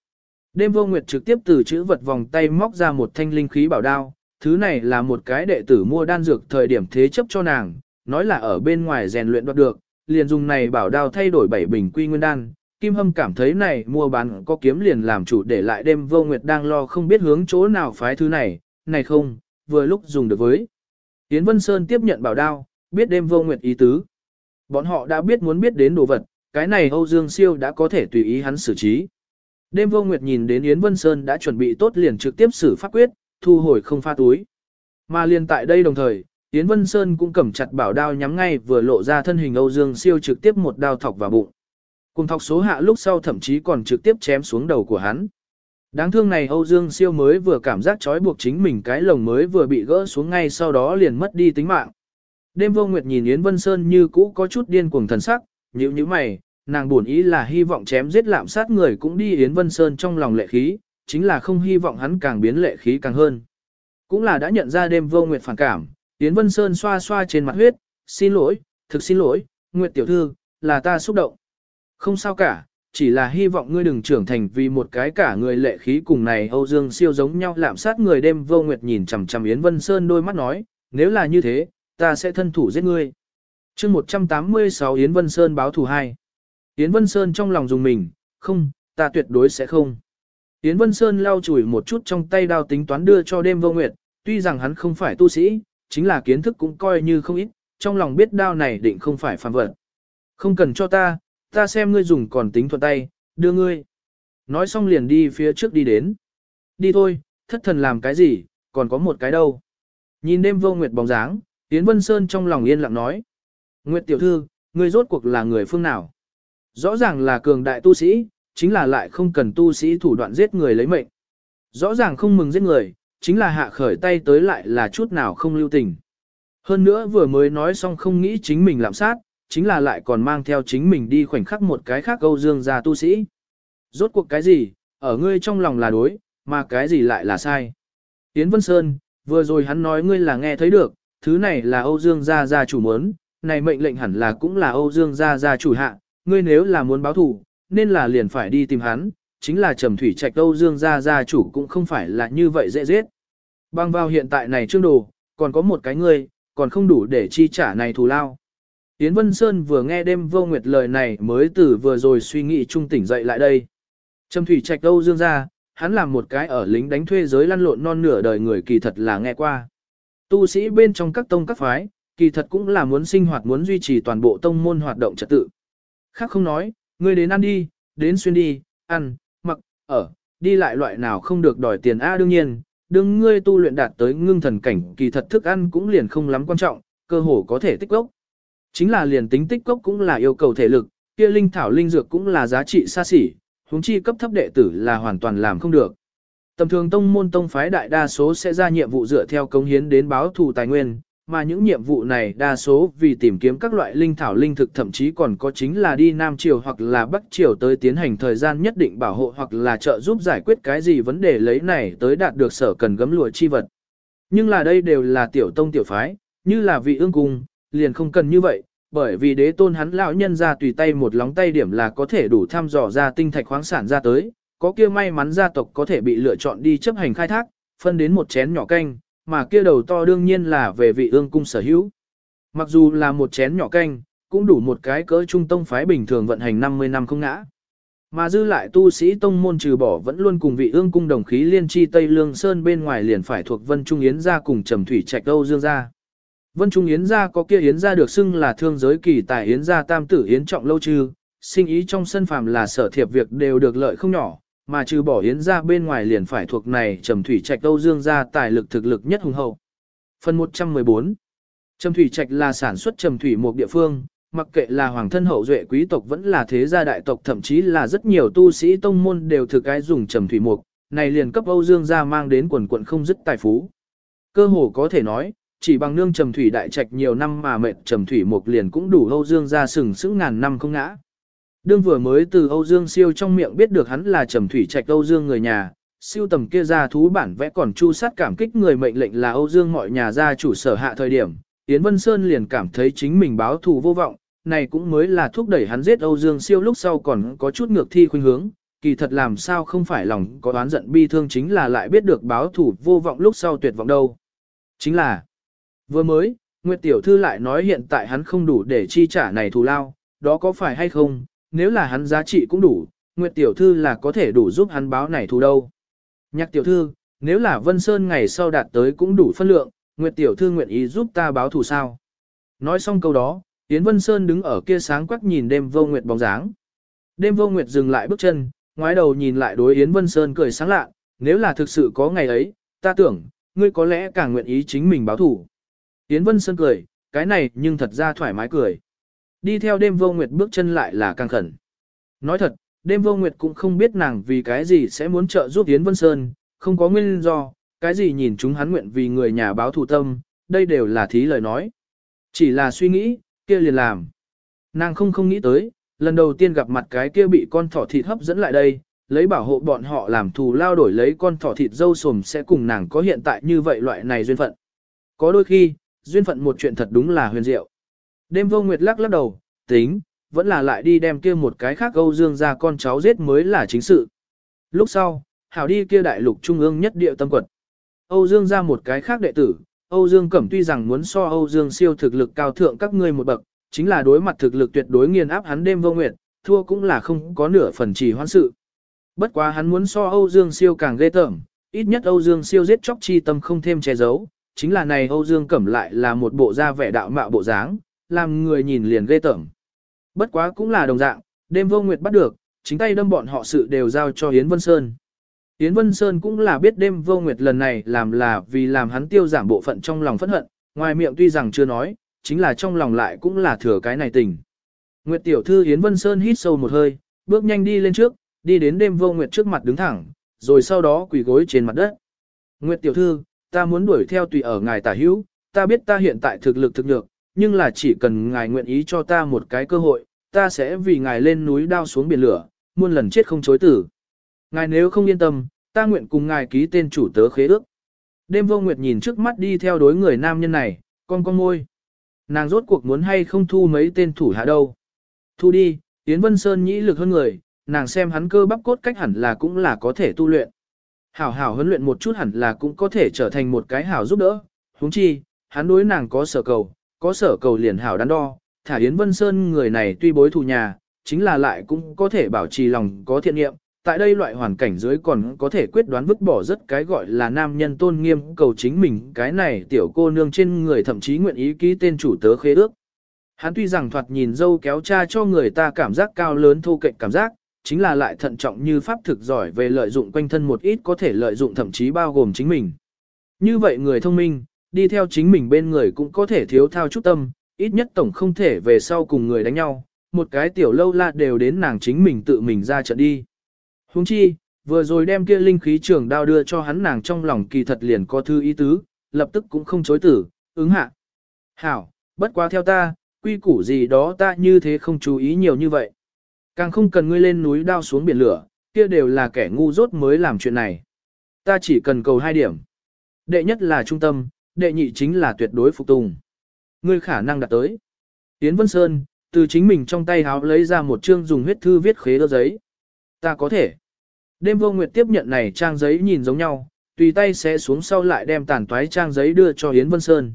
Đêm vô nguyệt trực tiếp từ chữ vật vòng tay móc ra một thanh linh khí bảo đao, thứ này là một cái đệ tử mua đan dược thời điểm thế chấp cho nàng, nói là ở bên ngoài rèn luyện đoạt được, liền dùng này bảo đao thay đổi bảy bình quy nguyên đan. Kim Hâm cảm thấy này mua bán có kiếm liền làm chủ để lại đêm vô nguyệt đang lo không biết hướng chỗ nào phái thứ này, này không, vừa lúc dùng được với. Yến Vân Sơn tiếp nhận bảo đao, biết đêm vô nguyệt ý tứ. Bọn họ đã biết muốn biết đến đồ vật, cái này Âu Dương Siêu đã có thể tùy ý hắn xử trí. Đêm vô nguyệt nhìn đến Yến Vân Sơn đã chuẩn bị tốt liền trực tiếp xử pháp quyết, thu hồi không pha túi. Mà liền tại đây đồng thời, Yến Vân Sơn cũng cầm chặt bảo đao nhắm ngay vừa lộ ra thân hình Âu Dương Siêu trực tiếp một đao thọc vào bụng. Cùng thọc số hạ lúc sau thậm chí còn trực tiếp chém xuống đầu của hắn. Đáng thương này Âu Dương Siêu mới vừa cảm giác trói buộc chính mình cái lồng mới vừa bị gỡ xuống ngay sau đó liền mất đi tính mạng. Đêm vô nguyệt nhìn Yến Vân Sơn như cũ có chút điên cuồng thần sắc, nhíu nhíu mày, nàng buồn ý là hy vọng chém giết lạm sát người cũng đi Yến Vân Sơn trong lòng lệ khí, chính là không hy vọng hắn càng biến lệ khí càng hơn. Cũng là đã nhận ra đêm vô nguyệt phản cảm, Yến Vân Sơn xoa xoa trên mặt huyết, xin lỗi, thực xin lỗi, Nguyệt tiểu thư, là ta xúc động. Không sao cả, chỉ là hy vọng ngươi đừng trưởng thành vì một cái cả người lệ khí cùng này Âu Dương siêu giống nhau lạm sát người đêm vô nguyệt nhìn chằm chằm Yến Vân Sơn đôi mắt nói, nếu là như thế, ta sẽ thân thủ giết ngươi. chương 186 Yến Vân Sơn báo thù hai. Yến Vân Sơn trong lòng dùng mình, không, ta tuyệt đối sẽ không. Yến Vân Sơn lau chùi một chút trong tay đao tính toán đưa cho đêm vô nguyệt, tuy rằng hắn không phải tu sĩ, chính là kiến thức cũng coi như không ít, trong lòng biết đao này định không phải phàm vật. Không cần cho ta, ta xem ngươi dùng còn tính thuận tay, đưa ngươi. Nói xong liền đi phía trước đi đến. Đi thôi, thất thần làm cái gì, còn có một cái đâu. Nhìn đêm vô nguyệt bóng dáng, Yến Vân Sơn trong lòng yên lặng nói. Nguyệt tiểu thư, ngươi rốt cuộc là người phương nào? Rõ ràng là cường đại tu sĩ, chính là lại không cần tu sĩ thủ đoạn giết người lấy mệnh. Rõ ràng không mừng giết người, chính là hạ khởi tay tới lại là chút nào không lưu tình. Hơn nữa vừa mới nói xong không nghĩ chính mình làm sát, chính là lại còn mang theo chính mình đi khoảnh khắc một cái khác câu dương ra tu sĩ. Rốt cuộc cái gì, ở ngươi trong lòng là đối, mà cái gì lại là sai. Tiến Vân Sơn, vừa rồi hắn nói ngươi là nghe thấy được, thứ này là Âu Dương gia gia chủ muốn, này mệnh lệnh hẳn là cũng là Âu Dương gia gia chủ hạ, ngươi nếu là muốn báo thù, nên là liền phải đi tìm hắn, chính là Trầm Thủy Trạch Âu Dương gia gia chủ cũng không phải là như vậy dễ giết. Bằng vào hiện tại này trương đồ, còn có một cái ngươi, còn không đủ để chi trả này thù lao. Yến Vân Sơn vừa nghe đêm vô nguyệt lời này mới từ vừa rồi suy nghĩ trung tỉnh dậy lại đây. Trầm Thủy Trạch Âu Dương gia, hắn làm một cái ở lính đánh thuê giới lăn lộn non nửa đời người kỳ thật là nghe qua. Tu sĩ bên trong các tông các phái, kỳ thật cũng là muốn sinh hoạt muốn duy trì toàn bộ tông môn hoạt động trật tự. Khác không nói, ngươi đến ăn đi, đến xuyên đi, ăn, mặc, ở, đi lại loại nào không được đòi tiền A đương nhiên, đừng ngươi tu luyện đạt tới ngưng thần cảnh kỳ thật thức ăn cũng liền không lắm quan trọng, cơ hồ có thể tích cốc. Chính là liền tính tích cốc cũng là yêu cầu thể lực, kia linh thảo linh dược cũng là giá trị xa xỉ, huống chi cấp thấp đệ tử là hoàn toàn làm không được. Tầm thường tông môn tông phái đại đa số sẽ ra nhiệm vụ dựa theo công hiến đến báo thù tài nguyên, mà những nhiệm vụ này đa số vì tìm kiếm các loại linh thảo linh thực thậm chí còn có chính là đi Nam Triều hoặc là Bắc Triều tới tiến hành thời gian nhất định bảo hộ hoặc là trợ giúp giải quyết cái gì vấn đề lấy này tới đạt được sở cần gấm lụa chi vật. Nhưng là đây đều là tiểu tông tiểu phái, như là vị ương cung, liền không cần như vậy, bởi vì đế tôn hắn lão nhân ra tùy tay một lóng tay điểm là có thể đủ thăm dò ra tinh thạch khoáng sản ra tới, có kia may mắn gia tộc có thể bị lựa chọn đi chấp hành khai thác, phân đến một chén nhỏ canh, mà kia đầu to đương nhiên là về vị ương cung sở hữu. Mặc dù là một chén nhỏ canh, cũng đủ một cái cỡ trung tông phái bình thường vận hành 50 năm không ngã. Mà dư lại tu sĩ tông môn trừ bỏ vẫn luôn cùng vị ương cung đồng khí liên chi Tây Lương Sơn bên ngoài liền phải thuộc Vân Trung Yến gia cùng Trầm Thủy Trạch Âu Dương gia. Vân Trung Yến gia có kia Yến gia được xưng là thương giới kỳ tài Yến gia tam tử Yến trọng lâu trừ, sinh ý trong sân phàm là sở thiệp việc đều được lợi không nhỏ, mà trừ bỏ Yến ra bên ngoài liền phải thuộc này Trầm Thủy Trạch Âu Dương gia tài lực thực lực nhất hùng hậu. Phần 114 Trầm Thủy Trạch là sản xuất trầm thủy một địa phương, mặc kệ là hoàng thân hậu duệ quý tộc vẫn là thế gia đại tộc thậm chí là rất nhiều tu sĩ tông môn đều thực cái dùng trầm thủy mục, này liền cấp Âu Dương gia mang đến quần quận không dứt tài phú. Cơ hồ có thể nói, chỉ bằng nương trầm thủy đại trạch nhiều năm mà mệt trầm thủy mục liền cũng đủ Âu Dương gia sừng sững ngàn năm không ngã. Đương vừa mới từ Âu Dương siêu trong miệng biết được hắn là trầm thủy trạch Âu Dương người nhà, siêu tầm kia ra thú bản vẽ còn chu sát cảm kích người mệnh lệnh là Âu Dương mọi nhà gia chủ sở hạ thời điểm, Yến Vân Sơn liền cảm thấy chính mình báo thù vô vọng, này cũng mới là thúc đẩy hắn giết Âu Dương siêu lúc sau còn có chút ngược thi khuynh hướng, kỳ thật làm sao không phải lòng có đoán giận bi thương chính là lại biết được báo thù vô vọng lúc sau tuyệt vọng đâu. Chính là, vừa mới, Nguyệt Tiểu Thư lại nói hiện tại hắn không đủ để chi trả này thù lao, đó có phải hay không, nếu là hắn giá trị cũng đủ, Nguyệt Tiểu Thư là có thể đủ giúp hắn báo này thù đâu. Nhạc Tiểu Thư, nếu là Vân Sơn ngày sau đạt tới cũng đủ phân lượng, Nguyệt Tiểu Thư nguyện ý giúp ta báo thù sao. Nói xong câu đó, Yến Vân Sơn đứng ở kia sáng quắc nhìn đêm vô nguyệt bóng dáng. Đêm vô nguyệt dừng lại bước chân, ngoái đầu nhìn lại đối Yến Vân Sơn cười sáng lạ, nếu là thực sự có ngày ấy, ta tưởng, ngươi có lẽ càng nguyện ý chính mình báo thủ. Yến Vân Sơn cười, cái này nhưng thật ra thoải mái cười. Đi theo đêm vô nguyệt bước chân lại là càng khẩn. Nói thật, đêm vô nguyệt cũng không biết nàng vì cái gì sẽ muốn trợ giúp Yến Vân Sơn, không có nguyên do, cái gì nhìn chúng hắn nguyện vì người nhà báo thù tâm, đây đều là thí lời nói. Chỉ là suy nghĩ, kia liền làm. Nàng không không nghĩ tới, lần đầu tiên gặp mặt cái kia bị con thỏ thịt hấp dẫn lại đây, lấy bảo hộ bọn họ làm thù lao đổi lấy con thỏ thịt dâu sồm sẽ cùng nàng có hiện tại như vậy loại này duyên phận. Có đôi khi, duyên phận một chuyện thật đúng là huyền diệu. Đêm vô nguyệt lắc lắc đầu, tính, vẫn là lại đi đem kia một cái khác Âu Dương ra con cháu giết mới là chính sự. Lúc sau, hảo đi kia đại lục trung ương nhất địa tâm quật. Âu Dương ra một cái khác đệ tử, Âu Dương Cẩm tuy rằng muốn so Âu Dương siêu thực lực cao thượng các ngươi một bậc, chính là đối mặt thực lực tuyệt đối nghiền áp hắn đêm vô nguyệt, thua cũng là không có nửa phần trì hoãn sự. Bất quá hắn muốn so Âu Dương Siêu càng ghê tởm, ít nhất Âu Dương Siêu giết chóc chi tâm không thêm che giấu, chính là này Âu Dương Cẩm lại là một bộ da vẻ đạo mạo bộ dáng, làm người nhìn liền ghê tởm. Bất quá cũng là đồng dạng, đêm vô nguyệt bắt được, chính tay đâm bọn họ sự đều giao cho Yến Vân Sơn. Yến Vân Sơn cũng là biết đêm vô nguyệt lần này làm là vì làm hắn tiêu giảm bộ phận trong lòng phẫn hận, ngoài miệng tuy rằng chưa nói, chính là trong lòng lại cũng là thừa cái này tình. Nguyệt tiểu thư Yến Vân Sơn hít sâu một hơi, bước nhanh đi lên trước, đi đến đêm vô nguyệt trước mặt đứng thẳng, rồi sau đó quỳ gối trên mặt đất. Nguyệt tiểu thư, ta muốn đuổi theo tùy ở ngài tả hữu, ta biết ta hiện tại thực lực thực nhược, nhưng là chỉ cần ngài nguyện ý cho ta một cái cơ hội, ta sẽ vì ngài lên núi đao xuống biển lửa, muôn lần chết không chối tử. Ngài nếu không yên tâm, ta nguyện cùng ngài ký tên chủ tớ khế ước. Đêm vô nguyệt nhìn trước mắt đi theo đối người nam nhân này, con con môi. Nàng rốt cuộc muốn hay không thu mấy tên thủ hạ đâu. Thu đi, Yến Vân Sơn nhĩ lực hơn người, nàng xem hắn cơ bắp cốt cách hẳn là cũng là có thể tu luyện. Hảo hảo huấn luyện một chút hẳn là cũng có thể trở thành một cái hảo giúp đỡ. huống chi, hắn đối nàng có sở cầu, có sở cầu liền hảo đắn đo. Thả Yến Vân Sơn người này tuy bối thù nhà, chính là lại cũng có thể bảo trì lòng có thiện nghiệm. Tại đây loại hoàn cảnh dưới còn có thể quyết đoán vứt bỏ rất cái gọi là nam nhân tôn nghiêm cầu chính mình cái này tiểu cô nương trên người thậm chí nguyện ý ký tên chủ tớ khế ước. Hắn tuy rằng thoạt nhìn dâu kéo cha cho người ta cảm giác cao lớn thu kệch cảm giác, chính là lại thận trọng như pháp thực giỏi về lợi dụng quanh thân một ít có thể lợi dụng thậm chí bao gồm chính mình. Như vậy người thông minh, đi theo chính mình bên người cũng có thể thiếu thao chút tâm, ít nhất tổng không thể về sau cùng người đánh nhau, một cái tiểu lâu la đều đến nàng chính mình tự mình ra trận đi. Huống chi, vừa rồi đem kia linh khí trường đao đưa cho hắn nàng trong lòng kỳ thật liền có thư ý tứ, lập tức cũng không chối tử, ứng hạ. Hảo, bất quá theo ta, quy củ gì đó ta như thế không chú ý nhiều như vậy. Càng không cần ngươi lên núi đao xuống biển lửa, kia đều là kẻ ngu dốt mới làm chuyện này. Ta chỉ cần cầu hai điểm. Đệ nhất là trung tâm, đệ nhị chính là tuyệt đối phục tùng. Ngươi khả năng đạt tới. Yến Vân Sơn, từ chính mình trong tay háo lấy ra một chương dùng huyết thư viết khế đỡ giấy. Ta có thể. Đêm vô nguyệt tiếp nhận này trang giấy nhìn giống nhau, tùy tay sẽ xuống sau lại đem tàn toái trang giấy đưa cho Yến Vân Sơn.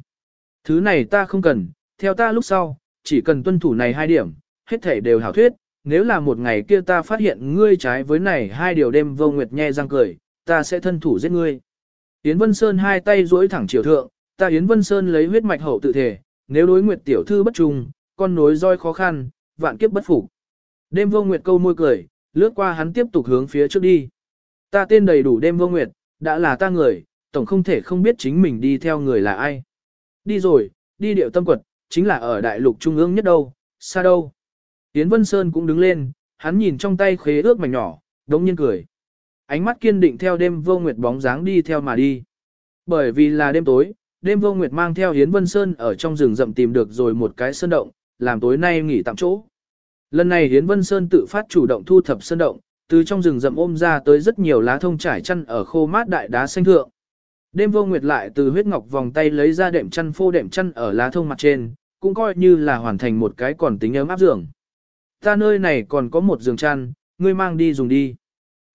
Thứ này ta không cần, theo ta lúc sau, chỉ cần tuân thủ này hai điểm, hết thể đều hảo thuyết, nếu là một ngày kia ta phát hiện ngươi trái với này hai điều đêm vô nguyệt nhe răng cười, ta sẽ thân thủ giết ngươi. Yến Vân Sơn hai tay duỗi thẳng chiều thượng, ta Yến Vân Sơn lấy huyết mạch hậu tự thể, nếu đối nguyệt tiểu thư bất trung, con nối roi khó khăn, vạn kiếp bất phục. Đêm vô nguyệt câu môi cười, lướt qua hắn tiếp tục hướng phía trước đi. Ta tên đầy đủ đêm vô nguyệt, đã là ta người, tổng không thể không biết chính mình đi theo người là ai. Đi rồi, đi điệu tâm quật, chính là ở đại lục trung ương nhất đâu, xa đâu. Yến Vân Sơn cũng đứng lên, hắn nhìn trong tay khế ước mảnh nhỏ, đống nhiên cười. Ánh mắt kiên định theo đêm vô nguyệt bóng dáng đi theo mà đi. Bởi vì là đêm tối, đêm vô nguyệt mang theo Yến Vân Sơn ở trong rừng rậm tìm được rồi một cái sơn động, làm tối nay nghỉ tạm chỗ. Lần này Yến Vân Sơn tự phát chủ động thu thập sơn động, từ trong rừng rậm ôm ra tới rất nhiều lá thông trải chăn ở khô mát đại đá xanh thượng. Đêm vô nguyệt lại từ huyết ngọc vòng tay lấy ra đệm chăn phô đệm chăn ở lá thông mặt trên, cũng coi như là hoàn thành một cái còn tính ấm áp giường. Ta nơi này còn có một giường chăn, ngươi mang đi dùng đi.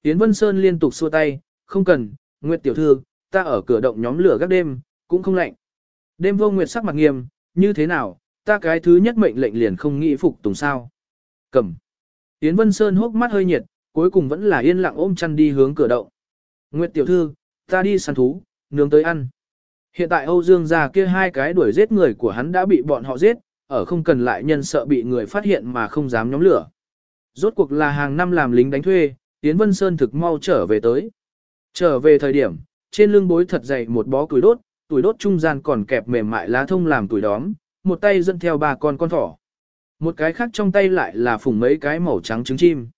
Yến Vân Sơn liên tục xua tay, không cần, Nguyệt tiểu thư, ta ở cửa động nhóm lửa gác đêm, cũng không lạnh. Đêm vô Nguyệt sắc mặt nghiêm, như thế nào, ta cái thứ nhất mệnh lệnh liền không nghĩ phục tùng sao. Cầm. Yến Vân Sơn hốc mắt hơi nhiệt, cuối cùng vẫn là yên lặng ôm chăn đi hướng cửa động. Nguyệt tiểu thư, ta đi săn thú, nướng tới ăn. Hiện tại Âu Dương gia kia hai cái đuổi giết người của hắn đã bị bọn họ giết, ở không cần lại nhân sợ bị người phát hiện mà không dám nhóm lửa. Rốt cuộc là hàng năm làm lính đánh thuê, Tiến Vân Sơn thực mau trở về tới. Trở về thời điểm, trên lưng bối thật dày một bó củi đốt, tuổi đốt trung gian còn kẹp mềm mại lá thông làm tuổi đóm, một tay dẫn theo ba con con thỏ. Một cái khác trong tay lại là phùng mấy cái màu trắng trứng chim.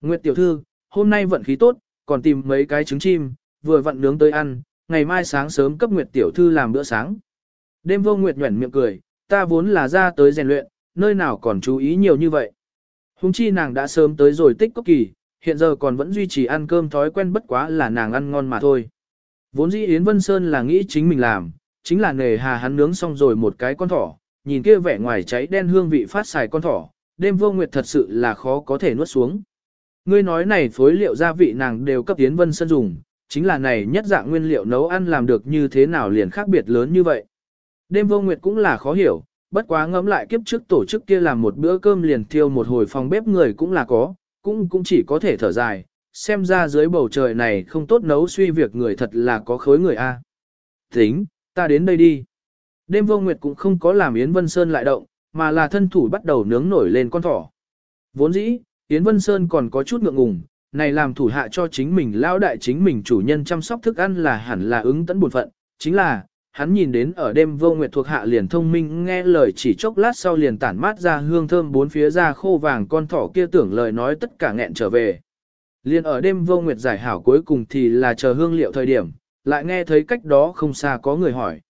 Nguyệt tiểu thư, hôm nay vận khí tốt, còn tìm mấy cái trứng chim, vừa vận nướng tới ăn, ngày mai sáng sớm cấp Nguyệt tiểu thư làm bữa sáng. Đêm vô Nguyệt nhuẩn miệng cười, ta vốn là ra tới rèn luyện, nơi nào còn chú ý nhiều như vậy. Hùng chi nàng đã sớm tới rồi tích cốc kỳ, hiện giờ còn vẫn duy trì ăn cơm thói quen bất quá là nàng ăn ngon mà thôi. Vốn dĩ Yến Vân Sơn là nghĩ chính mình làm, chính là nề hà hắn nướng xong rồi một cái con thỏ, nhìn kia vẻ ngoài cháy đen hương vị phát xài con thỏ, đêm vô nguyệt thật sự là khó có thể nuốt xuống. Ngươi nói này phối liệu gia vị nàng đều cấp Yến Vân Sơn dùng, chính là này nhất dạng nguyên liệu nấu ăn làm được như thế nào liền khác biệt lớn như vậy. Đêm vô nguyệt cũng là khó hiểu, bất quá ngẫm lại kiếp trước tổ chức kia làm một bữa cơm liền thiêu một hồi phòng bếp người cũng là có, cũng cũng chỉ có thể thở dài, xem ra dưới bầu trời này không tốt nấu suy việc người thật là có khối người a. Tính, ta đến đây đi. Đêm vô nguyệt cũng không có làm Yến Vân Sơn lại động, mà là thân thủ bắt đầu nướng nổi lên con thỏ. Vốn dĩ, Yến Vân Sơn còn có chút ngượng ngùng, này làm thủ hạ cho chính mình lao đại chính mình chủ nhân chăm sóc thức ăn là hẳn là ứng tấn buồn phận, chính là, hắn nhìn đến ở đêm vô nguyệt thuộc hạ liền thông minh nghe lời chỉ chốc lát sau liền tản mát ra hương thơm bốn phía ra khô vàng con thỏ kia tưởng lời nói tất cả nghẹn trở về. Liền ở đêm vô nguyệt giải hảo cuối cùng thì là chờ hương liệu thời điểm, lại nghe thấy cách đó không xa có người hỏi.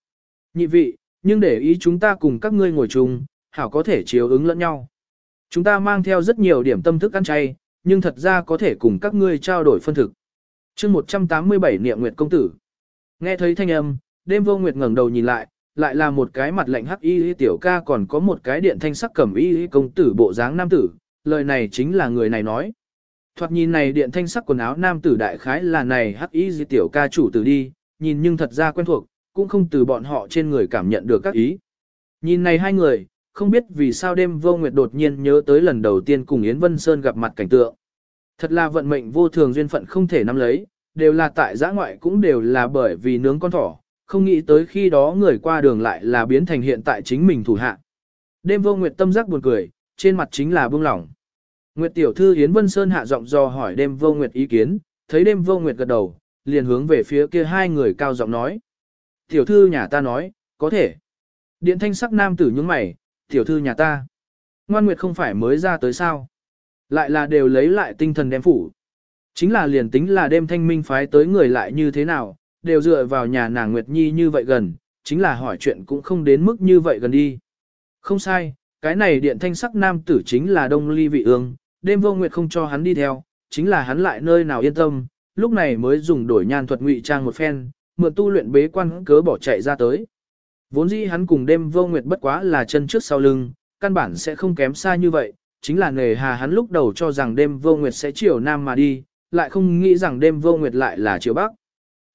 Nhị vị, nhưng để ý chúng ta cùng các ngươi ngồi chung, hảo có thể chiếu ứng lẫn nhau. Chúng ta mang theo rất nhiều điểm tâm thức ăn chay, nhưng thật ra có thể cùng các ngươi trao đổi phân thực. chương 187 niệm nguyệt công tử. Nghe thấy thanh âm, đêm vô nguyệt ngẩng đầu nhìn lại, lại là một cái mặt lạnh hắc y tiểu ca còn có một cái điện thanh sắc cẩm y công tử bộ dáng nam tử, lời này chính là người này nói. Thoạt nhìn này điện thanh sắc quần áo nam tử đại khái là này hắc y tiểu ca chủ tử đi, nhìn nhưng thật ra quen thuộc, cũng không từ bọn họ trên người cảm nhận được các ý. Nhìn này hai người, không biết vì sao đêm vô nguyệt đột nhiên nhớ tới lần đầu tiên cùng Yến Vân Sơn gặp mặt cảnh tượng. Thật là vận mệnh vô thường duyên phận không thể nắm lấy, đều là tại giã ngoại cũng đều là bởi vì nướng con thỏ, không nghĩ tới khi đó người qua đường lại là biến thành hiện tại chính mình thủ hạ. Đêm vô nguyệt tâm giác buồn cười, trên mặt chính là buông lỏng. Nguyệt tiểu thư Yến Vân Sơn hạ giọng do hỏi đêm vô nguyệt ý kiến, thấy đêm vô nguyệt gật đầu, liền hướng về phía kia hai người cao giọng nói. Tiểu thư nhà ta nói, có thể. Điện thanh sắc nam tử nhướng mày, tiểu thư nhà ta. Ngoan Nguyệt không phải mới ra tới sao. Lại là đều lấy lại tinh thần đem phủ. Chính là liền tính là đêm thanh minh phái tới người lại như thế nào, đều dựa vào nhà nàng Nguyệt Nhi như vậy gần, chính là hỏi chuyện cũng không đến mức như vậy gần đi. Không sai, cái này điện thanh sắc nam tử chính là đông ly vị ương, đêm vô Nguyệt không cho hắn đi theo, chính là hắn lại nơi nào yên tâm, lúc này mới dùng đổi nhan thuật ngụy trang một phen, mượn tu luyện bế quan cớ bỏ chạy ra tới. Vốn dĩ hắn cùng đêm vô nguyệt bất quá là chân trước sau lưng, căn bản sẽ không kém xa như vậy, chính là nghề hà hắn lúc đầu cho rằng đêm vô nguyệt sẽ chiều nam mà đi, lại không nghĩ rằng đêm vô nguyệt lại là chiều bắc.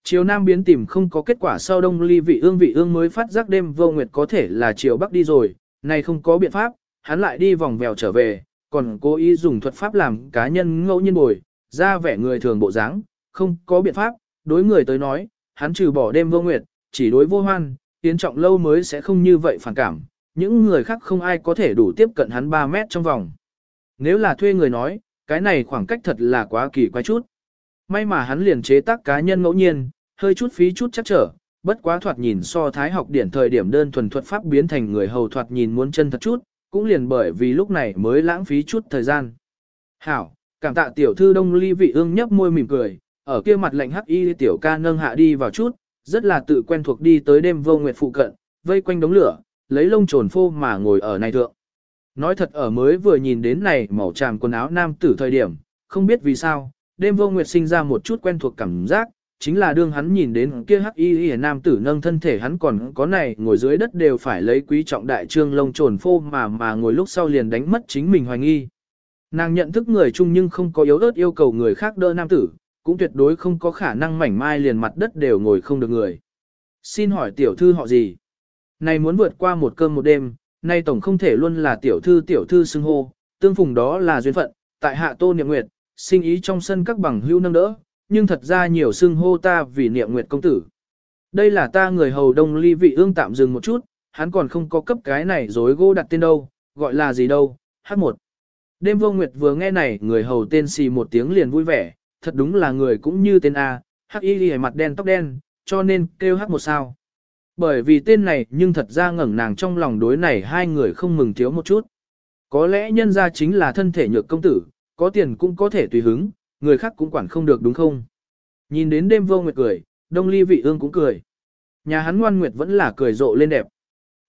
Chiều nam biến tìm không có kết quả sau đông ly vị ương vị ương mới phát giác đêm vô nguyệt có thể là chiều bắc đi rồi, này không có biện pháp, hắn lại đi vòng vèo trở về, còn cố ý dùng thuật pháp làm cá nhân ngẫu nhiên bồi, ra vẻ người thường bộ dáng, không có biện pháp, đối người tới nói, hắn trừ bỏ đêm vô nguyệt, chỉ đối vô hoan, tiến trọng lâu mới sẽ không như vậy phản cảm, những người khác không ai có thể đủ tiếp cận hắn 3 mét trong vòng. Nếu là thuê người nói, cái này khoảng cách thật là quá kỳ quái chút. May mà hắn liền chế tác cá nhân ngẫu nhiên, hơi chút phí chút chắc trở, bất quá thoạt nhìn so thái học điển thời điểm đơn thuần thuật pháp biến thành người hầu thoạt nhìn muốn chân thật chút, cũng liền bởi vì lúc này mới lãng phí chút thời gian. Hảo, cảm tạ tiểu thư đông ly vị ương nhấp môi mỉm cười, ở kia mặt lạnh hắc y tiểu ca nâng hạ đi vào chút, rất là tự quen thuộc đi tới đêm vô nguyệt phụ cận, vây quanh đống lửa, lấy lông trồn phô mà ngồi ở này thượng. Nói thật ở mới vừa nhìn đến này màu tràm quần áo nam tử thời điểm, không biết vì sao, đêm vô nguyệt sinh ra một chút quen thuộc cảm giác, chính là đương hắn nhìn đến kia hắc y y nam tử nâng thân thể hắn còn có này ngồi dưới đất đều phải lấy quý trọng đại trương lông trồn phô mà mà ngồi lúc sau liền đánh mất chính mình hoài nghi. Nàng nhận thức người chung nhưng không có yếu ớt yêu cầu người khác đỡ nam tử, cũng tuyệt đối không có khả năng mảnh mai liền mặt đất đều ngồi không được người. Xin hỏi tiểu thư họ gì? Này muốn vượt qua một cơm một đêm, nay tổng không thể luôn là tiểu thư tiểu thư xưng hô, tương phùng đó là duyên phận, tại hạ tô niệm nguyệt, sinh ý trong sân các bằng hữu nâng đỡ, nhưng thật ra nhiều xưng hô ta vì niệm nguyệt công tử. Đây là ta người hầu đông ly vị ương tạm dừng một chút, hắn còn không có cấp cái này dối gô đặt tên đâu, gọi là gì đâu, H1. Đêm vô nguyệt vừa nghe này người hầu tên xì một tiếng liền vui vẻ, thật đúng là người cũng như tên A, hắc y đi mặt đen tóc đen, cho nên kêu hắc một sao. Bởi vì tên này nhưng thật ra ngẩng nàng trong lòng đối này hai người không mừng thiếu một chút. Có lẽ nhân ra chính là thân thể nhược công tử, có tiền cũng có thể tùy hứng, người khác cũng quản không được đúng không? Nhìn đến đêm vô nguyệt cười, đông ly vị ương cũng cười. Nhà hắn ngoan nguyệt vẫn là cười rộ lên đẹp.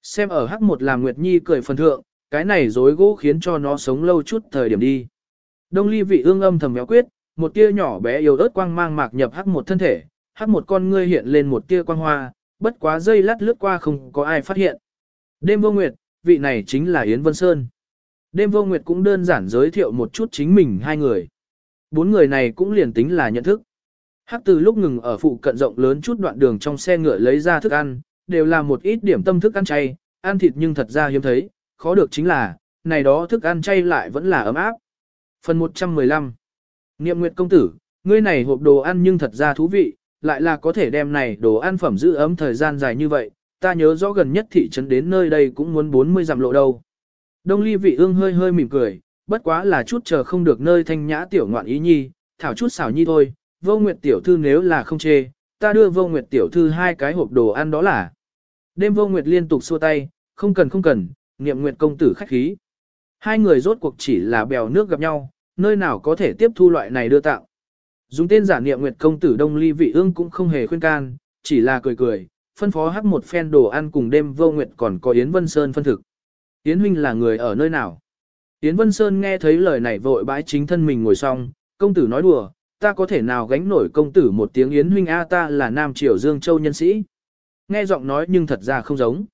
Xem ở hắc một làm nguyệt nhi cười phần thượng, cái này dối gỗ khiến cho nó sống lâu chút thời điểm đi. Đông ly vị ương âm thầm méo quyết, một tia nhỏ bé yếu ớt quang mang mạc nhập hắc một thân thể, hắc một con ngươi hiện lên một tia quang hoa, bất quá dây lát lướt qua không có ai phát hiện. Đêm vô nguyệt, vị này chính là Yến Vân Sơn. Đêm vô nguyệt cũng đơn giản giới thiệu một chút chính mình hai người. Bốn người này cũng liền tính là nhận thức. Hắc từ lúc ngừng ở phụ cận rộng lớn chút đoạn đường trong xe ngựa lấy ra thức ăn, đều là một ít điểm tâm thức ăn chay, ăn thịt nhưng thật ra hiếm thấy, khó được chính là, này đó thức ăn chay lại vẫn là ấm áp. Phần 115 Niệm Nguyệt công tử, ngươi này hộp đồ ăn nhưng thật ra thú vị, lại là có thể đem này đồ ăn phẩm giữ ấm thời gian dài như vậy, ta nhớ rõ gần nhất thị trấn đến nơi đây cũng muốn 40 dặm lộ đâu. Đông ly vị ương hơi hơi mỉm cười, bất quá là chút chờ không được nơi thanh nhã tiểu ngoạn ý nhi, thảo chút xảo nhi thôi, vô nguyệt tiểu thư nếu là không chê, ta đưa vô nguyệt tiểu thư hai cái hộp đồ ăn đó là. Đêm vô nguyệt liên tục xua tay, không cần không cần, niệm nguyệt công tử khách khí. Hai người rốt cuộc chỉ là bèo nước gặp nhau, nơi nào có thể tiếp thu loại này đưa tạo. Dùng tên giả niệm nguyệt công tử đông ly vị ương cũng không hề khuyên can, chỉ là cười cười, phân phó hắc một phen đồ ăn cùng đêm vô nguyệt còn có Yến Vân Sơn phân thực. Yến huynh là người ở nơi nào? Yến Vân Sơn nghe thấy lời này vội bãi chính thân mình ngồi xong, công tử nói đùa, ta có thể nào gánh nổi công tử một tiếng Yến huynh A ta là Nam Triều Dương Châu nhân sĩ. Nghe giọng nói nhưng thật ra không giống.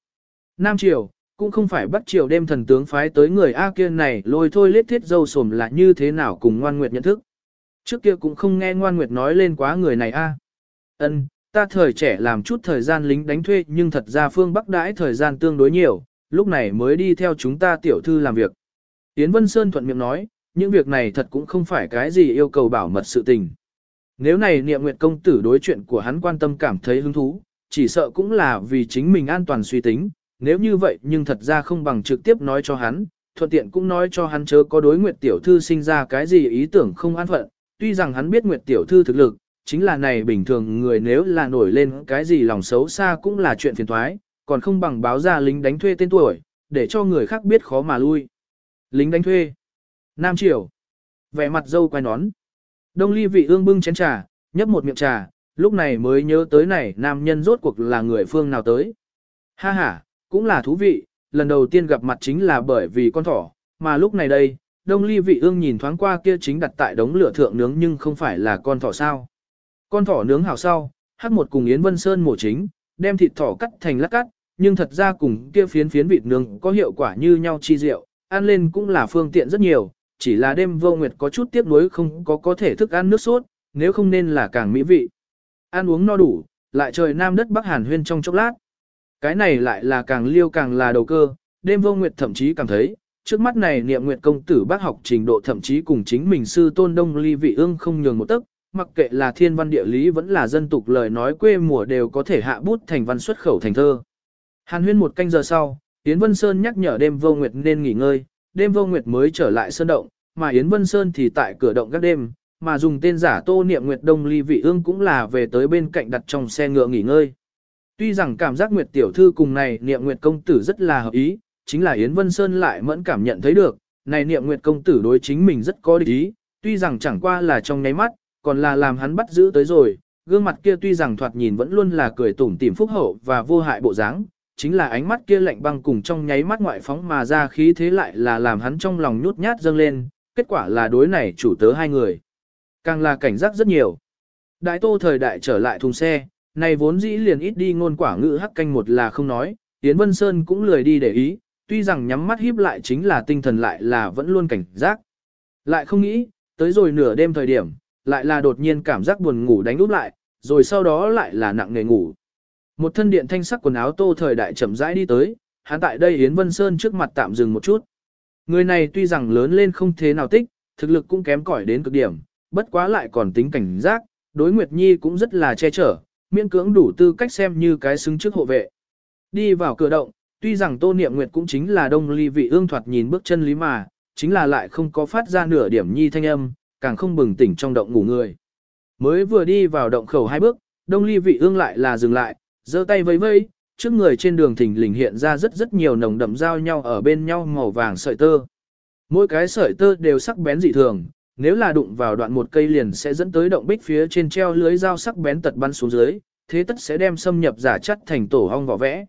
Nam Triều, cũng không phải bắt Triều đêm thần tướng phái tới người A kia này lôi thôi lết thiết dâu sồm là như thế nào cùng ngoan nguyệt nhận thức. Trước kia cũng không nghe ngoan nguyệt nói lên quá người này A. Ân, ta thời trẻ làm chút thời gian lính đánh thuê nhưng thật ra phương Bắc đãi thời gian tương đối nhiều, lúc này mới đi theo chúng ta tiểu thư làm việc. Yến Vân Sơn thuận miệng nói, những việc này thật cũng không phải cái gì yêu cầu bảo mật sự tình. Nếu này niệm nguyệt công tử đối chuyện của hắn quan tâm cảm thấy hứng thú, chỉ sợ cũng là vì chính mình an toàn suy tính, nếu như vậy nhưng thật ra không bằng trực tiếp nói cho hắn, thuận tiện cũng nói cho hắn chớ có đối nguyệt tiểu thư sinh ra cái gì ý tưởng không an phận, tuy rằng hắn biết nguyệt tiểu thư thực lực, chính là này bình thường người nếu là nổi lên cái gì lòng xấu xa cũng là chuyện phiền thoái, còn không bằng báo ra lính đánh thuê tên tuổi, để cho người khác biết khó mà lui. Lính đánh thuê. Nam Triều. Vẻ mặt dâu quay nón. Đông ly vị ương bưng chén trà, nhấp một miệng trà, lúc này mới nhớ tới này nam nhân rốt cuộc là người phương nào tới. Ha ha, cũng là thú vị, lần đầu tiên gặp mặt chính là bởi vì con thỏ, mà lúc này đây, đông ly vị ương nhìn thoáng qua kia chính đặt tại đống lửa thượng nướng nhưng không phải là con thỏ sao. Con thỏ nướng hào sau, hát một cùng Yến Vân Sơn mổ chính, đem thịt thỏ cắt thành lát cắt, nhưng thật ra cùng kia phiến phiến vịt nướng có hiệu quả như nhau chi diệu, ăn lên cũng là phương tiện rất nhiều, chỉ là đêm vô nguyệt có chút tiếc nuối không có có thể thức ăn nước sốt, nếu không nên là càng mỹ vị. Ăn uống no đủ, lại trời nam đất bắc hàn huyên trong chốc lát. Cái này lại là càng liêu càng là đầu cơ, đêm vô nguyệt thậm chí cảm thấy, trước mắt này niệm nguyệt công tử bác học trình độ thậm chí cùng chính mình sư tôn đông ly vị ương không nhường một tấc, mặc kệ là thiên văn địa lý vẫn là dân tục lời nói quê mùa đều có thể hạ bút thành văn xuất khẩu thành thơ. Hàn huyên một canh giờ sau, Yến Vân Sơn nhắc nhở đêm vô nguyệt nên nghỉ ngơi, đêm vô nguyệt mới trở lại sơn động, mà Yến Vân Sơn thì tại cửa động các đêm, mà dùng tên giả tô niệm nguyệt đông ly vị ương cũng là về tới bên cạnh đặt trong xe ngựa nghỉ ngơi. Tuy rằng cảm giác nguyệt tiểu thư cùng này niệm nguyệt công tử rất là hợp ý, chính là Yến Vân Sơn lại mẫn cảm nhận thấy được, này niệm nguyệt công tử đối chính mình rất có địch ý, tuy rằng chẳng qua là trong nháy mắt, còn là làm hắn bắt giữ tới rồi, gương mặt kia tuy rằng thoạt nhìn vẫn luôn là cười tủm tỉm phúc hậu và vô hại bộ dáng, chính là ánh mắt kia lạnh băng cùng trong nháy mắt ngoại phóng mà ra khí thế lại là làm hắn trong lòng nhút nhát dâng lên, kết quả là đối này chủ tớ hai người. Càng là cảnh giác rất nhiều. Đại tô thời đại trở lại thùng xe, này vốn dĩ liền ít đi ngôn quả ngữ hắc canh một là không nói, Tiến Vân Sơn cũng lười đi để ý, tuy rằng nhắm mắt híp lại chính là tinh thần lại là vẫn luôn cảnh giác. Lại không nghĩ, tới rồi nửa đêm thời điểm, lại là đột nhiên cảm giác buồn ngủ đánh úp lại, rồi sau đó lại là nặng nề ngủ. Một thân điện thanh sắc quần áo tô thời đại chậm rãi đi tới, hắn tại đây Yến Vân Sơn trước mặt tạm dừng một chút. Người này tuy rằng lớn lên không thế nào tích, thực lực cũng kém cỏi đến cực điểm, bất quá lại còn tính cảnh giác, đối Nguyệt Nhi cũng rất là che chở, miễn cưỡng đủ tư cách xem như cái xứng trước hộ vệ. Đi vào cửa động, tuy rằng Tô Niệm Nguyệt cũng chính là đông ly vị ương thoạt nhìn bước chân lý mà, chính là lại không có phát ra nửa điểm nhi thanh âm, càng không bừng tỉnh trong động ngủ người. Mới vừa đi vào động khẩu hai bước, đông ly vị ương lại là dừng lại, giơ tay vẫy vẫy, trước người trên đường thình lình hiện ra rất rất nhiều nồng đậm giao nhau ở bên nhau màu vàng sợi tơ. Mỗi cái sợi tơ đều sắc bén dị thường, nếu là đụng vào đoạn một cây liền sẽ dẫn tới động bích phía trên treo lưới dao sắc bén tật bắn xuống dưới, thế tất sẽ đem xâm nhập giả chất thành tổ hong vỏ vẽ.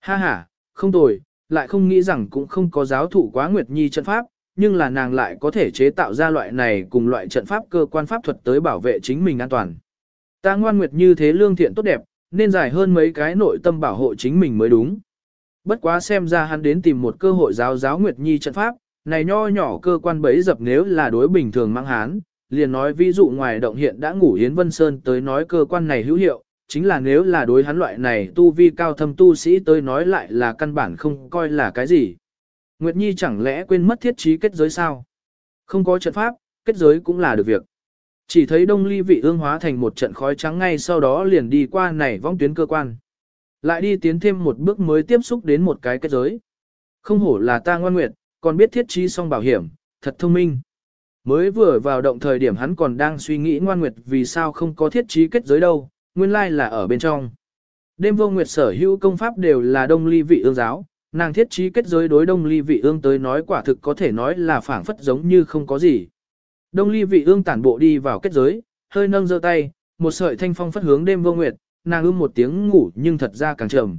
Ha ha, không tồi, lại không nghĩ rằng cũng không có giáo thụ quá Nguyệt Nhi trận pháp, nhưng là nàng lại có thể chế tạo ra loại này cùng loại trận pháp cơ quan pháp thuật tới bảo vệ chính mình an toàn. Ta ngoan nguyệt như thế lương thiện tốt đẹp, nên dài hơn mấy cái nội tâm bảo hộ chính mình mới đúng. Bất quá xem ra hắn đến tìm một cơ hội giáo giáo Nguyệt Nhi trận pháp, này nho nhỏ cơ quan bấy dập nếu là đối bình thường mang hán, liền nói ví dụ ngoài động hiện đã ngủ Yến Vân Sơn tới nói cơ quan này hữu hiệu, chính là nếu là đối hắn loại này tu vi cao thâm tu sĩ tới nói lại là căn bản không coi là cái gì. Nguyệt Nhi chẳng lẽ quên mất thiết trí kết giới sao? Không có trận pháp, kết giới cũng là được việc. Chỉ thấy đông ly vị ương hóa thành một trận khói trắng ngay sau đó liền đi qua này vong tuyến cơ quan. Lại đi tiến thêm một bước mới tiếp xúc đến một cái kết giới. Không hổ là ta ngoan nguyệt, còn biết thiết trí song bảo hiểm, thật thông minh. Mới vừa vào động thời điểm hắn còn đang suy nghĩ ngoan nguyệt vì sao không có thiết trí kết giới đâu, nguyên lai là ở bên trong. Đêm vô nguyệt sở hữu công pháp đều là đông ly vị ương giáo, nàng thiết trí kết giới đối đông ly vị ương tới nói quả thực có thể nói là phảng phất giống như không có gì. Đông ly vị ương tản bộ đi vào kết giới, hơi nâng giơ tay, một sợi thanh phong phất hướng đêm vô nguyệt, nàng ưm một tiếng ngủ nhưng thật ra càng trầm.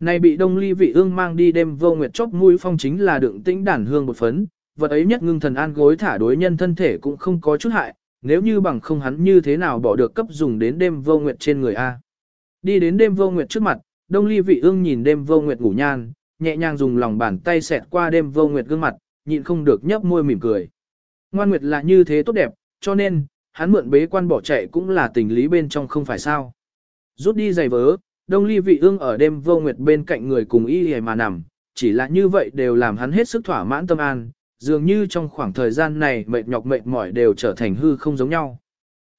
Này bị đông ly vị ương mang đi đêm vô nguyệt chốc mũi phong chính là đựng tĩnh đản hương một phấn, vật ấy nhất ngưng thần an gối thả đối nhân thân thể cũng không có chút hại, nếu như bằng không hắn như thế nào bỏ được cấp dùng đến đêm vô nguyệt trên người A. Đi đến đêm vô nguyệt trước mặt, đông ly vị ương nhìn đêm vô nguyệt ngủ nhan, nhẹ nhàng dùng lòng bàn tay xẹt qua đêm vô nguyệt gương mặt, nhịn không được nhấp môi mỉm cười. Ngoan nguyệt là như thế tốt đẹp, cho nên, hắn mượn bế quan bỏ chạy cũng là tình lý bên trong không phải sao. Rút đi giày vớ, đông ly vị ương ở đêm vô nguyệt bên cạnh người cùng y hề mà nằm, chỉ là như vậy đều làm hắn hết sức thỏa mãn tâm an, dường như trong khoảng thời gian này mệt nhọc mệt mỏi đều trở thành hư không giống nhau.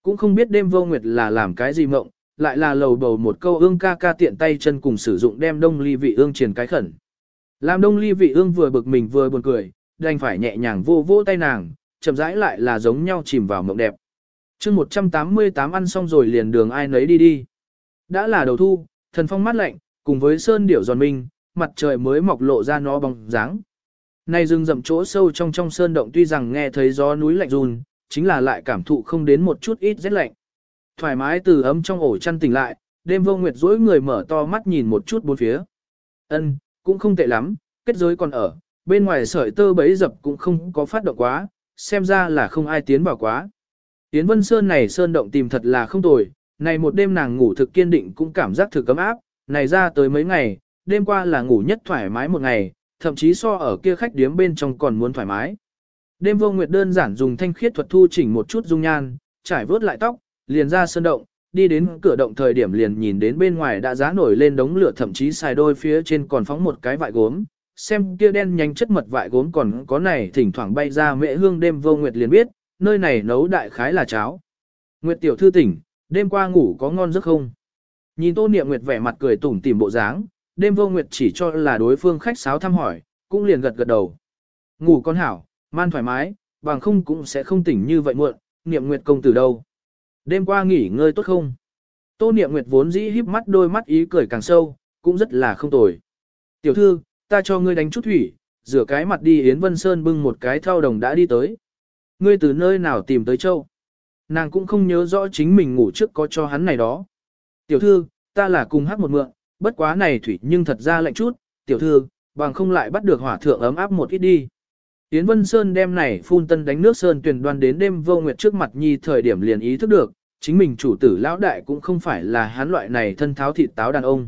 Cũng không biết đêm vô nguyệt là làm cái gì mộng, lại là lầu bầu một câu ương ca ca tiện tay chân cùng sử dụng đem đông ly vị ương truyền cái khẩn. Làm đông ly vị ương vừa bực mình vừa buồn cười, đành phải nhẹ nhàng vô vô tay nàng, chậm rãi lại là giống nhau chìm vào mộng đẹp. chương 188 ăn xong rồi liền đường ai nấy đi đi. Đã là đầu thu, thần phong mát lạnh, cùng với sơn điểu giòn minh, mặt trời mới mọc lộ ra nó bóng dáng. Này rừng rậm chỗ sâu trong trong sơn động tuy rằng nghe thấy gió núi lạnh run, chính là lại cảm thụ không đến một chút ít rét lạnh. Thoải mái từ ấm trong ổ chăn tỉnh lại, đêm vô nguyệt dối người mở to mắt nhìn một chút bốn phía. Ân, cũng không tệ lắm, kết giới còn ở, bên ngoài sợi tơ bấy dập cũng không có phát động quá, xem ra là không ai tiến vào quá. Yến Vân Sơn này sơn động tìm thật là không tồi, này một đêm nàng ngủ thực kiên định cũng cảm giác thực cấm áp, này ra tới mấy ngày, đêm qua là ngủ nhất thoải mái một ngày, thậm chí so ở kia khách điếm bên trong còn muốn thoải mái. Đêm vô nguyệt đơn giản dùng thanh khiết thuật thu chỉnh một chút dung nhan, trải vớt lại tóc, liền ra sơn động, đi đến cửa động thời điểm liền nhìn đến bên ngoài đã giá nổi lên đống lửa thậm chí xài đôi phía trên còn phóng một cái vại gốm, xem kia đen nhánh chất mật vại gốm còn có này thỉnh thoảng bay ra mễ hương đêm vô nguyệt liền biết, nơi này nấu đại khái là cháo. Nguyệt tiểu thư tỉnh, đêm qua ngủ có ngon giấc không? Nhìn tô niệm nguyệt vẻ mặt cười tủm tỉm bộ dáng, đêm vô nguyệt chỉ cho là đối phương khách sáo thăm hỏi, cũng liền gật gật đầu. Ngủ con hảo, man thoải mái, bằng không cũng sẽ không tỉnh như vậy muộn, niệm nguyệt công tử đâu. Đêm qua nghỉ ngơi tốt không? Tô niệm nguyệt vốn dĩ híp mắt đôi mắt ý cười càng sâu, cũng rất là không tồi. Tiểu thư, ta cho ngươi đánh chút thủy, rửa cái mặt đi Yến Vân Sơn bưng một cái thao đồng đã đi tới. Ngươi từ nơi nào tìm tới châu? Nàng cũng không nhớ rõ chính mình ngủ trước có cho hắn này đó. Tiểu thư, ta là cùng hát một mượn, bất quá này thủy nhưng thật ra lạnh chút, tiểu thư, bằng không lại bắt được hỏa thượng ấm áp một ít đi. Yến Vân Sơn đem này phun tân đánh nước sơn tuyển đoan đến đêm vô nguyệt trước mặt nhi thời điểm liền ý thức được, chính mình chủ tử lão đại cũng không phải là hắn loại này thân tháo thịt táo đàn ông.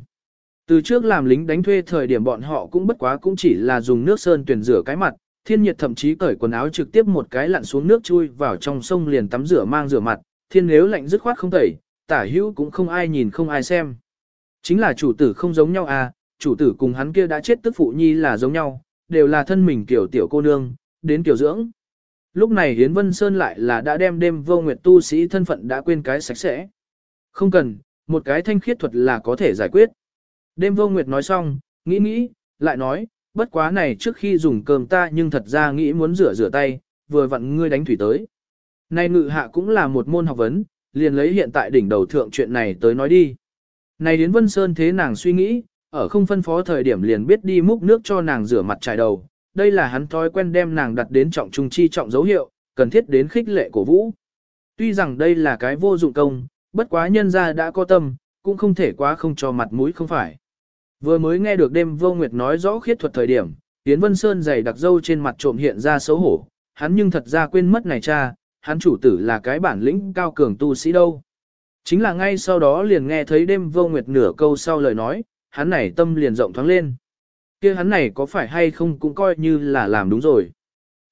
Từ trước làm lính đánh thuê thời điểm bọn họ cũng bất quá cũng chỉ là dùng nước sơn tuyển rửa cái mặt, thiên nhiệt thậm chí cởi quần áo trực tiếp một cái lặn xuống nước chui vào trong sông liền tắm rửa mang rửa mặt, thiên nếu lạnh dứt khoát không tẩy, tả hữu cũng không ai nhìn không ai xem. Chính là chủ tử không giống nhau à, chủ tử cùng hắn kia đã chết tức phụ nhi là giống nhau, đều là thân mình kiểu tiểu cô nương, đến kiểu dưỡng. Lúc này Hiến Vân Sơn lại là đã đem đêm vô nguyệt tu sĩ thân phận đã quên cái sạch sẽ. Không cần, một cái thanh khiết thuật là có thể giải quyết. Đêm vô nguyệt nói xong, nghĩ nghĩ, lại nói, bất quá này trước khi dùng cơm ta nhưng thật ra nghĩ muốn rửa rửa tay, vừa vặn ngươi đánh thủy tới. Này ngự hạ cũng là một môn học vấn, liền lấy hiện tại đỉnh đầu thượng chuyện này tới nói đi. Này đến Vân Sơn thế nàng suy nghĩ, ở không phân phó thời điểm liền biết đi múc nước cho nàng rửa mặt trải đầu, đây là hắn thói quen đem nàng đặt đến trọng trung chi trọng dấu hiệu, cần thiết đến khích lệ cổ vũ. Tuy rằng đây là cái vô dụng công, bất quá nhân gia đã có tâm, cũng không thể quá không cho mặt mũi không phải. Vừa mới nghe được đêm vô nguyệt nói rõ khiết thuật thời điểm, Tiến Vân Sơn dày đặc dâu trên mặt trộm hiện ra xấu hổ, hắn nhưng thật ra quên mất này cha, hắn chủ tử là cái bản lĩnh cao cường tu sĩ đâu. Chính là ngay sau đó liền nghe thấy đêm vô nguyệt nửa câu sau lời nói, hắn này tâm liền rộng thoáng lên. kia hắn này có phải hay không cũng coi như là làm đúng rồi.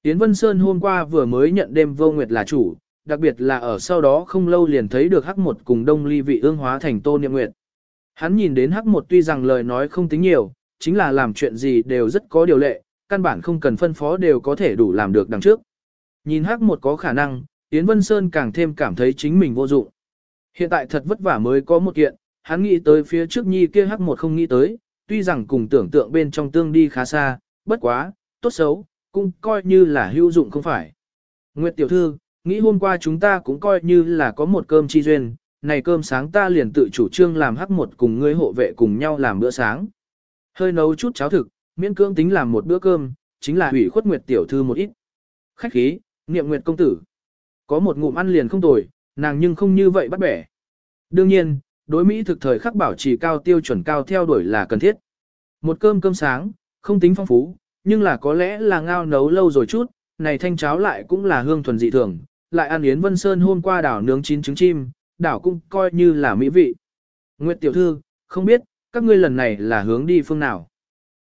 Yến Vân Sơn hôm qua vừa mới nhận đêm vô nguyệt là chủ, đặc biệt là ở sau đó không lâu liền thấy được hắc một cùng đông ly vị ương hóa thành tô niệm nguyệt. Hắn nhìn đến hắc một tuy rằng lời nói không tính nhiều, chính là làm chuyện gì đều rất có điều lệ, căn bản không cần phân phó đều có thể đủ làm được đằng trước. Nhìn hắc một có khả năng, Yến Vân Sơn càng thêm cảm thấy chính mình vô dụng. Hiện tại thật vất vả mới có một kiện, hắn nghĩ tới phía trước nhi kia hắc một không nghĩ tới, tuy rằng cùng tưởng tượng bên trong tương đi khá xa, bất quá, tốt xấu, cũng coi như là hữu dụng không phải. Nguyệt tiểu thư, nghĩ hôm qua chúng ta cũng coi như là có một cơm chi duyên, này cơm sáng ta liền tự chủ trương làm hắc một cùng ngươi hộ vệ cùng nhau làm bữa sáng. Hơi nấu chút cháo thực, miễn cưỡng tính làm một bữa cơm, chính là hủy khuất Nguyệt tiểu thư một ít. Khách khí, niệm Nguyệt công tử. Có một ngụm ăn liền không tồi, nàng nhưng không như vậy bắt bẻ. Đương nhiên, đối Mỹ thực thời khắc bảo trì cao tiêu chuẩn cao theo đuổi là cần thiết. Một cơm cơm sáng, không tính phong phú, nhưng là có lẽ là ngao nấu lâu rồi chút, này thanh cháo lại cũng là hương thuần dị thường, lại ăn Yến Vân Sơn hôm qua đảo nướng chín trứng chim, đảo cũng coi như là mỹ vị. Nguyệt tiểu thư, không biết, các ngươi lần này là hướng đi phương nào?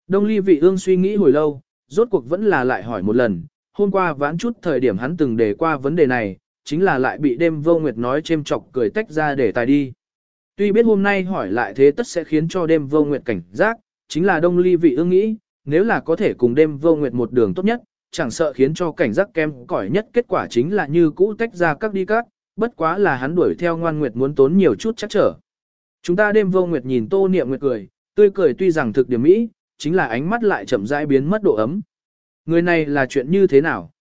Đông ly vị ương suy nghĩ hồi lâu, rốt cuộc vẫn là lại hỏi một lần, hôm qua vãn chút thời điểm hắn từng đề qua vấn đề này, chính là lại bị đêm vô nguyệt nói chêm chọc cười tách ra để tài đi. Tuy biết hôm nay hỏi lại thế tất sẽ khiến cho đêm vô nguyệt cảnh giác, chính là đông ly vị ương nghĩ, nếu là có thể cùng đêm vô nguyệt một đường tốt nhất, chẳng sợ khiến cho cảnh giác kem cỏi nhất kết quả chính là như cũ tách ra các đi các, bất quá là hắn đuổi theo ngoan nguyệt muốn tốn nhiều chút chắc trở. Chúng ta đêm vô nguyệt nhìn tô niệm nguyệt cười, tươi cười tuy rằng thực điểm mỹ, chính là ánh mắt lại chậm rãi biến mất độ ấm. Người này là chuyện như thế nào?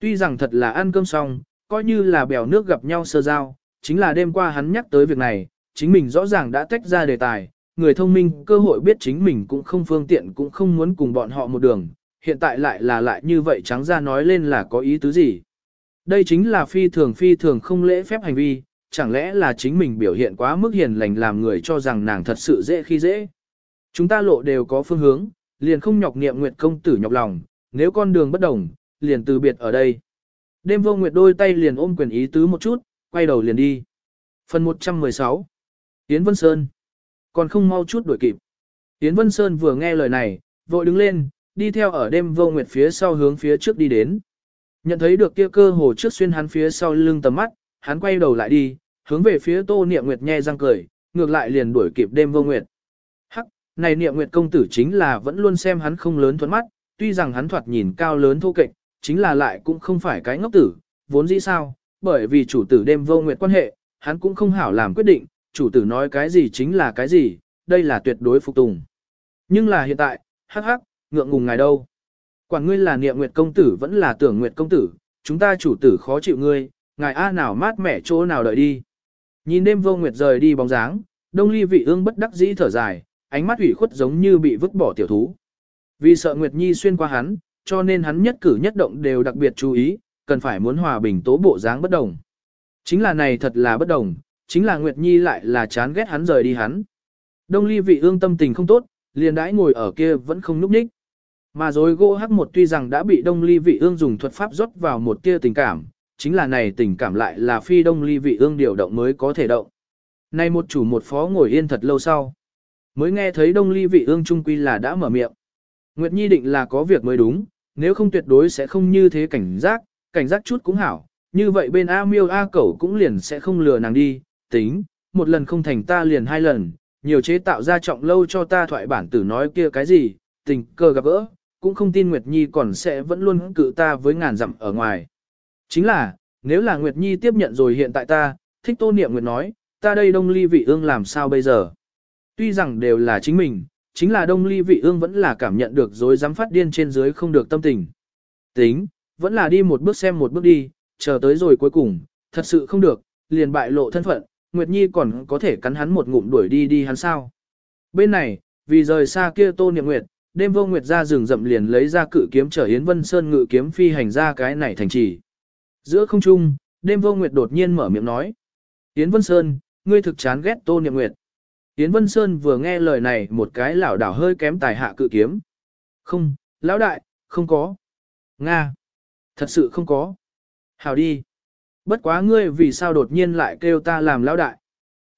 Tuy rằng thật là ăn cơm xong, coi như là bèo nước gặp nhau sơ giao, chính là đêm qua hắn nhắc tới việc này, chính mình rõ ràng đã tách ra đề tài, người thông minh cơ hội biết chính mình cũng không phương tiện cũng không muốn cùng bọn họ một đường, hiện tại lại là lại như vậy trắng ra nói lên là có ý tứ gì. Đây chính là phi thường phi thường không lễ phép hành vi, chẳng lẽ là chính mình biểu hiện quá mức hiền lành làm người cho rằng nàng thật sự dễ khi dễ. Chúng ta lộ đều có phương hướng, liền không nhọc niệm nguyệt công tử nhọc lòng, nếu con đường bất đồng, liền từ biệt ở đây. Đêm vô nguyệt đôi tay liền ôm quyền ý tứ một chút, quay đầu liền đi. Phần 116 Yến Vân Sơn Còn không mau chút đuổi kịp. Yến Vân Sơn vừa nghe lời này, vội đứng lên, đi theo ở đêm vô nguyệt phía sau hướng phía trước đi đến. Nhận thấy được kia cơ hồ trước xuyên hắn phía sau lưng tầm mắt, hắn quay đầu lại đi, hướng về phía tô niệm nguyệt nhe răng cười, ngược lại liền đuổi kịp đêm vô nguyệt. Hắc, này niệm nguyệt công tử chính là vẫn luôn xem hắn không lớn thuận mắt, tuy rằng hắn thoạt nhìn cao lớn thô kệch, chính là lại cũng không phải cái ngốc tử, vốn dĩ sao, bởi vì chủ tử đêm vô nguyệt quan hệ, hắn cũng không hảo làm quyết định, chủ tử nói cái gì chính là cái gì, đây là tuyệt đối phục tùng. Nhưng là hiện tại, hắc hắc, ngượng ngùng ngài đâu. Quản ngươi là niệm nguyệt công tử vẫn là tưởng nguyệt công tử, chúng ta chủ tử khó chịu ngươi, ngài A nào mát mẻ chỗ nào đợi đi. Nhìn đêm vô nguyệt rời đi bóng dáng, đông ly vị ương bất đắc dĩ thở dài, ánh mắt ủy khuất giống như bị vứt bỏ tiểu thú. Vì sợ Nguyệt Nhi xuyên qua hắn, cho nên hắn nhất cử nhất động đều đặc biệt chú ý, cần phải muốn hòa bình tố bộ dáng bất đồng. Chính là này thật là bất đồng, chính là Nguyệt Nhi lại là chán ghét hắn rời đi hắn. Đông ly vị ương tâm tình không tốt, liền đãi ngồi ở kia vẫn không núp ních. Mà rồi gỗ hắc một tuy rằng đã bị đông ly vị ương dùng thuật pháp rót vào một tia tình cảm, chính là này tình cảm lại là phi đông ly vị ương điều động mới có thể động. Này một chủ một phó ngồi yên thật lâu sau. Mới nghe thấy đông ly vị ương trung quy là đã mở miệng. Nguyệt Nhi định là có việc mới đúng, nếu không tuyệt đối sẽ không như thế cảnh giác, cảnh giác chút cũng hảo, như vậy bên A miêu A cẩu cũng liền sẽ không lừa nàng đi, tính, một lần không thành ta liền hai lần, nhiều chế tạo ra trọng lâu cho ta thoại bản tử nói kia cái gì, tình cờ gặp gỡ, cũng không tin Nguyệt Nhi còn sẽ vẫn luôn cự ta với ngàn dặm ở ngoài. Chính là, nếu là Nguyệt Nhi tiếp nhận rồi hiện tại ta, thích tô niệm Nguyệt nói, ta đây đông ly vị ương làm sao bây giờ? Tuy rằng đều là chính mình, chính là đông ly vị ương vẫn là cảm nhận được dối dám phát điên trên dưới không được tâm tình. Tính, vẫn là đi một bước xem một bước đi, chờ tới rồi cuối cùng, thật sự không được, liền bại lộ thân phận, Nguyệt Nhi còn có thể cắn hắn một ngụm đuổi đi đi hắn sao. Bên này, vì rời xa kia tô niệm Nguyệt, đêm vô Nguyệt ra rừng rậm liền lấy ra cự kiếm trở Yến Vân Sơn ngự kiếm phi hành ra cái này thành trì. Giữa không trung, đêm vô Nguyệt đột nhiên mở miệng nói. Yến Vân Sơn, ngươi thực chán ghét tô niệm Nguyệt. Yến Vân Sơn vừa nghe lời này một cái lảo đảo hơi kém tài hạ cự kiếm. Không, lão đại, không có. Nga. Thật sự không có. Hào đi. Bất quá ngươi vì sao đột nhiên lại kêu ta làm lão đại.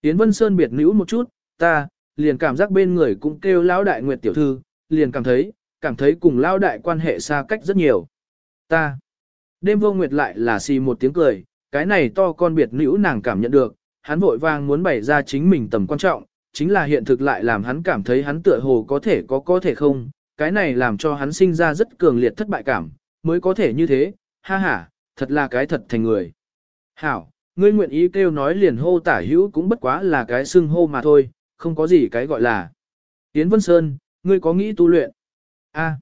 Yến Vân Sơn biệt nữ một chút, ta, liền cảm giác bên người cũng kêu lão đại nguyệt tiểu thư, liền cảm thấy, cảm thấy cùng lao đại quan hệ xa cách rất nhiều. Ta. Đêm vô nguyệt lại là xì một tiếng cười, cái này to con biệt nữ nàng cảm nhận được, hắn vội vàng muốn bày ra chính mình tầm quan trọng, chính là hiện thực lại làm hắn cảm thấy hắn tựa hồ có thể có có thể không, cái này làm cho hắn sinh ra rất cường liệt thất bại cảm, mới có thể như thế, ha ha, thật là cái thật thành người. Hảo, ngươi nguyện ý kêu nói liền hô tả hữu cũng bất quá là cái xưng hô mà thôi, không có gì cái gọi là. Yến Vân Sơn, ngươi có nghĩ tu luyện? A.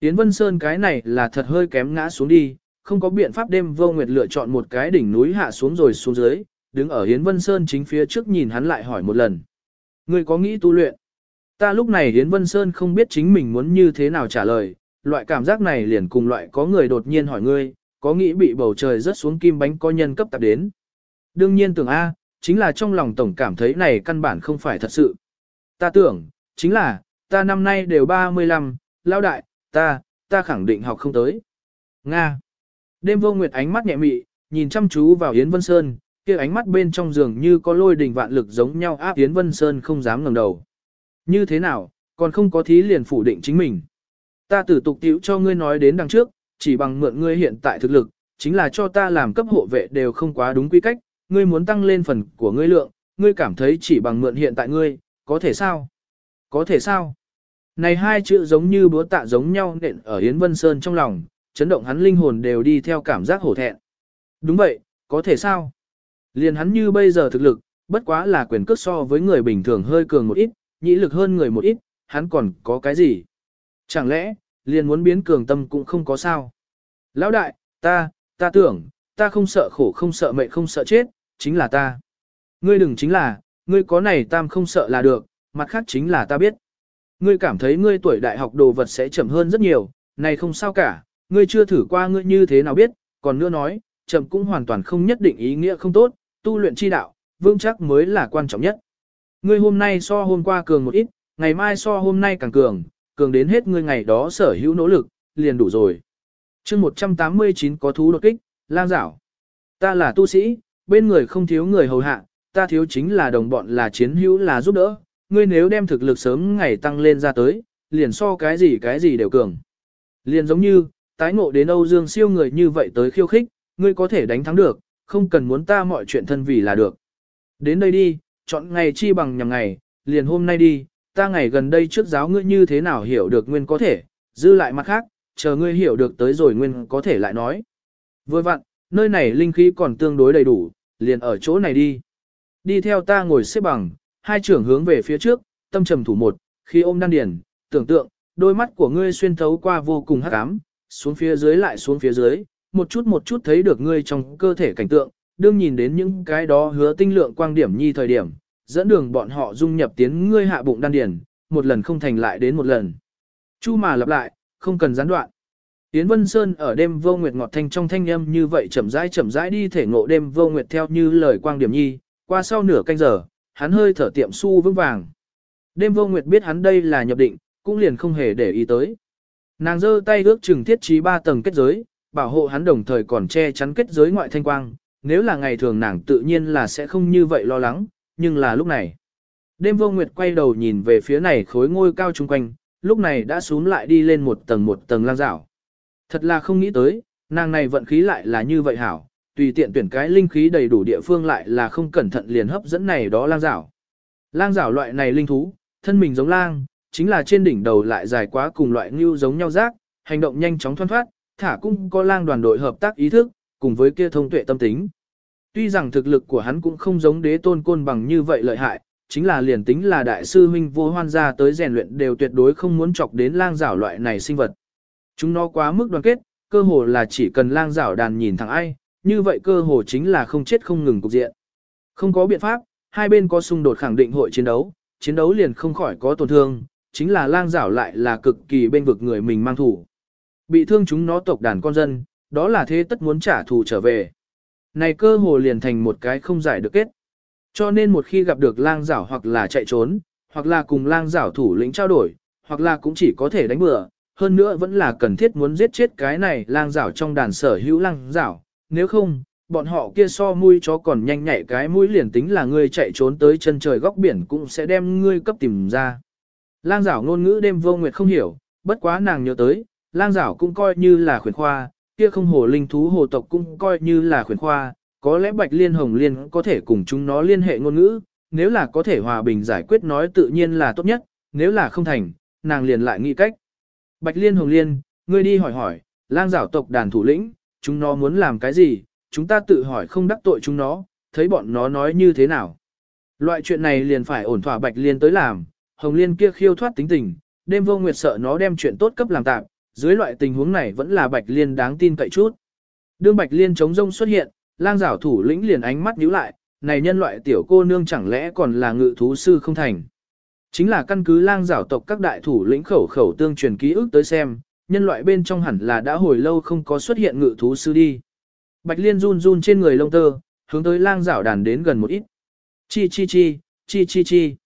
Yến Vân Sơn cái này là thật hơi kém ngã xuống đi, không có biện pháp đêm vô nguyệt lựa chọn một cái đỉnh núi hạ xuống rồi xuống dưới, đứng ở Yến Vân Sơn chính phía trước nhìn hắn lại hỏi một lần. Ngươi có nghĩ tu luyện? Ta lúc này Yến Vân Sơn không biết chính mình muốn như thế nào trả lời, loại cảm giác này liền cùng loại có người đột nhiên hỏi ngươi, có nghĩ bị bầu trời rớt xuống kim bánh có nhân cấp tạp đến. Đương nhiên tưởng A, chính là trong lòng tổng cảm thấy này căn bản không phải thật sự. Ta tưởng, chính là, ta năm nay đều 35, lao đại, ta, ta khẳng định học không tới. Nga. Đêm vô nguyệt ánh mắt nhẹ mị, nhìn chăm chú vào Yến Vân Sơn, kia ánh mắt bên trong giường như có lôi đình vạn lực giống nhau áp Yến Vân Sơn không dám ngẩng đầu. Như thế nào, còn không có thí liền phủ định chính mình. Ta tử tục tiểu cho ngươi nói đến đằng trước, chỉ bằng mượn ngươi hiện tại thực lực, chính là cho ta làm cấp hộ vệ đều không quá đúng quy cách, ngươi muốn tăng lên phần của ngươi lượng, ngươi cảm thấy chỉ bằng mượn hiện tại ngươi, có thể sao? Có thể sao? Này hai chữ giống như búa tạ giống nhau nện ở Yến Vân Sơn trong lòng, chấn động hắn linh hồn đều đi theo cảm giác hổ thẹn. Đúng vậy, có thể sao? Liền hắn như bây giờ thực lực, bất quá là quyền cước so với người bình thường hơi cường một ít, nhĩ lực hơn người một ít, hắn còn có cái gì? Chẳng lẽ, liền muốn biến cường tâm cũng không có sao? Lão đại, ta, ta tưởng, ta không sợ khổ không sợ mệnh không sợ chết, chính là ta. Ngươi đừng chính là, ngươi có này tam không sợ là được, mặt khác chính là ta biết. Ngươi cảm thấy ngươi tuổi đại học đồ vật sẽ chậm hơn rất nhiều, này không sao cả, ngươi chưa thử qua ngươi như thế nào biết, còn nữa nói, chậm cũng hoàn toàn không nhất định ý nghĩa không tốt, tu luyện chi đạo, vững chắc mới là quan trọng nhất. Ngươi hôm nay so hôm qua cường một ít, ngày mai so hôm nay càng cường, cường đến hết ngươi ngày đó sở hữu nỗ lực, liền đủ rồi. chương 189 có thú đột kích, lang dảo. Ta là tu sĩ, bên người không thiếu người hầu hạ, ta thiếu chính là đồng bọn là chiến hữu là giúp đỡ, ngươi nếu đem thực lực sớm ngày tăng lên ra tới, liền so cái gì cái gì đều cường. Liền giống như, tái ngộ đến Âu Dương siêu người như vậy tới khiêu khích, ngươi có thể đánh thắng được, không cần muốn ta mọi chuyện thân vì là được. Đến đây đi, chọn ngày chi bằng nhằm ngày, liền hôm nay đi, ta ngày gần đây trước giáo ngươi như thế nào hiểu được nguyên có thể, dư lại mặt khác, chờ ngươi hiểu được tới rồi nguyên có thể lại nói. Vừa vặn, nơi này linh khí còn tương đối đầy đủ, liền ở chỗ này đi. Đi theo ta ngồi xếp bằng, hai trưởng hướng về phía trước, tâm trầm thủ một, khi ôm đan điền, tưởng tượng, đôi mắt của ngươi xuyên thấu qua vô cùng hắc ám, xuống phía dưới lại xuống phía dưới, một chút một chút thấy được ngươi trong cơ thể cảnh tượng, đương nhìn đến những cái đó hứa tinh lượng quang điểm nhi thời điểm, dẫn đường bọn họ dung nhập tiến ngươi hạ bụng đan điền, một lần không thành lại đến một lần. Chu mà lặp lại, không cần gián đoạn. Tiến Vân Sơn ở đêm vô nguyệt ngọt thanh trong thanh âm như vậy chậm rãi chậm rãi đi thể ngộ đêm vô nguyệt theo như lời quang điểm nhi, qua sau nửa canh giờ, hắn hơi thở tiệm su vững vàng. Đêm vô nguyệt biết hắn đây là nhập định, cũng liền không hề để ý tới. Nàng giơ tay ước chừng thiết trí ba tầng kết giới, bảo hộ hắn đồng thời còn che chắn kết giới ngoại thanh quang, nếu là ngày thường nàng tự nhiên là sẽ không như vậy lo lắng, nhưng là lúc này. Đêm vô nguyệt quay đầu nhìn về phía này khối ngôi cao chung quanh, lúc này đã xuống lại đi lên một tầng một tầng lang rảo. Thật là không nghĩ tới, nàng này vận khí lại là như vậy hảo, tùy tiện tuyển cái linh khí đầy đủ địa phương lại là không cẩn thận liền hấp dẫn này đó lang rảo. Lang rảo loại này linh thú, thân mình giống lang, chính là trên đỉnh đầu lại dài quá cùng loại như giống nhau rác, hành động nhanh chóng thoăn thoát, thả cũng có lang đoàn đội hợp tác ý thức, cùng với kia thông tuệ tâm tính. Tuy rằng thực lực của hắn cũng không giống đế tôn côn bằng như vậy lợi hại, chính là liền tính là đại sư huynh vô hoan gia tới rèn luyện đều tuyệt đối không muốn chọc đến lang rảo loại này sinh vật. Chúng nó quá mức đoàn kết, cơ hồ là chỉ cần lang rảo đàn nhìn thẳng ai, như vậy cơ hồ chính là không chết không ngừng cục diện. Không có biện pháp, hai bên có xung đột khẳng định hội chiến đấu, chiến đấu liền không khỏi có tổn thương, chính là lang rảo lại là cực kỳ bên vực người mình mang thủ. Bị thương chúng nó tộc đàn con dân, đó là thế tất muốn trả thù trở về. Này cơ hồ liền thành một cái không giải được kết. Cho nên một khi gặp được lang rảo hoặc là chạy trốn, hoặc là cùng lang rảo thủ lĩnh trao đổi, hoặc là cũng chỉ có thể đánh bừa, hơn nữa vẫn là cần thiết muốn giết chết cái này lang rảo trong đàn sở hữu lang rảo, nếu không, bọn họ kia so mũi chó còn nhanh nhạy cái mũi liền tính là ngươi chạy trốn tới chân trời góc biển cũng sẽ đem ngươi cấp tìm ra. Lang giảo ngôn ngữ đêm vô nguyệt không hiểu, bất quá nàng nhớ tới, lang giảo cũng coi như là khuyển khoa, kia không hồ linh thú hồ tộc cũng coi như là khuyển khoa, có lẽ bạch liên hồng liên có thể cùng chúng nó liên hệ ngôn ngữ, nếu là có thể hòa bình giải quyết nói tự nhiên là tốt nhất, nếu là không thành, nàng liền lại nghĩ cách. Bạch liên hồng liên, ngươi đi hỏi hỏi, lang giảo tộc đàn thủ lĩnh, chúng nó muốn làm cái gì, chúng ta tự hỏi không đắc tội chúng nó, thấy bọn nó nói như thế nào. Loại chuyện này liền phải ổn thỏa Bạch Liên tới làm, Hồng Liên kia khiêu thoát tính tình, đêm vô nguyệt sợ nó đem chuyện tốt cấp làm tạm, dưới loại tình huống này vẫn là Bạch Liên đáng tin cậy chút. Đương Bạch Liên chống rông xuất hiện, lang giảo thủ lĩnh liền ánh mắt nhíu lại, này nhân loại tiểu cô nương chẳng lẽ còn là ngự thú sư không thành. Chính là căn cứ lang giảo tộc các đại thủ lĩnh khẩu khẩu tương truyền ký ức tới xem, nhân loại bên trong hẳn là đã hồi lâu không có xuất hiện ngự thú sư đi. Bạch Liên run run trên người lông tơ, hướng tới lang rảo đàn đến gần một ít. Chi chi chi, chi chi chi.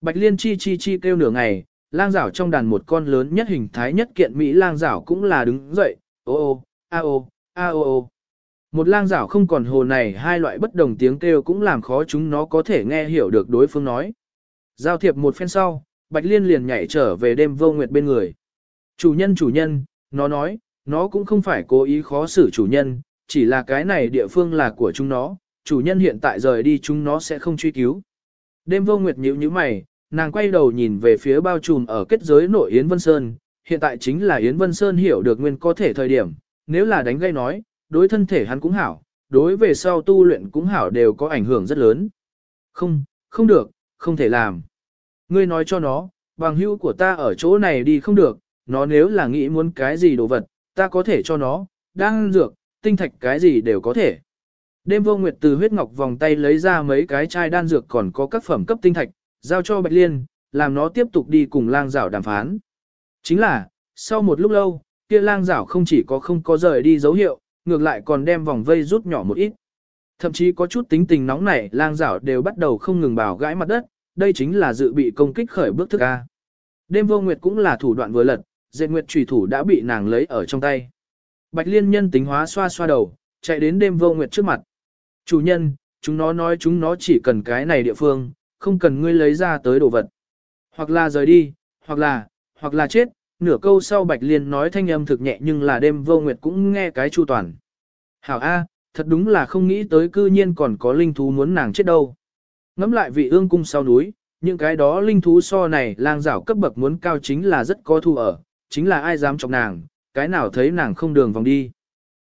Bạch Liên chi chi chi kêu nửa ngày, lang rảo trong đàn một con lớn nhất hình thái nhất kiện Mỹ lang rảo cũng là đứng dậy, ô ô, a ô, a ô ô. Một lang rảo không còn hồ này hai loại bất đồng tiếng kêu cũng làm khó chúng nó có thể nghe hiểu được đối phương nói. Giao thiệp một phen sau, Bạch Liên liền nhảy trở về đêm vô nguyệt bên người. Chủ nhân chủ nhân, nó nói, nó cũng không phải cố ý khó xử chủ nhân, chỉ là cái này địa phương là của chúng nó, chủ nhân hiện tại rời đi chúng nó sẽ không truy cứu. Đêm vô nguyệt nhíu nhíu mày, nàng quay đầu nhìn về phía bao trùm ở kết giới nội Yến Vân Sơn, hiện tại chính là Yến Vân Sơn hiểu được nguyên có thể thời điểm, nếu là đánh gây nói, đối thân thể hắn cũng hảo, đối về sau tu luyện cũng hảo đều có ảnh hưởng rất lớn. Không, không được, không thể làm. Ngươi nói cho nó, bằng hữu của ta ở chỗ này đi không được, nó nếu là nghĩ muốn cái gì đồ vật, ta có thể cho nó, đang dược, tinh thạch cái gì đều có thể. Đêm vô nguyệt từ huyết ngọc vòng tay lấy ra mấy cái chai đan dược còn có các phẩm cấp tinh thạch, giao cho Bạch Liên, làm nó tiếp tục đi cùng lang rảo đàm phán. Chính là, sau một lúc lâu, kia lang rảo không chỉ có không có rời đi dấu hiệu, ngược lại còn đem vòng vây rút nhỏ một ít. Thậm chí có chút tính tình nóng nảy, lang rảo đều bắt đầu không ngừng bảo gãi mặt đất, đây chính là dự bị công kích khởi bước thức A. Đêm vô nguyệt cũng là thủ đoạn vừa lật, dệt nguyệt trùy thủ đã bị nàng lấy ở trong tay. Bạch liên nhân tính hóa xoa xoa đầu, chạy đến đêm vô nguyệt trước mặt. Chủ nhân, chúng nó nói chúng nó chỉ cần cái này địa phương, không cần ngươi lấy ra tới đồ vật. Hoặc là rời đi, hoặc là, hoặc là chết, nửa câu sau Bạch Liên nói thanh âm thực nhẹ nhưng là đêm vô nguyệt cũng nghe cái chu toàn. Hảo A, thật đúng là không nghĩ tới cư nhiên còn có linh thú muốn nàng chết đâu. Ngắm lại vị ương cung sau núi, những cái đó linh thú so này lang rảo cấp bậc muốn cao chính là rất có thu ở, chính là ai dám chọc nàng, cái nào thấy nàng không đường vòng đi.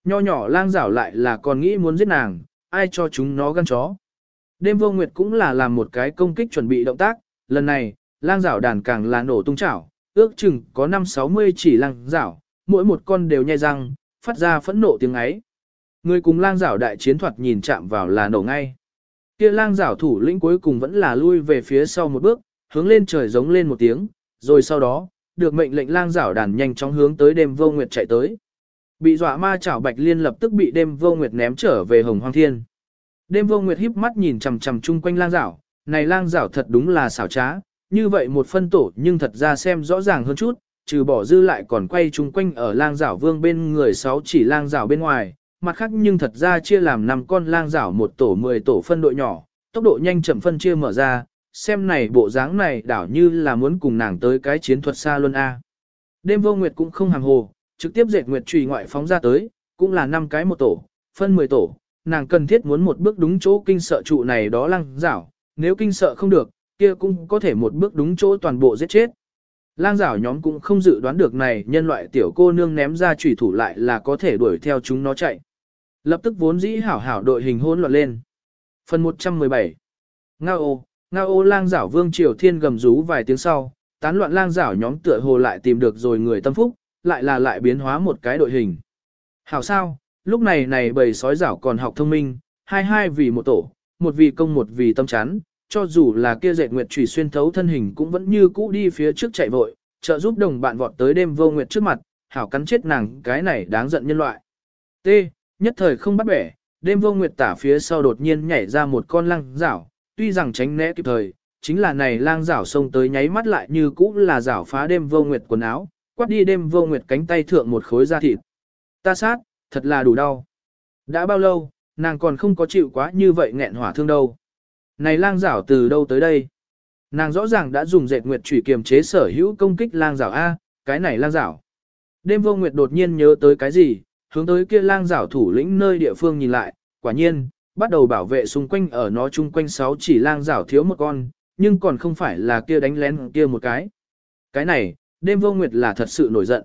Nho nhỏ lang rảo lại là còn nghĩ muốn giết nàng, ai cho chúng nó gan chó. Đêm vô nguyệt cũng là làm một cái công kích chuẩn bị động tác, lần này, lang rảo đàn càng là nổ tung chảo, ước chừng có 5-60 chỉ lang rảo, mỗi một con đều nhai răng, phát ra phẫn nộ tiếng ấy. Người cùng lang rảo đại chiến thuật nhìn chạm vào là nổ ngay. Kia lang rảo thủ lĩnh cuối cùng vẫn là lui về phía sau một bước, hướng lên trời giống lên một tiếng, rồi sau đó, được mệnh lệnh lang rảo đàn nhanh chóng hướng tới đêm vô nguyệt chạy tới. Bị dọa ma chảo bạch liên lập tức bị đêm vô nguyệt ném trở về hồng hoang thiên. Đêm vô nguyệt híp mắt nhìn chằm chằm chung quanh lang rảo, này lang rảo thật đúng là xảo trá, như vậy một phân tổ nhưng thật ra xem rõ ràng hơn chút, trừ bỏ dư lại còn quay chung quanh ở lang rảo vương bên người sáu chỉ lang rảo bên ngoài, mặt khác nhưng thật ra chia làm năm con lang rảo một tổ 10 tổ phân đội nhỏ, tốc độ nhanh chậm phân chia mở ra, xem này bộ dáng này đảo như là muốn cùng nàng tới cái chiến thuật xa luân a. Đêm vô nguyệt cũng không hàng hồ, trực tiếp dệt nguyệt trùy ngoại phóng ra tới, cũng là năm cái một tổ, phân 10 tổ, nàng cần thiết muốn một bước đúng chỗ kinh sợ trụ này đó lang rảo, nếu kinh sợ không được, kia cũng có thể một bước đúng chỗ toàn bộ giết chết. Lang rảo nhóm cũng không dự đoán được này nhân loại tiểu cô nương ném ra trùy thủ lại là có thể đuổi theo chúng nó chạy. Lập tức vốn dĩ hảo hảo đội hình hỗn loạn lên. Phần 117 Ngao ô, ngao ô lang giảo vương triều thiên gầm rú vài tiếng sau, tán loạn lang giảo nhóm tựa hồ lại tìm được rồi người tâm phúc, lại là lại biến hóa một cái đội hình. Hảo sao, lúc này này bầy sói giảo còn học thông minh, hai hai vì một tổ, một vì công một vì tâm chán, cho dù là kia dệt nguyệt trùy xuyên thấu thân hình cũng vẫn như cũ đi phía trước chạy vội, trợ giúp đồng bạn vọt tới đêm vô nguyệt trước mặt, hảo cắn chết nàng cái này đáng giận nhân loại. T. Nhất thời không bắt bẻ, đêm vô nguyệt tả phía sau đột nhiên nhảy ra một con lang rảo, tuy rằng tránh né kịp thời, chính là này lang rảo xông tới nháy mắt lại như cũ là rảo phá đêm vô nguyệt quần áo, quát đi đêm vô nguyệt cánh tay thượng một khối da thịt. Ta sát, thật là đủ đau. Đã bao lâu, nàng còn không có chịu quá như vậy nghẹn hỏa thương đâu. Này lang rảo từ đâu tới đây? Nàng rõ ràng đã dùng dệt nguyệt chủy kiềm chế sở hữu công kích lang rảo A, cái này lang rảo. Đêm vô nguyệt đột nhiên nhớ tới cái gì, hướng tới kia lang rảo thủ lĩnh nơi địa phương nhìn lại, quả nhiên, bắt đầu bảo vệ xung quanh ở nó chung quanh sáu chỉ lang rảo thiếu một con, nhưng còn không phải là kia đánh lén kia một cái. Cái này, đêm vô nguyệt là thật sự nổi giận.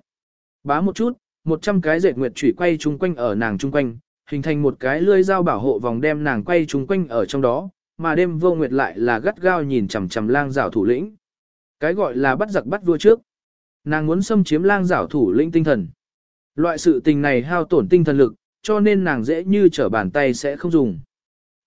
Bá một chút, một trăm cái dệt nguyệt chủy quay chung quanh ở nàng chung quanh, hình thành một cái lưỡi dao bảo hộ vòng đem nàng quay chung quanh ở trong đó, mà đêm vô nguyệt lại là gắt gao nhìn chằm chằm lang rảo thủ lĩnh. Cái gọi là bắt giặc bắt vua trước. Nàng muốn xâm chiếm lang rảo thủ lĩnh tinh thần. Loại sự tình này hao tổn tinh thần lực, cho nên nàng dễ như trở bàn tay sẽ không dùng.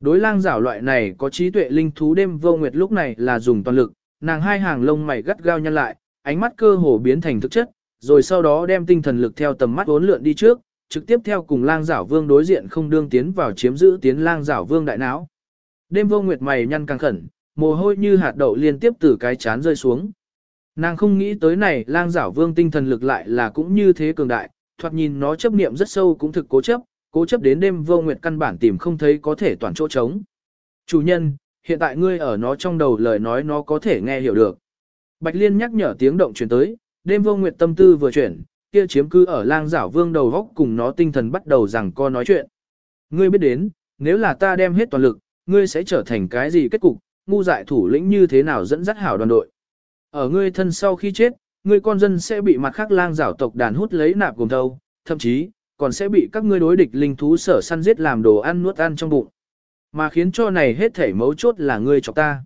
Đối lang rảo loại này có trí tuệ linh thú đêm vô nguyệt lúc này là dùng toàn lực, nàng hai hàng lông mày gắt gao nhăn lại, ánh mắt cơ hồ biến thành thực chất, rồi sau đó đem tinh thần lực theo tầm mắt vốn lượn đi trước, trực tiếp theo cùng lang rảo vương đối diện không đương tiến vào chiếm giữ tiến lang rảo vương đại não. Đêm vô nguyệt mày nhăn căng khẩn, mồ hôi như hạt đậu liên tiếp từ cái chán rơi xuống. Nàng không nghĩ tới này lang rảo vương tinh thần lực lại là cũng như thế cường đại, thoạt nhìn nó chấp niệm rất sâu cũng thực cố chấp, cố chấp đến đêm vô nguyệt căn bản tìm không thấy có thể toàn chỗ trống. Chủ nhân, hiện tại ngươi ở nó trong đầu lời nói nó có thể nghe hiểu được. Bạch Liên nhắc nhở tiếng động truyền tới, đêm vô nguyệt tâm tư vừa chuyển, kia chiếm cư ở lang giảo vương đầu góc cùng nó tinh thần bắt đầu rằng co nói chuyện. Ngươi biết đến, nếu là ta đem hết toàn lực, ngươi sẽ trở thành cái gì kết cục, ngu dại thủ lĩnh như thế nào dẫn dắt hảo đoàn đội. Ở ngươi thân sau khi chết, ngươi con dân sẽ bị mặt khác lang giảo tộc đàn hút lấy nạp gồm thâu, thậm chí, còn sẽ bị các ngươi đối địch linh thú sở săn giết làm đồ ăn nuốt ăn trong bụng. Mà khiến cho này hết thể mấu chốt là ngươi chọc ta.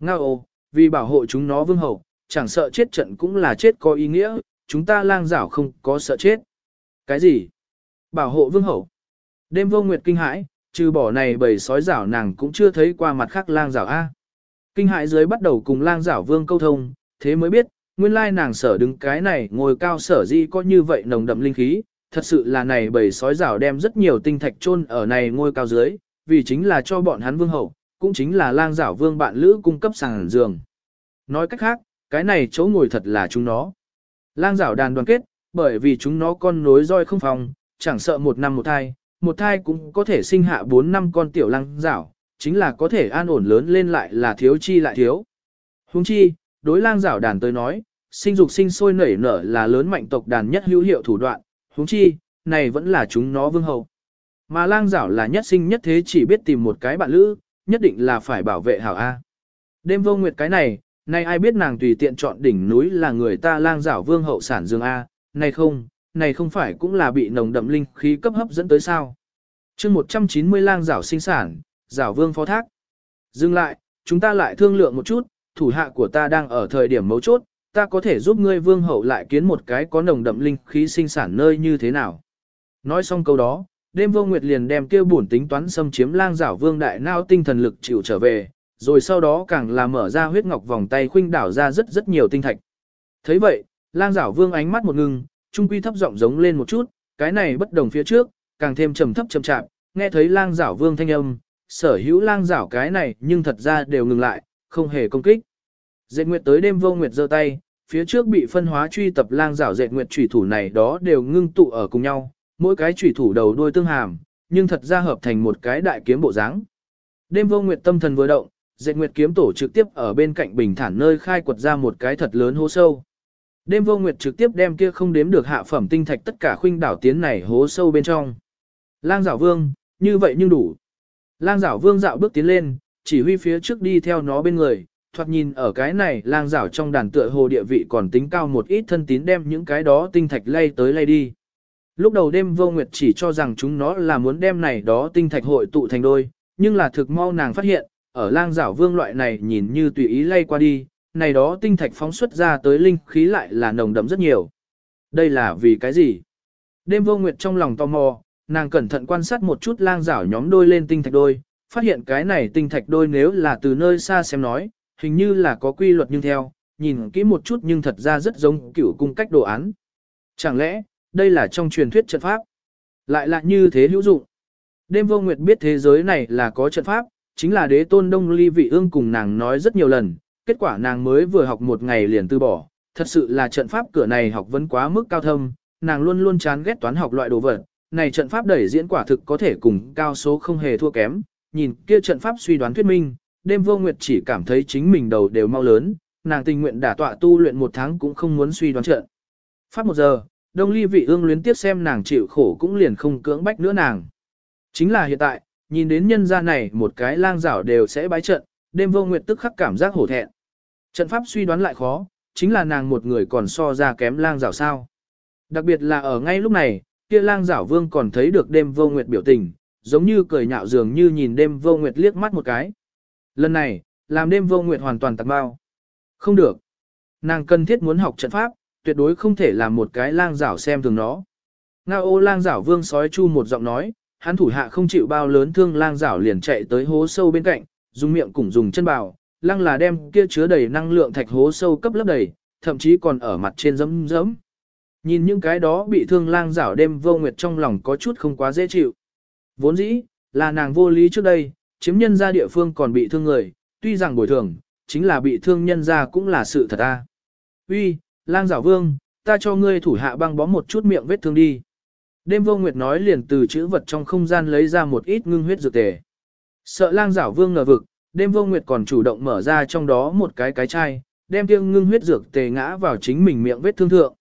Ngao ô, vì bảo hộ chúng nó vương hậu, chẳng sợ chết trận cũng là chết có ý nghĩa, chúng ta lang giảo không có sợ chết. Cái gì? Bảo hộ vương hậu. Đêm vô nguyệt kinh hãi, trừ bỏ này bầy sói giảo nàng cũng chưa thấy qua mặt khác lang giảo A. Kinh hãi dưới bắt đầu cùng lang giảo vương câu thông, thế mới biết, nguyên lai nàng sở đứng cái này ngồi cao sở di có như vậy nồng đậm linh khí, thật sự là này bầy sói giảo đem rất nhiều tinh thạch chôn ở này ngôi cao dưới, vì chính là cho bọn hắn vương hậu, cũng chính là lang giảo vương bạn lữ cung cấp sàng giường. Nói cách khác, cái này chỗ ngồi thật là chúng nó. Lang giảo đàn đoàn kết, bởi vì chúng nó con nối roi không phòng, chẳng sợ một năm một thai, một thai cũng có thể sinh hạ bốn năm con tiểu lang giảo, chính là có thể an ổn lớn lên lại là thiếu chi lại thiếu. Huống chi, đối lang giảo đàn tới nói, sinh dục sinh sôi nảy nở là lớn mạnh tộc đàn nhất hữu hiệu thủ đoạn, huống chi, này vẫn là chúng nó vương hậu. Mà lang giảo là nhất sinh nhất thế chỉ biết tìm một cái bạn lữ, nhất định là phải bảo vệ hảo A. Đêm vô nguyệt cái này, nay ai biết nàng tùy tiện chọn đỉnh núi là người ta lang giảo vương hậu sản dương A, này không, này không phải cũng là bị nồng đậm linh khí cấp hấp dẫn tới sao. chương 190 lang giảo sinh sản, giảo vương phó thác. Dừng lại, chúng ta lại thương lượng một chút, thủ hạ của ta đang ở thời điểm mấu chốt, ta có thể giúp ngươi vương hậu lại kiến một cái có nồng đậm linh khí sinh sản nơi như thế nào. Nói xong câu đó, đêm vô nguyệt liền đem kêu bổn tính toán xâm chiếm lang giảo vương đại nao tinh thần lực chịu trở về, rồi sau đó càng là mở ra huyết ngọc vòng tay khuynh đảo ra rất rất nhiều tinh thạch. thấy vậy, lang giảo vương ánh mắt một ngưng, trung quy thấp giọng giống lên một chút, cái này bất đồng phía trước, càng thêm trầm thấp trầm chạm, nghe thấy lang giảo vương thanh âm, sở hữu lang giảo cái này nhưng thật ra đều ngừng lại, không hề công kích. Dệt nguyệt tới đêm vô nguyệt giơ tay, phía trước bị phân hóa truy tập lang rảo dệt nguyệt chủy thủ này đó đều ngưng tụ ở cùng nhau, mỗi cái chủy thủ đầu đuôi tương hàm, nhưng thật ra hợp thành một cái đại kiếm bộ dáng. Đêm vô nguyệt tâm thần vừa động, dệt nguyệt kiếm tổ trực tiếp ở bên cạnh bình thản nơi khai quật ra một cái thật lớn hố sâu. Đêm vô nguyệt trực tiếp đem kia không đếm được hạ phẩm tinh thạch tất cả khuynh đảo tiến này hố sâu bên trong. Lang giảo vương, như vậy nhưng đủ. Lang giảo vương dạo bước tiến lên, chỉ huy phía trước đi theo nó bên người, thoạt nhìn ở cái này lang giảo trong đàn tựa hồ địa vị còn tính cao một ít thân tín đem những cái đó tinh thạch lay tới lay đi. Lúc đầu đêm vô nguyệt chỉ cho rằng chúng nó là muốn đem này đó tinh thạch hội tụ thành đôi, nhưng là thực mau nàng phát hiện, ở lang giảo vương loại này nhìn như tùy ý lay qua đi, này đó tinh thạch phóng xuất ra tới linh khí lại là nồng đậm rất nhiều. Đây là vì cái gì? Đêm vô nguyệt trong lòng tò mò, nàng cẩn thận quan sát một chút lang giảo nhóm đôi lên tinh thạch đôi, phát hiện cái này tinh thạch đôi nếu là từ nơi xa xem nói, hình như là có quy luật nhưng theo, nhìn kỹ một chút nhưng thật ra rất giống kiểu cung cách đồ án. Chẳng lẽ, đây là trong truyền thuyết trận pháp? Lại là như thế hữu dụng. Đêm vô nguyệt biết thế giới này là có trận pháp, chính là đế tôn đông ly vị ương cùng nàng nói rất nhiều lần, kết quả nàng mới vừa học một ngày liền từ bỏ, thật sự là trận pháp cửa này học vẫn quá mức cao thâm, nàng luôn luôn chán ghét toán học loại đồ vật, này trận pháp đẩy diễn quả thực có thể cùng cao số không hề thua kém, nhìn kia trận pháp suy đoán thuyết minh, đêm vô nguyệt chỉ cảm thấy chính mình đầu đều mau lớn, nàng tình nguyện đả tọa tu luyện một tháng cũng không muốn suy đoán trận. Pháp một giờ, đông ly vị ương luyến tiếp xem nàng chịu khổ cũng liền không cưỡng bách nữa nàng. Chính là hiện tại, nhìn đến nhân gia này một cái lang rảo đều sẽ bái trận, đêm vô nguyệt tức khắc cảm giác hổ thẹn. Trận pháp suy đoán lại khó, chính là nàng một người còn so ra kém lang rảo sao. Đặc biệt là ở ngay lúc này, kia lang rảo vương còn thấy được đêm vô nguyệt biểu tình, giống như cười nhạo dường như nhìn đêm vô nguyệt liếc mắt một cái. Lần này, làm đêm vô nguyệt hoàn toàn tạc bao. Không được. Nàng cần thiết muốn học trận pháp, tuyệt đối không thể làm một cái lang giảo xem thường nó. Nga ô lang giảo vương sói chu một giọng nói, hắn thủ hạ không chịu bao lớn thương lang giảo liền chạy tới hố sâu bên cạnh, dùng miệng cùng dùng chân bào, lăng là đem kia chứa đầy năng lượng thạch hố sâu cấp lớp đầy, thậm chí còn ở mặt trên giấm giấm. Nhìn những cái đó bị thương lang giảo đêm vô nguyệt trong lòng có chút không quá dễ chịu. Vốn dĩ, là nàng vô lý trước đây, chiếm nhân ra địa phương còn bị thương người, tuy rằng bồi thường, chính là bị thương nhân ra cũng là sự thật ta. Uy, lang giảo vương, ta cho ngươi thủ hạ băng bó một chút miệng vết thương đi. Đêm vô nguyệt nói liền từ chữ vật trong không gian lấy ra một ít ngưng huyết dược tề. Sợ lang giảo vương ngờ vực, đêm vô nguyệt còn chủ động mở ra trong đó một cái cái chai, đem tiêu ngưng huyết dược tề ngã vào chính mình miệng vết thương thượng.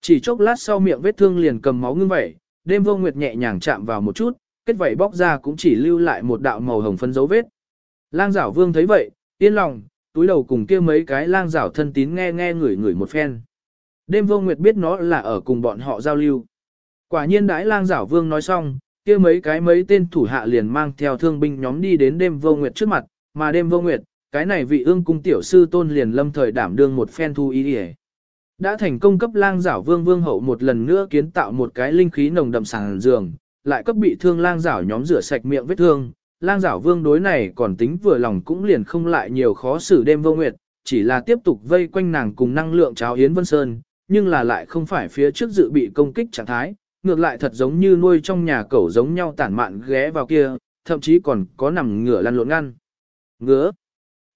Chỉ chốc lát sau miệng vết thương liền cầm máu ngưng vẩy, đêm vô nguyệt nhẹ nhàng chạm vào một chút, kết vảy bóc ra cũng chỉ lưu lại một đạo màu hồng phân dấu vết. Lang giảo vương thấy vậy, yên lòng, túi đầu cùng kia mấy cái lang giảo thân tín nghe nghe ngửi ngửi một phen. Đêm vô nguyệt biết nó là ở cùng bọn họ giao lưu. Quả nhiên đãi lang giảo vương nói xong, kia mấy cái mấy tên thủ hạ liền mang theo thương binh nhóm đi đến đêm vô nguyệt trước mặt, mà đêm vô nguyệt, cái này vị ương cung tiểu sư tôn liền lâm thời đảm đương một phen thu ý đi Đã thành công cấp lang giảo vương vương hậu một lần nữa kiến tạo một cái linh khí nồng đậm sàng giường, lại cấp bị thương lang giảo nhóm rửa sạch miệng vết thương. Lang giảo vương đối này còn tính vừa lòng cũng liền không lại nhiều khó xử đêm vô nguyệt, chỉ là tiếp tục vây quanh nàng cùng năng lượng cháo Yến Vân Sơn, nhưng là lại không phải phía trước dự bị công kích trạng thái, ngược lại thật giống như nuôi trong nhà cẩu giống nhau tản mạn ghé vào kia, thậm chí còn có nằm ngửa lăn lộn ngăn. Ngứa.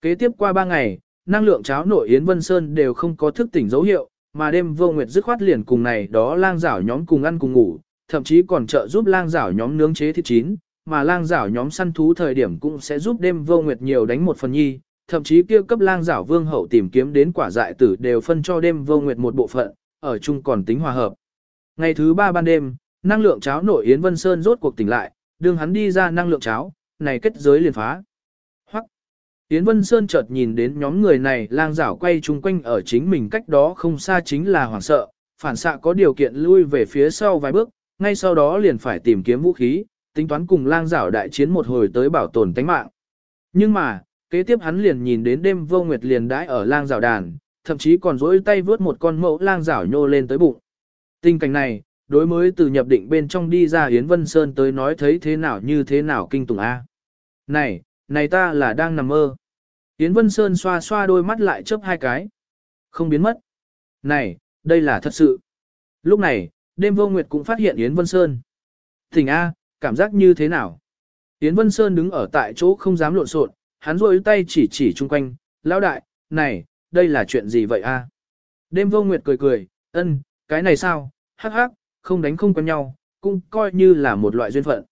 Kế tiếp qua 3 ngày, năng lượng cháo nội Yến Vân Sơn đều không có thức tỉnh dấu hiệu, mà đêm vô nguyệt dứt khoát liền cùng này đó lang rảo nhóm cùng ăn cùng ngủ, thậm chí còn trợ giúp lang rảo nhóm nướng chế thịt chín, mà lang rảo nhóm săn thú thời điểm cũng sẽ giúp đêm vô nguyệt nhiều đánh một phần nhi, thậm chí kia cấp lang rảo vương hậu tìm kiếm đến quả dại tử đều phân cho đêm vô nguyệt một bộ phận, ở chung còn tính hòa hợp. Ngày thứ ba ban đêm, năng lượng cháo nội Yến Vân Sơn rốt cuộc tỉnh lại, đường hắn đi ra năng lượng cháo, này kết giới liền phá. Hoặc, Yến Vân Sơn chợt nhìn đến nhóm người này lang rảo quay chung quanh ở chính mình cách đó không xa chính là hoảng sợ, phản xạ có điều kiện lui về phía sau vài bước, ngay sau đó liền phải tìm kiếm vũ khí, tính toán cùng lang giảo đại chiến một hồi tới bảo tồn tánh mạng. Nhưng mà, kế tiếp hắn liền nhìn đến đêm vô nguyệt liền đãi ở lang giảo đàn, thậm chí còn dỗi tay vớt một con mẫu lang giảo nhô lên tới bụng. Tình cảnh này, đối mới từ nhập định bên trong đi ra Yến Vân Sơn tới nói thấy thế nào như thế nào kinh tủng A. Này, này ta là đang nằm mơ. Yến Vân Sơn xoa xoa đôi mắt lại chớp hai cái. Không biến mất. Này, đây là thật sự. Lúc này, đêm vô nguyệt cũng phát hiện Yến Vân Sơn. Thỉnh A, cảm giác như thế nào? Yến Vân Sơn đứng ở tại chỗ không dám lộn xộn, hắn rôi tay chỉ chỉ chung quanh, lão đại, này, đây là chuyện gì vậy a? Đêm vô nguyệt cười cười, ân, cái này sao, hắc hắc, không đánh không quen nhau, cũng coi như là một loại duyên phận.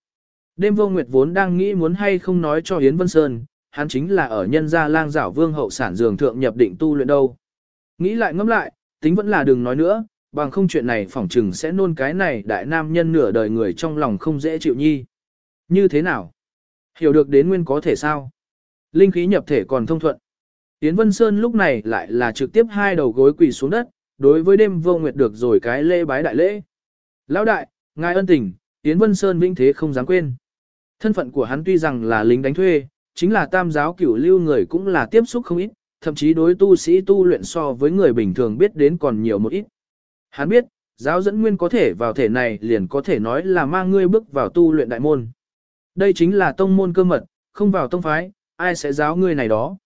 Đêm vô nguyệt vốn đang nghĩ muốn hay không nói cho Yến Vân Sơn, hắn chính là ở nhân gia lang giảo vương hậu sản dường thượng nhập định tu luyện đâu. Nghĩ lại ngẫm lại, tính vẫn là đừng nói nữa, bằng không chuyện này phỏng chừng sẽ nôn cái này đại nam nhân nửa đời người trong lòng không dễ chịu nhi. Như thế nào? Hiểu được đến nguyên có thể sao? Linh khí nhập thể còn thông thuận. tiến Vân Sơn lúc này lại là trực tiếp hai đầu gối quỳ xuống đất, đối với đêm vô nguyệt được rồi cái lễ bái đại lễ. Lão đại, ngài ân tình, tiến Vân Sơn vĩnh thế không dám quên. Thân phận của hắn tuy rằng là lính đánh thuê, chính là tam giáo cửu lưu người cũng là tiếp xúc không ít, thậm chí đối tu sĩ tu luyện so với người bình thường biết đến còn nhiều một ít. Hắn biết, giáo dẫn nguyên có thể vào thể này liền có thể nói là mang ngươi bước vào tu luyện đại môn. Đây chính là tông môn cơ mật, không vào tông phái, ai sẽ giáo ngươi này đó.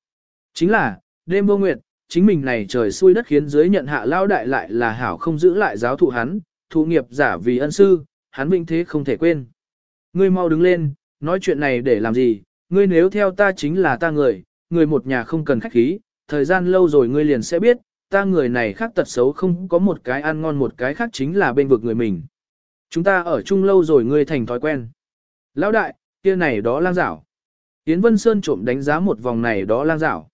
Chính là, đêm vô nguyệt, chính mình này trời xui đất khiến dưới nhận hạ lao đại lại là hảo không giữ lại giáo thụ hắn, thụ nghiệp giả vì ân sư, hắn vinh thế không thể quên. Ngươi mau đứng lên, nói chuyện này để làm gì, ngươi nếu theo ta chính là ta người, người một nhà không cần khách khí, thời gian lâu rồi ngươi liền sẽ biết, ta người này khác tật xấu không có một cái ăn ngon một cái khác chính là bên vực người mình. Chúng ta ở chung lâu rồi ngươi thành thói quen. Lão đại, kia này đó lang dảo. Yến Vân Sơn trộm đánh giá một vòng này đó lang dảo.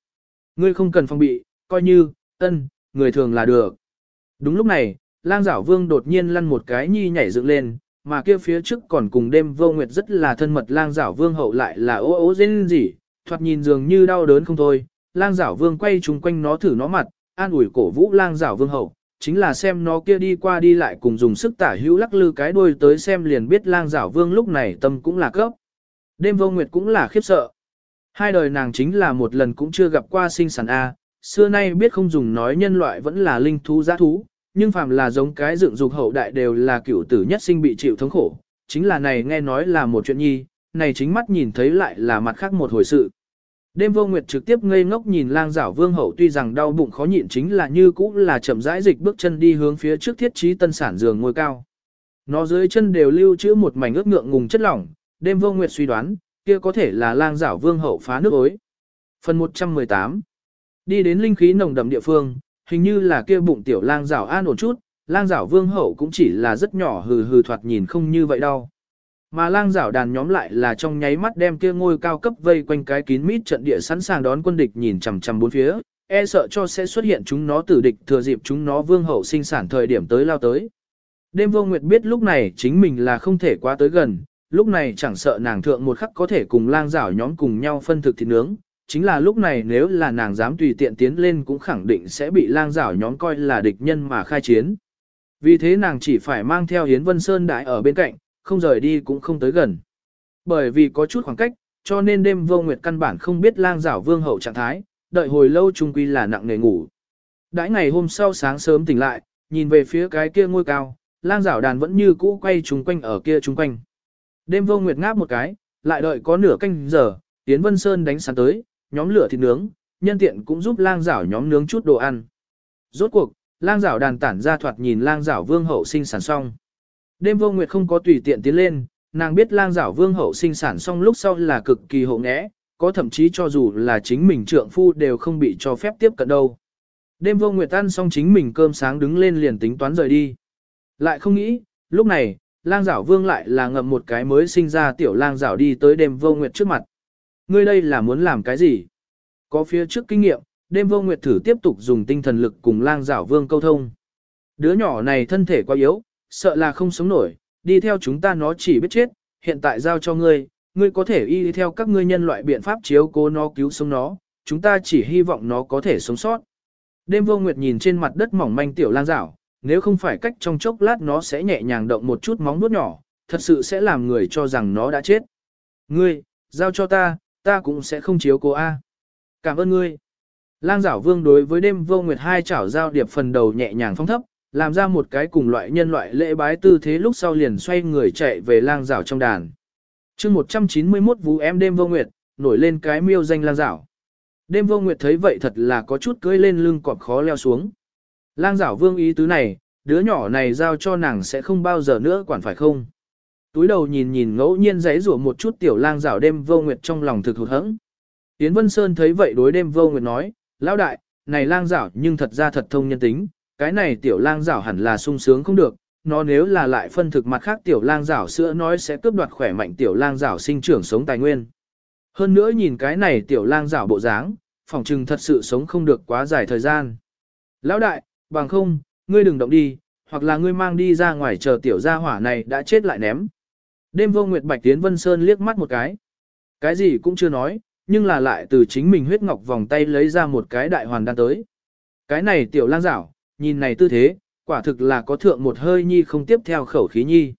Ngươi không cần phong bị, coi như, ân, người thường là được. Đúng lúc này, lang dảo vương đột nhiên lăn một cái nhi nhảy dựng lên, mà kia phía trước còn cùng đêm vô nguyệt rất là thân mật lang dảo vương hậu lại là ố ố dên gì, thoạt nhìn dường như đau đớn không thôi. Lang dảo vương quay chung quanh nó thử nó mặt, an ủi cổ vũ lang rảo vương hậu, chính là xem nó kia đi qua đi lại cùng dùng sức tả hữu lắc lư cái đuôi tới xem liền biết lang rảo vương lúc này tâm cũng là cấp. Đêm vô nguyệt cũng là khiếp sợ. Hai đời nàng chính là một lần cũng chưa gặp qua sinh sản A, xưa nay biết không dùng nói nhân loại vẫn là linh thú giá thú, nhưng phàm là giống cái dựng dục hậu đại đều là cựu tử nhất sinh bị chịu thống khổ, chính là này nghe nói là một chuyện nhi, này chính mắt nhìn thấy lại là mặt khác một hồi sự. Đêm vô nguyệt trực tiếp ngây ngốc nhìn lang giảo vương hậu tuy rằng đau bụng khó nhịn chính là như cũ là chậm rãi dịch bước chân đi hướng phía trước thiết trí tân sản giường ngôi cao. Nó dưới chân đều lưu trữ một mảnh ướt ngượng ngùng chất lỏng, đêm vô nguyệt suy đoán, kia có thể là lang giảo vương hậu phá nước ối. Phần 118 Đi đến linh khí nồng đậm địa phương, hình như là kia bụng tiểu lang giảo an ổn chút, lang giảo vương hậu cũng chỉ là rất nhỏ hừ hừ thoạt nhìn không như vậy đâu. Mà lang rảo đàn nhóm lại là trong nháy mắt đem kia ngôi cao cấp vây quanh cái kín mít trận địa sẵn sàng đón quân địch nhìn chằm chằm bốn phía, e sợ cho sẽ xuất hiện chúng nó tử địch thừa dịp chúng nó vương hậu sinh sản thời điểm tới lao tới. Đêm vô nguyệt biết lúc này chính mình là không thể quá tới gần, lúc này chẳng sợ nàng thượng một khắc có thể cùng lang rảo nhóm cùng nhau phân thực thịt nướng, chính là lúc này nếu là nàng dám tùy tiện tiến lên cũng khẳng định sẽ bị lang rảo nhóm coi là địch nhân mà khai chiến. Vì thế nàng chỉ phải mang theo Hiến Vân Sơn đại ở bên cạnh, không rời đi cũng không tới gần. Bởi vì có chút khoảng cách, cho nên đêm vô nguyệt căn bản không biết lang giảo vương hậu trạng thái, đợi hồi lâu trung quy là nặng nề ngủ. Đãi ngày hôm sau sáng sớm tỉnh lại, nhìn về phía cái kia ngôi cao, lang giảo đàn vẫn như cũ quay trúng quanh ở kia trúng quanh. Đêm vô nguyệt ngáp một cái, lại đợi có nửa canh giờ, Tiến Vân Sơn đánh sáng tới, nhóm lửa thịt nướng, nhân tiện cũng giúp lang giảo nhóm nướng chút đồ ăn. Rốt cuộc, lang giảo đàn tản ra thoạt nhìn lang giảo vương hậu sinh sản xong. Đêm vô nguyệt không có tùy tiện tiến lên, nàng biết lang giảo vương hậu sinh sản xong lúc sau là cực kỳ hộ nghẽ, có thậm chí cho dù là chính mình trượng phu đều không bị cho phép tiếp cận đâu. Đêm vô nguyệt ăn xong chính mình cơm sáng đứng lên liền tính toán rời đi. Lại không nghĩ, lúc này, lang giảo vương lại là ngậm một cái mới sinh ra tiểu lang giảo đi tới đêm vô nguyệt trước mặt. Ngươi đây là muốn làm cái gì? Có phía trước kinh nghiệm, đêm vô nguyệt thử tiếp tục dùng tinh thần lực cùng lang giảo vương câu thông. Đứa nhỏ này thân thể quá yếu, sợ là không sống nổi, đi theo chúng ta nó chỉ biết chết, hiện tại giao cho ngươi, ngươi có thể y theo các ngươi nhân loại biện pháp chiếu cố nó cứu sống nó, chúng ta chỉ hy vọng nó có thể sống sót. Đêm vô nguyệt nhìn trên mặt đất mỏng manh tiểu lang rảo, nếu không phải cách trong chốc lát nó sẽ nhẹ nhàng động một chút móng nuốt nhỏ, thật sự sẽ làm người cho rằng nó đã chết. Ngươi, giao cho ta, ta cũng sẽ không chiếu cố A. Cảm ơn ngươi. Lang giảo vương đối với đêm vô nguyệt hai chảo giao điệp phần đầu nhẹ nhàng phong thấp, làm ra một cái cùng loại nhân loại lễ bái tư thế lúc sau liền xoay người chạy về lang rảo trong đàn. chương 191 vũ em đêm vô nguyệt, nổi lên cái miêu danh lang rảo. Đêm vô nguyệt thấy vậy thật là có chút cưỡi lên lưng cọp khó leo xuống. Lang rảo vương ý tứ này, đứa nhỏ này giao cho nàng sẽ không bao giờ nữa quản phải không. Túi đầu nhìn nhìn ngẫu nhiên giấy rủa một chút tiểu lang rảo đêm vô nguyệt trong lòng thực hụt hẫng. Yến Vân Sơn thấy vậy đối đêm vô nguyệt nói, lão đại, này lang rảo nhưng thật ra thật thông nhân tính, cái này tiểu lang rảo hẳn là sung sướng không được, nó nếu là lại phân thực mặt khác tiểu lang rảo sữa nói sẽ cướp đoạt khỏe mạnh tiểu lang rảo sinh trưởng sống tài nguyên. Hơn nữa nhìn cái này tiểu lang rảo bộ dáng, phòng trừng thật sự sống không được quá dài thời gian. Lão đại, bằng không, ngươi đừng động đi, hoặc là ngươi mang đi ra ngoài chờ tiểu gia hỏa này đã chết lại ném. Đêm vô nguyệt bạch tiến vân sơn liếc mắt một cái. Cái gì cũng chưa nói, nhưng là lại từ chính mình huyết ngọc vòng tay lấy ra một cái đại hoàn đan tới. Cái này tiểu lang rảo, nhìn này tư thế, quả thực là có thượng một hơi nhi không tiếp theo khẩu khí nhi.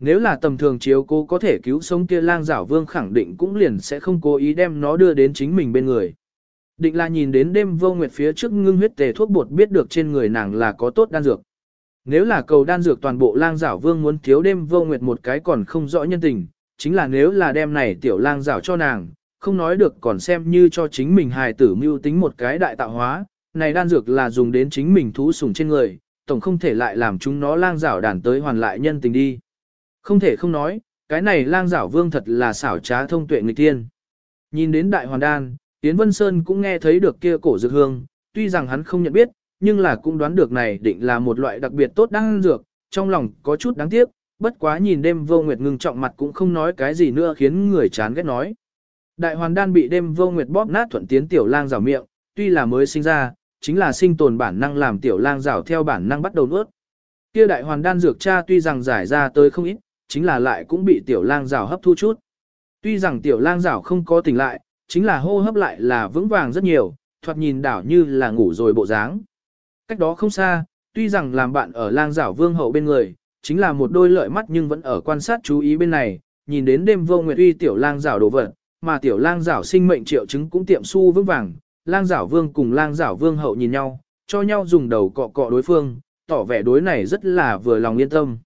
Nếu là tầm thường chiếu cô có thể cứu sống kia lang giảo vương khẳng định cũng liền sẽ không cố ý đem nó đưa đến chính mình bên người. Định là nhìn đến đêm vô nguyệt phía trước ngưng huyết tề thuốc bột biết được trên người nàng là có tốt đan dược. Nếu là cầu đan dược toàn bộ lang giảo vương muốn thiếu đêm vô nguyệt một cái còn không rõ nhân tình, chính là nếu là đem này tiểu lang giảo cho nàng, không nói được còn xem như cho chính mình hài tử mưu tính một cái đại tạo hóa, này đan dược là dùng đến chính mình thú sủng trên người, tổng không thể lại làm chúng nó lang rảo đàn tới hoàn lại nhân tình đi. Không thể không nói, cái này lang rảo vương thật là xảo trá thông tuệ người tiên. Nhìn đến đại hoàn đan, Yến Vân Sơn cũng nghe thấy được kia cổ dược hương, tuy rằng hắn không nhận biết, nhưng là cũng đoán được này định là một loại đặc biệt tốt đan dược, trong lòng có chút đáng tiếc, bất quá nhìn đêm vô nguyệt ngưng trọng mặt cũng không nói cái gì nữa khiến người chán ghét nói. Đại hoàn đan bị đêm vô nguyệt bóp nát thuận tiến tiểu lang rảo miệng, tuy là mới sinh ra, chính là sinh tồn bản năng làm tiểu lang rảo theo bản năng bắt đầu nuốt. Kia đại hoàn đan dược cha tuy rằng giải ra tới không ít, chính là lại cũng bị tiểu lang rảo hấp thu chút. Tuy rằng tiểu lang rảo không có tỉnh lại, chính là hô hấp lại là vững vàng rất nhiều, thoạt nhìn đảo như là ngủ rồi bộ dáng. Cách đó không xa, tuy rằng làm bạn ở lang rảo vương hậu bên người, chính là một đôi lợi mắt nhưng vẫn ở quan sát chú ý bên này, nhìn đến đêm vô nguyệt uy tiểu lang rảo đồ vật, mà tiểu lang rảo sinh mệnh triệu chứng cũng tiệm su vững vàng, lang giảo vương cùng lang giảo vương hậu nhìn nhau, cho nhau dùng đầu cọ cọ đối phương, tỏ vẻ đối này rất là vừa lòng yên tâm.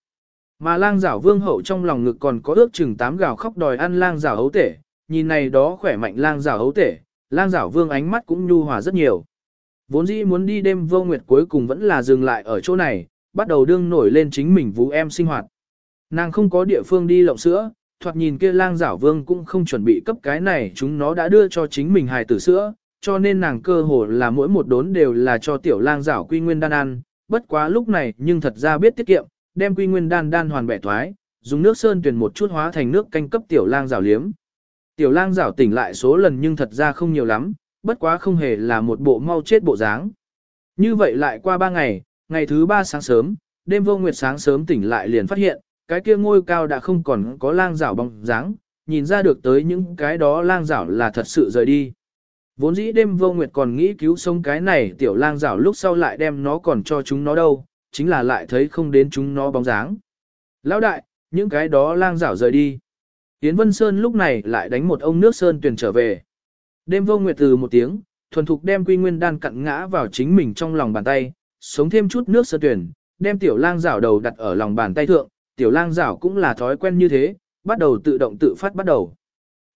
Mà lang giảo vương hậu trong lòng ngực còn có ước chừng tám gào khóc đòi ăn lang giảo hấu tể, nhìn này đó khỏe mạnh lang giảo hấu tể, lang giảo vương ánh mắt cũng nhu hòa rất nhiều. Vốn dĩ muốn đi đêm vô nguyệt cuối cùng vẫn là dừng lại ở chỗ này, bắt đầu đương nổi lên chính mình vũ em sinh hoạt. Nàng không có địa phương đi lộng sữa, thoạt nhìn kia lang giảo vương cũng không chuẩn bị cấp cái này chúng nó đã đưa cho chính mình hài tử sữa, cho nên nàng cơ hồ là mỗi một đốn đều là cho tiểu lang giảo quy nguyên đan ăn, bất quá lúc này nhưng thật ra biết tiết kiệm, đem quy nguyên đan đan hoàn bẻ thoái, dùng nước sơn tuyển một chút hóa thành nước canh cấp tiểu lang giảo liếm. Tiểu lang giảo tỉnh lại số lần nhưng thật ra không nhiều lắm, bất quá không hề là một bộ mau chết bộ dáng. Như vậy lại qua ba ngày, ngày thứ ba sáng sớm, đêm vô nguyệt sáng sớm tỉnh lại liền phát hiện, cái kia ngôi cao đã không còn có lang rảo bóng dáng, nhìn ra được tới những cái đó lang rảo là thật sự rời đi. Vốn dĩ đêm vô nguyệt còn nghĩ cứu sống cái này tiểu lang rảo lúc sau lại đem nó còn cho chúng nó đâu, chính là lại thấy không đến chúng nó bóng dáng. Lão đại, những cái đó lang rảo rời đi. Yến Vân Sơn lúc này lại đánh một ông nước sơn tuyển trở về. Đêm vô nguyệt từ một tiếng, thuần thục đem quy nguyên đan cặn ngã vào chính mình trong lòng bàn tay, sống thêm chút nước sơn tuyển, đem tiểu lang rảo đầu đặt ở lòng bàn tay thượng, tiểu lang rảo cũng là thói quen như thế, bắt đầu tự động tự phát bắt đầu.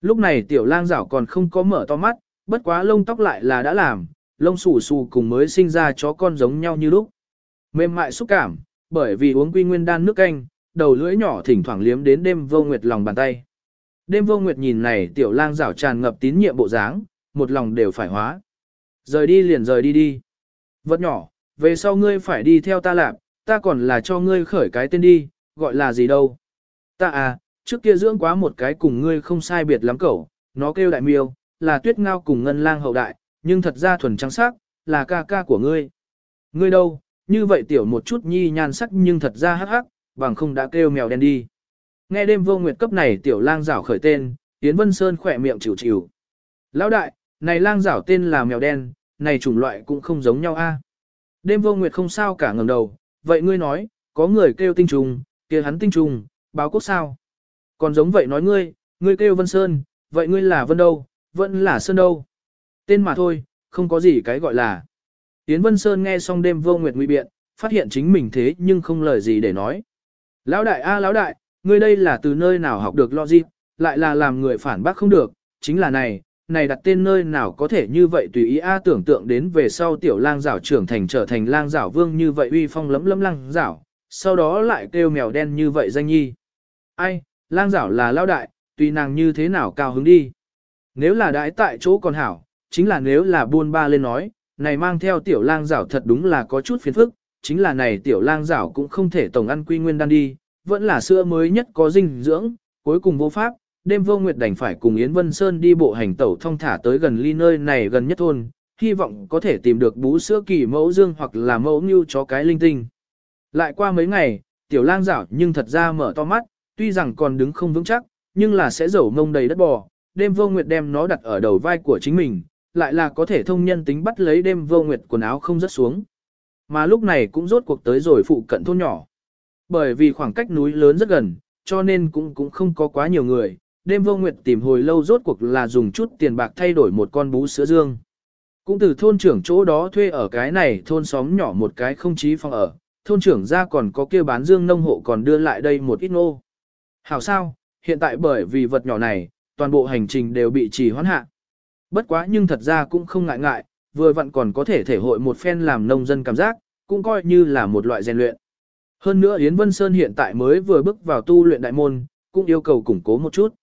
Lúc này tiểu lang rảo còn không có mở to mắt, bất quá lông tóc lại là đã làm, lông xù xù cùng mới sinh ra chó con giống nhau như lúc. Mềm mại xúc cảm, bởi vì uống quy nguyên đan nước canh, đầu lưỡi nhỏ thỉnh thoảng liếm đến đêm vô nguyệt lòng bàn tay. Đêm vô nguyệt nhìn này tiểu lang rảo tràn ngập tín nhiệm bộ dáng, một lòng đều phải hóa. Rời đi liền rời đi đi. Vật nhỏ, về sau ngươi phải đi theo ta làm, ta còn là cho ngươi khởi cái tên đi, gọi là gì đâu. Ta à, trước kia dưỡng quá một cái cùng ngươi không sai biệt lắm cậu, nó kêu đại miêu, là tuyết ngao cùng ngân lang hậu đại, nhưng thật ra thuần trắng sắc, là ca ca của ngươi. Ngươi đâu, như vậy tiểu một chút nhi nhan sắc nhưng thật ra hắc hắc, bằng không đã kêu mèo đen đi. Nghe đêm vô nguyệt cấp này tiểu lang rảo khởi tên, Yến Vân Sơn khỏe miệng chịu chịu. Lão đại, này lang rảo tên là mèo đen, này chủng loại cũng không giống nhau a. Đêm vô nguyệt không sao cả ngẩng đầu, vậy ngươi nói, có người kêu tinh trùng, kia hắn tinh trùng, báo quốc sao? Còn giống vậy nói ngươi, ngươi kêu Vân Sơn, vậy ngươi là Vân đâu, vẫn là Sơn đâu? Tên mà thôi, không có gì cái gọi là. Yến Vân Sơn nghe xong đêm vô nguyệt nguy biện, phát hiện chính mình thế nhưng không lời gì để nói. Lão đại a lão đại, ngươi đây là từ nơi nào học được logic, lại là làm người phản bác không được, chính là này, này đặt tên nơi nào có thể như vậy tùy ý a tưởng tượng đến về sau tiểu lang giảo trưởng thành trở thành lang giảo vương như vậy uy phong lấm lấm lang giảo, sau đó lại kêu mèo đen như vậy danh nhi. Ai, lang giảo là lão đại, tùy nàng như thế nào cao hứng đi. Nếu là đãi tại chỗ còn hảo, chính là nếu là buôn ba lên nói, này mang theo tiểu lang rảo thật đúng là có chút phiền phức, chính là này tiểu lang rảo cũng không thể tổng ăn quy nguyên đan đi, vẫn là sữa mới nhất có dinh dưỡng, cuối cùng vô pháp, đêm vô nguyệt đành phải cùng Yến Vân Sơn đi bộ hành tẩu thông thả tới gần ly nơi này gần nhất thôn, hy vọng có thể tìm được bú sữa kỳ mẫu dương hoặc là mẫu như chó cái linh tinh. Lại qua mấy ngày, tiểu lang rảo nhưng thật ra mở to mắt, tuy rằng còn đứng không vững chắc, nhưng là sẽ dầu ngông đầy đất bò, đêm vô nguyệt đem nó đặt ở đầu vai của chính mình, lại là có thể thông nhân tính bắt lấy đêm vô nguyệt quần áo không rớt xuống. Mà lúc này cũng rốt cuộc tới rồi phụ cận thôn nhỏ. Bởi vì khoảng cách núi lớn rất gần, cho nên cũng cũng không có quá nhiều người, đêm vô nguyệt tìm hồi lâu rốt cuộc là dùng chút tiền bạc thay đổi một con bú sữa dương. Cũng từ thôn trưởng chỗ đó thuê ở cái này thôn xóm nhỏ một cái không chí phòng ở, thôn trưởng ra còn có kia bán dương nông hộ còn đưa lại đây một ít nô. Hảo sao, hiện tại bởi vì vật nhỏ này, toàn bộ hành trình đều bị trì hoãn hạ. Bất quá nhưng thật ra cũng không ngại ngại, vừa vặn còn có thể thể hội một phen làm nông dân cảm giác, cũng coi như là một loại rèn luyện. Hơn nữa Yến Vân Sơn hiện tại mới vừa bước vào tu luyện đại môn, cũng yêu cầu củng cố một chút.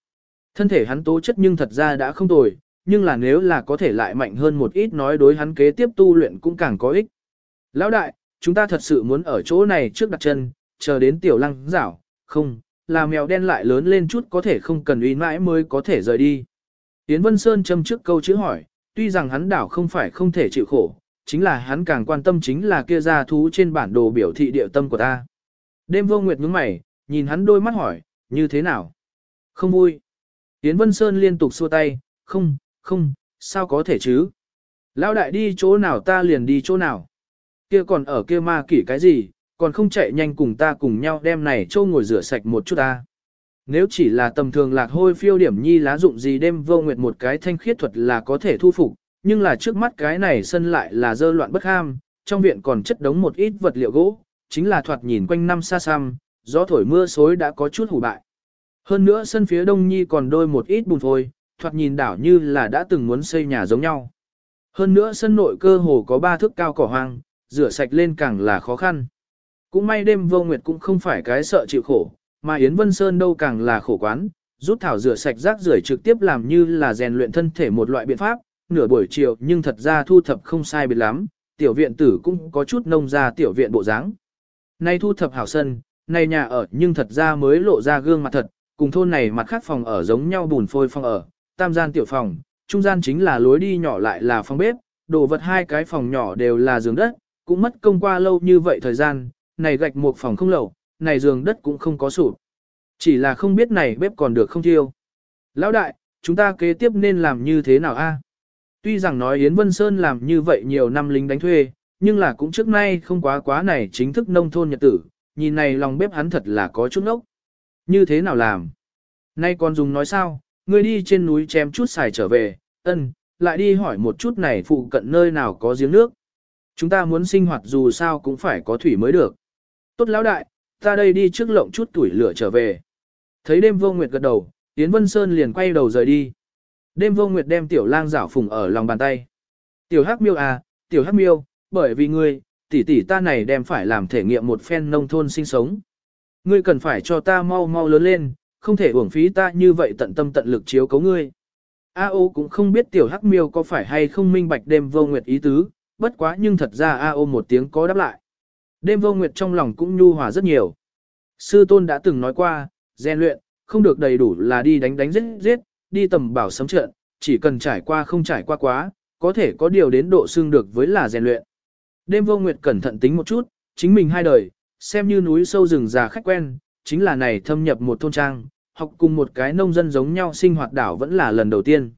Thân thể hắn tố chất nhưng thật ra đã không tồi, nhưng là nếu là có thể lại mạnh hơn một ít nói đối hắn kế tiếp tu luyện cũng càng có ích. Lão đại, chúng ta thật sự muốn ở chỗ này trước đặt chân, chờ đến tiểu lăng giảo, không, là mèo đen lại lớn lên chút có thể không cần uy mãi mới có thể rời đi. Yến Vân Sơn châm trước câu chữ hỏi, tuy rằng hắn đảo không phải không thể chịu khổ, chính là hắn càng quan tâm chính là kia ra thú trên bản đồ biểu thị địa tâm của ta. Đêm vô nguyệt nhướng mày, nhìn hắn đôi mắt hỏi, như thế nào? Không vui. Yến Vân Sơn liên tục xua tay, không, không, sao có thể chứ? Lão đại đi chỗ nào ta liền đi chỗ nào. Kia còn ở kia ma kỷ cái gì, còn không chạy nhanh cùng ta cùng nhau đem này châu ngồi rửa sạch một chút ta. Nếu chỉ là tầm thường lạc hôi phiêu điểm nhi lá dụng gì đêm vô nguyệt một cái thanh khiết thuật là có thể thu phục, nhưng là trước mắt cái này sân lại là dơ loạn bất ham, trong viện còn chất đống một ít vật liệu gỗ, chính là thoạt nhìn quanh năm xa xăm, gió thổi mưa xối đã có chút hủ bại. Hơn nữa sân phía đông nhi còn đôi một ít bùn phôi, thoạt nhìn đảo như là đã từng muốn xây nhà giống nhau. Hơn nữa sân nội cơ hồ có ba thước cao cỏ hoang, rửa sạch lên càng là khó khăn. Cũng may đêm vô nguyệt cũng không phải cái sợ chịu khổ, mà Yến Vân Sơn đâu càng là khổ quán, rút thảo rửa sạch rác rưởi trực tiếp làm như là rèn luyện thân thể một loại biện pháp, nửa buổi chiều nhưng thật ra thu thập không sai biệt lắm, tiểu viện tử cũng có chút nông ra tiểu viện bộ dáng. Nay thu thập hảo sân, nay nhà ở nhưng thật ra mới lộ ra gương mặt thật, cùng thôn này mặt khác phòng ở giống nhau bùn phôi phòng ở, tam gian tiểu phòng, trung gian chính là lối đi nhỏ lại là phòng bếp, đồ vật hai cái phòng nhỏ đều là giường đất, cũng mất công qua lâu như vậy thời gian, này gạch một phòng không lẩu, này giường đất cũng không có sụp. Chỉ là không biết này bếp còn được không thiêu. Lão đại, chúng ta kế tiếp nên làm như thế nào a? Tuy rằng nói Yến Vân Sơn làm như vậy nhiều năm lính đánh thuê, nhưng là cũng trước nay không quá quá này chính thức nông thôn nhật tử, nhìn này lòng bếp hắn thật là có chút nốc. Như thế nào làm? Nay còn dùng nói sao, ngươi đi trên núi chém chút xài trở về, ân, lại đi hỏi một chút này phụ cận nơi nào có giếng nước. Chúng ta muốn sinh hoạt dù sao cũng phải có thủy mới được. Tốt lão đại, ta đây đi trước lộng chút tuổi lửa trở về. Thấy đêm vô nguyệt gật đầu, Yến Vân Sơn liền quay đầu rời đi. Đêm vô nguyệt đem tiểu lang rảo phùng ở lòng bàn tay. Tiểu hắc miêu à, tiểu hắc miêu, bởi vì ngươi, tỷ tỷ ta này đem phải làm thể nghiệm một phen nông thôn sinh sống. Ngươi cần phải cho ta mau mau lớn lên, không thể uổng phí ta như vậy tận tâm tận lực chiếu cấu ngươi. A ô cũng không biết tiểu hắc miêu có phải hay không minh bạch đêm vô nguyệt ý tứ, bất quá nhưng thật ra A ô một tiếng có đáp lại. Đêm vô nguyệt trong lòng cũng nhu hòa rất nhiều. Sư tôn đã từng nói qua, rèn luyện, không được đầy đủ là đi đánh đánh giết giết, đi tầm bảo sấm trận, chỉ cần trải qua không trải qua quá, có thể có điều đến độ xương được với là rèn luyện. Đêm vô nguyệt cẩn thận tính một chút, chính mình hai đời, xem như núi sâu rừng già khách quen, chính là này thâm nhập một thôn trang, học cùng một cái nông dân giống nhau sinh hoạt đảo vẫn là lần đầu tiên.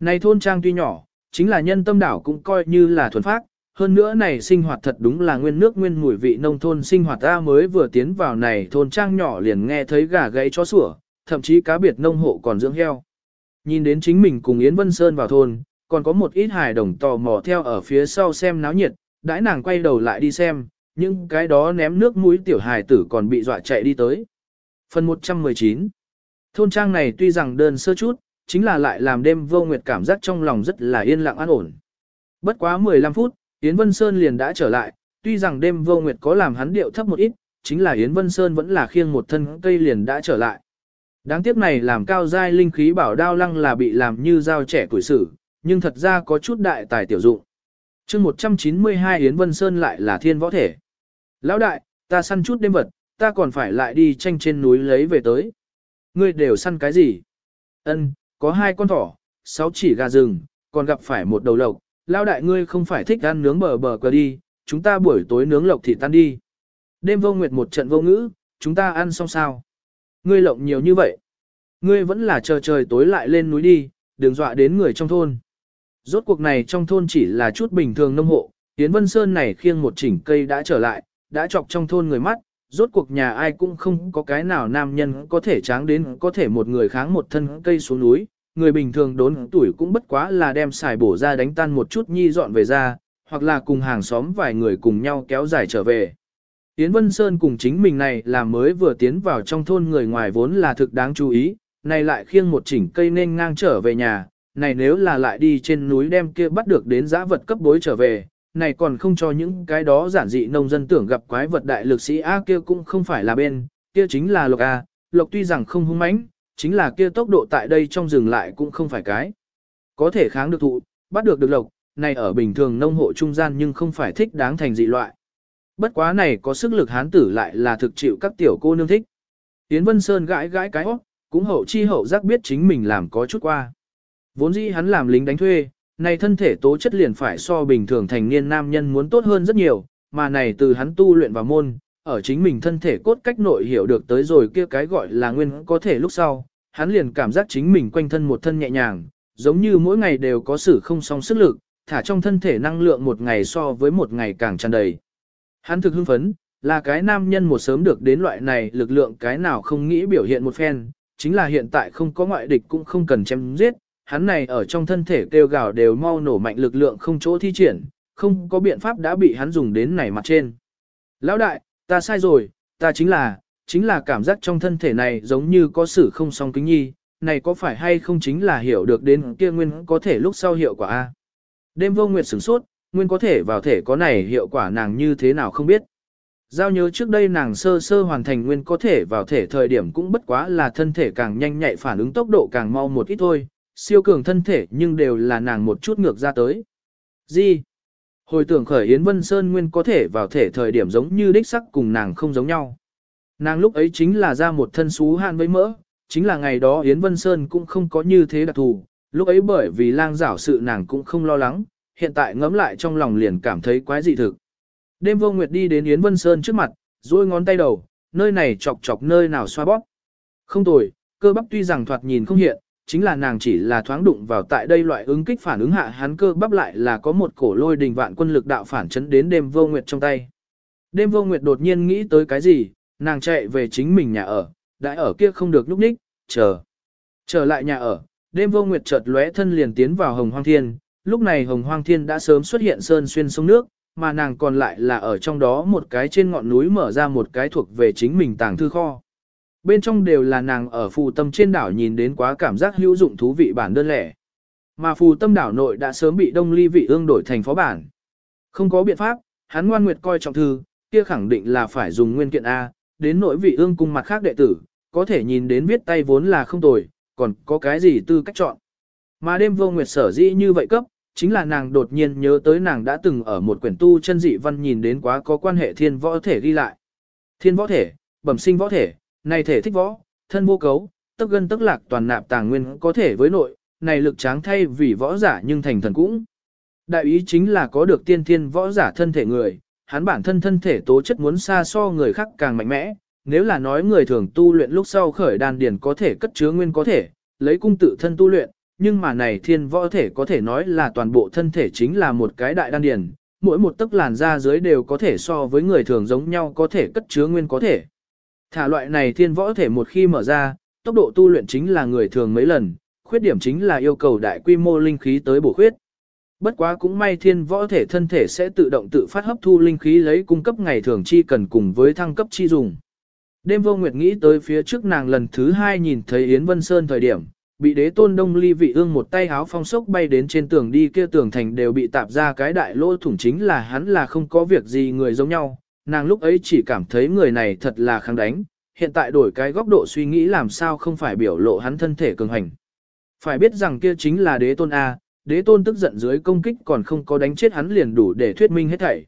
Này thôn trang tuy nhỏ, chính là nhân tâm đảo cũng coi như là thuần phác hơn nữa này sinh hoạt thật đúng là nguyên nước nguyên mùi vị nông thôn sinh hoạt ta mới vừa tiến vào này thôn trang nhỏ liền nghe thấy gà gáy chó sủa, thậm chí cá biệt nông hộ còn dưỡng heo. Nhìn đến chính mình cùng Yến Vân Sơn vào thôn, còn có một ít hài đồng tò mò theo ở phía sau xem náo nhiệt, đãi nàng quay đầu lại đi xem, những cái đó ném nước mũi tiểu hài tử còn bị dọa chạy đi tới. Phần 119 Thôn trang này tuy rằng đơn sơ chút, chính là lại làm đêm vô nguyệt cảm giác trong lòng rất là yên lặng an ổn. Bất quá 15 phút, Yến Vân Sơn liền đã trở lại, tuy rằng đêm vô nguyệt có làm hắn điệu thấp một ít, chính là Yến Vân Sơn vẫn là khiêng một thân cây liền đã trở lại. Đáng tiếc này làm cao giai linh khí bảo đao lăng là bị làm như dao trẻ tuổi sử, nhưng thật ra có chút đại tài tiểu dụng. chương 192 Yến Vân Sơn lại là thiên võ thể. Lão đại, ta săn chút đêm vật, ta còn phải lại đi tranh trên núi lấy về tới. Ngươi đều săn cái gì? Ân, có hai con thỏ, sáu chỉ gà rừng, còn gặp phải một đầu lộc. Lão đại ngươi không phải thích ăn nướng bờ bờ cờ đi, chúng ta buổi tối nướng lộc thì tan đi. Đêm vô nguyệt một trận vô ngữ, chúng ta ăn xong sao? Ngươi lộng nhiều như vậy. Ngươi vẫn là chờ trời tối lại lên núi đi, đừng dọa đến người trong thôn. Rốt cuộc này trong thôn chỉ là chút bình thường nông hộ, Yến Vân Sơn này khiêng một chỉnh cây đã trở lại, đã chọc trong thôn người mắt, rốt cuộc nhà ai cũng không có cái nào nam nhân có thể tráng đến có thể một người kháng một thân cây xuống núi, người bình thường đốn tuổi cũng bất quá là đem xài bổ ra đánh tan một chút nhi dọn về ra, hoặc là cùng hàng xóm vài người cùng nhau kéo dài trở về. Yến Vân Sơn cùng chính mình này là mới vừa tiến vào trong thôn người ngoài vốn là thực đáng chú ý, này lại khiêng một chỉnh cây nên ngang trở về nhà, này nếu là lại đi trên núi đem kia bắt được đến giã vật cấp bối trở về, này còn không cho những cái đó giản dị nông dân tưởng gặp quái vật đại lực sĩ A kia cũng không phải là bên, kia chính là lộc A, lộc tuy rằng không hung mãnh, chính là kia tốc độ tại đây trong rừng lại cũng không phải cái. Có thể kháng được thụ, bắt được được lộc, này ở bình thường nông hộ trung gian nhưng không phải thích đáng thành dị loại. Bất quá này có sức lực hán tử lại là thực chịu các tiểu cô nương thích. Tiến Vân Sơn gãi gãi cái óc, cũng hậu chi hậu giác biết chính mình làm có chút qua. Vốn dĩ hắn làm lính đánh thuê, này thân thể tố chất liền phải so bình thường thành niên nam nhân muốn tốt hơn rất nhiều, mà này từ hắn tu luyện vào môn, ở chính mình thân thể cốt cách nội hiểu được tới rồi kia cái gọi là nguyên có thể lúc sau, hắn liền cảm giác chính mình quanh thân một thân nhẹ nhàng, giống như mỗi ngày đều có sự không song sức lực, thả trong thân thể năng lượng một ngày so với một ngày càng tràn đầy. Hắn thực hưng phấn, là cái nam nhân một sớm được đến loại này lực lượng cái nào không nghĩ biểu hiện một phen, chính là hiện tại không có ngoại địch cũng không cần chém giết, hắn này ở trong thân thể kêu gào đều mau nổ mạnh lực lượng không chỗ thi triển, không có biện pháp đã bị hắn dùng đến này mặt trên. Lão đại, ta sai rồi, ta chính là, chính là cảm giác trong thân thể này giống như có sự không song kính nhi, này có phải hay không chính là hiểu được đến kia nguyên có thể lúc sau hiệu quả a. Đêm vô nguyệt sửng sốt, nguyên có thể vào thể có này hiệu quả nàng như thế nào không biết. Giao nhớ trước đây nàng sơ sơ hoàn thành nguyên có thể vào thể thời điểm cũng bất quá là thân thể càng nhanh nhạy phản ứng tốc độ càng mau một ít thôi, siêu cường thân thể nhưng đều là nàng một chút ngược ra tới. Gì? Hồi tưởng khởi Yến Vân Sơn nguyên có thể vào thể thời điểm giống như đích sắc cùng nàng không giống nhau. Nàng lúc ấy chính là ra một thân xú han với mỡ, chính là ngày đó Yến Vân Sơn cũng không có như thế đặc thù, lúc ấy bởi vì lang giảo sự nàng cũng không lo lắng, hiện tại ngẫm lại trong lòng liền cảm thấy quái dị thực. Đêm vô nguyệt đi đến Yến Vân Sơn trước mặt, duỗi ngón tay đầu, nơi này chọc chọc nơi nào xoa bóp. Không tồi, cơ bắp tuy rằng thoạt nhìn không hiện, chính là nàng chỉ là thoáng đụng vào tại đây loại ứng kích phản ứng hạ hắn cơ bắp lại là có một cổ lôi đình vạn quân lực đạo phản chấn đến đêm vô nguyệt trong tay. Đêm vô nguyệt đột nhiên nghĩ tới cái gì, nàng chạy về chính mình nhà ở, đại ở kia không được lúc ních, chờ. Trở lại nhà ở, đêm vô nguyệt chợt lóe thân liền tiến vào hồng hoang thiên, lúc này hồng hoang thiên đã sớm xuất hiện sơn xuyên sông nước, mà nàng còn lại là ở trong đó một cái trên ngọn núi mở ra một cái thuộc về chính mình tàng thư kho. Bên trong đều là nàng ở phù tâm trên đảo nhìn đến quá cảm giác hữu dụng thú vị bản đơn lẻ. Mà phù tâm đảo nội đã sớm bị đông ly vị ương đổi thành phó bản. Không có biện pháp, hắn ngoan nguyệt coi trọng thư, kia khẳng định là phải dùng nguyên kiện A, đến nội vị ương cung mặt khác đệ tử, có thể nhìn đến viết tay vốn là không tồi, còn có cái gì tư cách chọn. Mà đêm vô nguyệt sở dĩ như vậy cấp, chính là nàng đột nhiên nhớ tới nàng đã từng ở một quyển tu chân dị văn nhìn đến quá có quan hệ thiên võ thể ghi lại. Thiên võ thể, bẩm sinh võ thể, này thể thích võ, thân vô cấu, tức gân tức lạc toàn nạp tàng nguyên có thể với nội, này lực tráng thay vì võ giả nhưng thành thần cũng. Đại ý chính là có được tiên thiên võ giả thân thể người, hắn bản thân thân thể tố chất muốn xa so người khác càng mạnh mẽ, nếu là nói người thường tu luyện lúc sau khởi đan điền có thể cất chứa nguyên có thể, lấy cung tự thân tu luyện, nhưng mà này thiên võ thể có thể nói là toàn bộ thân thể chính là một cái đại đan điền, mỗi một tấc làn da dưới đều có thể so với người thường giống nhau có thể cất chứa nguyên có thể. Thả loại này thiên võ thể một khi mở ra, tốc độ tu luyện chính là người thường mấy lần, khuyết điểm chính là yêu cầu đại quy mô linh khí tới bổ khuyết. Bất quá cũng may thiên võ thể thân thể sẽ tự động tự phát hấp thu linh khí lấy cung cấp ngày thường chi cần cùng với thăng cấp chi dùng. Đêm vô nguyệt nghĩ tới phía trước nàng lần thứ hai nhìn thấy Yến Vân Sơn thời điểm, bị đế tôn đông ly vị ương một tay háo phong sốc bay đến trên tường đi kia tường thành đều bị tạp ra cái đại lỗ thủng chính là hắn là không có việc gì người giống nhau, nàng lúc ấy chỉ cảm thấy người này thật là kháng đánh, hiện tại đổi cái góc độ suy nghĩ làm sao không phải biểu lộ hắn thân thể cường hành. Phải biết rằng kia chính là đế tôn A, đế tôn tức giận dưới công kích còn không có đánh chết hắn liền đủ để thuyết minh hết thảy.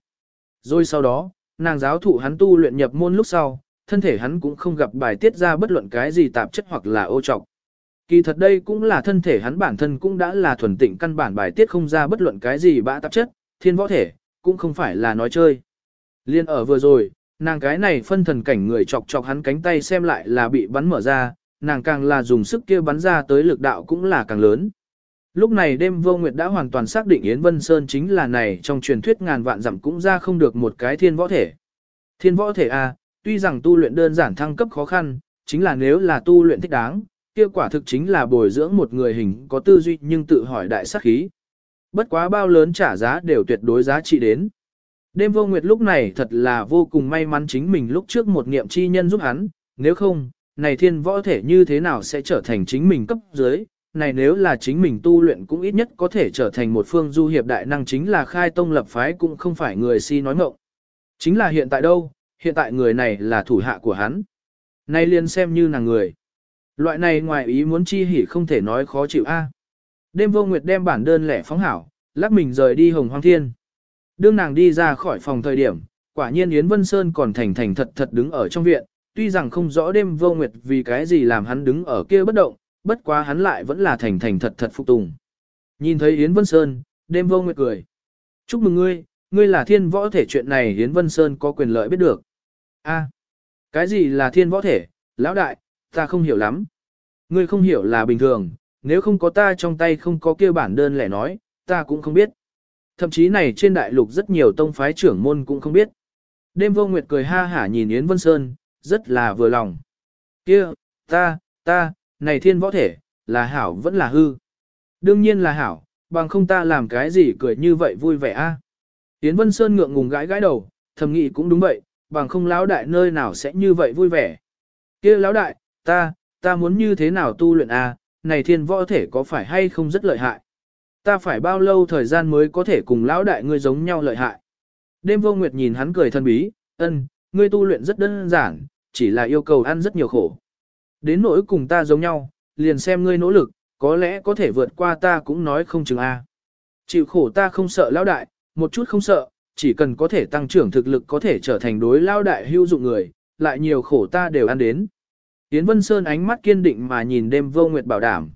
Rồi sau đó, nàng giáo thụ hắn tu luyện nhập môn lúc sau, thân thể hắn cũng không gặp bài tiết ra bất luận cái gì tạp chất hoặc là ô trọc. Kỳ thật đây cũng là thân thể hắn bản thân cũng đã là thuần tịnh căn bản bài tiết không ra bất luận cái gì bã tạp chất, thiên võ thể, cũng không phải là nói chơi. Liên ở vừa rồi, nàng cái này phân thần cảnh người chọc chọc hắn cánh tay xem lại là bị bắn mở ra, nàng càng là dùng sức kia bắn ra tới lực đạo cũng là càng lớn. Lúc này đêm vô nguyệt đã hoàn toàn xác định Yến Vân Sơn chính là này trong truyền thuyết ngàn vạn dặm cũng ra không được một cái thiên võ thể. Thiên võ thể A, tuy rằng tu luyện đơn giản thăng cấp khó khăn, chính là nếu là tu luyện thích đáng, kia quả thực chính là bồi dưỡng một người hình có tư duy nhưng tự hỏi đại sắc khí. Bất quá bao lớn trả giá đều tuyệt đối giá trị đến. Đêm vô nguyệt lúc này thật là vô cùng may mắn chính mình lúc trước một niệm chi nhân giúp hắn, nếu không, này thiên võ thể như thế nào sẽ trở thành chính mình cấp dưới, này nếu là chính mình tu luyện cũng ít nhất có thể trở thành một phương du hiệp đại năng chính là khai tông lập phái cũng không phải người si nói ngộng. Chính là hiện tại đâu, hiện tại người này là thủ hạ của hắn. Nay liền xem như nàng người. Loại này ngoài ý muốn chi hỉ không thể nói khó chịu a. Đêm vô nguyệt đem bản đơn lẻ phóng hảo, lắc mình rời đi hồng hoang thiên. Đương nàng đi ra khỏi phòng thời điểm, quả nhiên Yến Vân Sơn còn thành thành thật thật đứng ở trong viện, tuy rằng không rõ đêm vô nguyệt vì cái gì làm hắn đứng ở kia bất động, bất quá hắn lại vẫn là thành thành thật thật phục tùng. Nhìn thấy Yến Vân Sơn, đêm vô nguyệt cười. Chúc mừng ngươi, ngươi là thiên võ thể chuyện này Yến Vân Sơn có quyền lợi biết được. A, cái gì là thiên võ thể, lão đại, ta không hiểu lắm. Ngươi không hiểu là bình thường, nếu không có ta trong tay không có kia bản đơn lẻ nói, ta cũng không biết. Thậm chí này trên đại lục rất nhiều tông phái trưởng môn cũng không biết. Đêm vô nguyệt cười ha hả nhìn Yến Vân Sơn, rất là vừa lòng. kia ta, ta, này thiên võ thể, là hảo vẫn là hư. Đương nhiên là hảo, bằng không ta làm cái gì cười như vậy vui vẻ a. Yến Vân Sơn ngượng ngùng gãi gãi đầu, thầm nghĩ cũng đúng vậy, bằng không lão đại nơi nào sẽ như vậy vui vẻ. kia lão đại, ta, ta muốn như thế nào tu luyện a? này thiên võ thể có phải hay không rất lợi hại. Ta phải bao lâu thời gian mới có thể cùng lão đại ngươi giống nhau lợi hại. Đêm vô nguyệt nhìn hắn cười thân bí, ân, ngươi tu luyện rất đơn giản, chỉ là yêu cầu ăn rất nhiều khổ. Đến nỗi cùng ta giống nhau, liền xem ngươi nỗ lực, có lẽ có thể vượt qua ta cũng nói không chừng a. Chịu khổ ta không sợ lão đại, một chút không sợ, chỉ cần có thể tăng trưởng thực lực có thể trở thành đối lão đại hữu dụng người, lại nhiều khổ ta đều ăn đến. Yến Vân Sơn ánh mắt kiên định mà nhìn đêm vô nguyệt bảo đảm.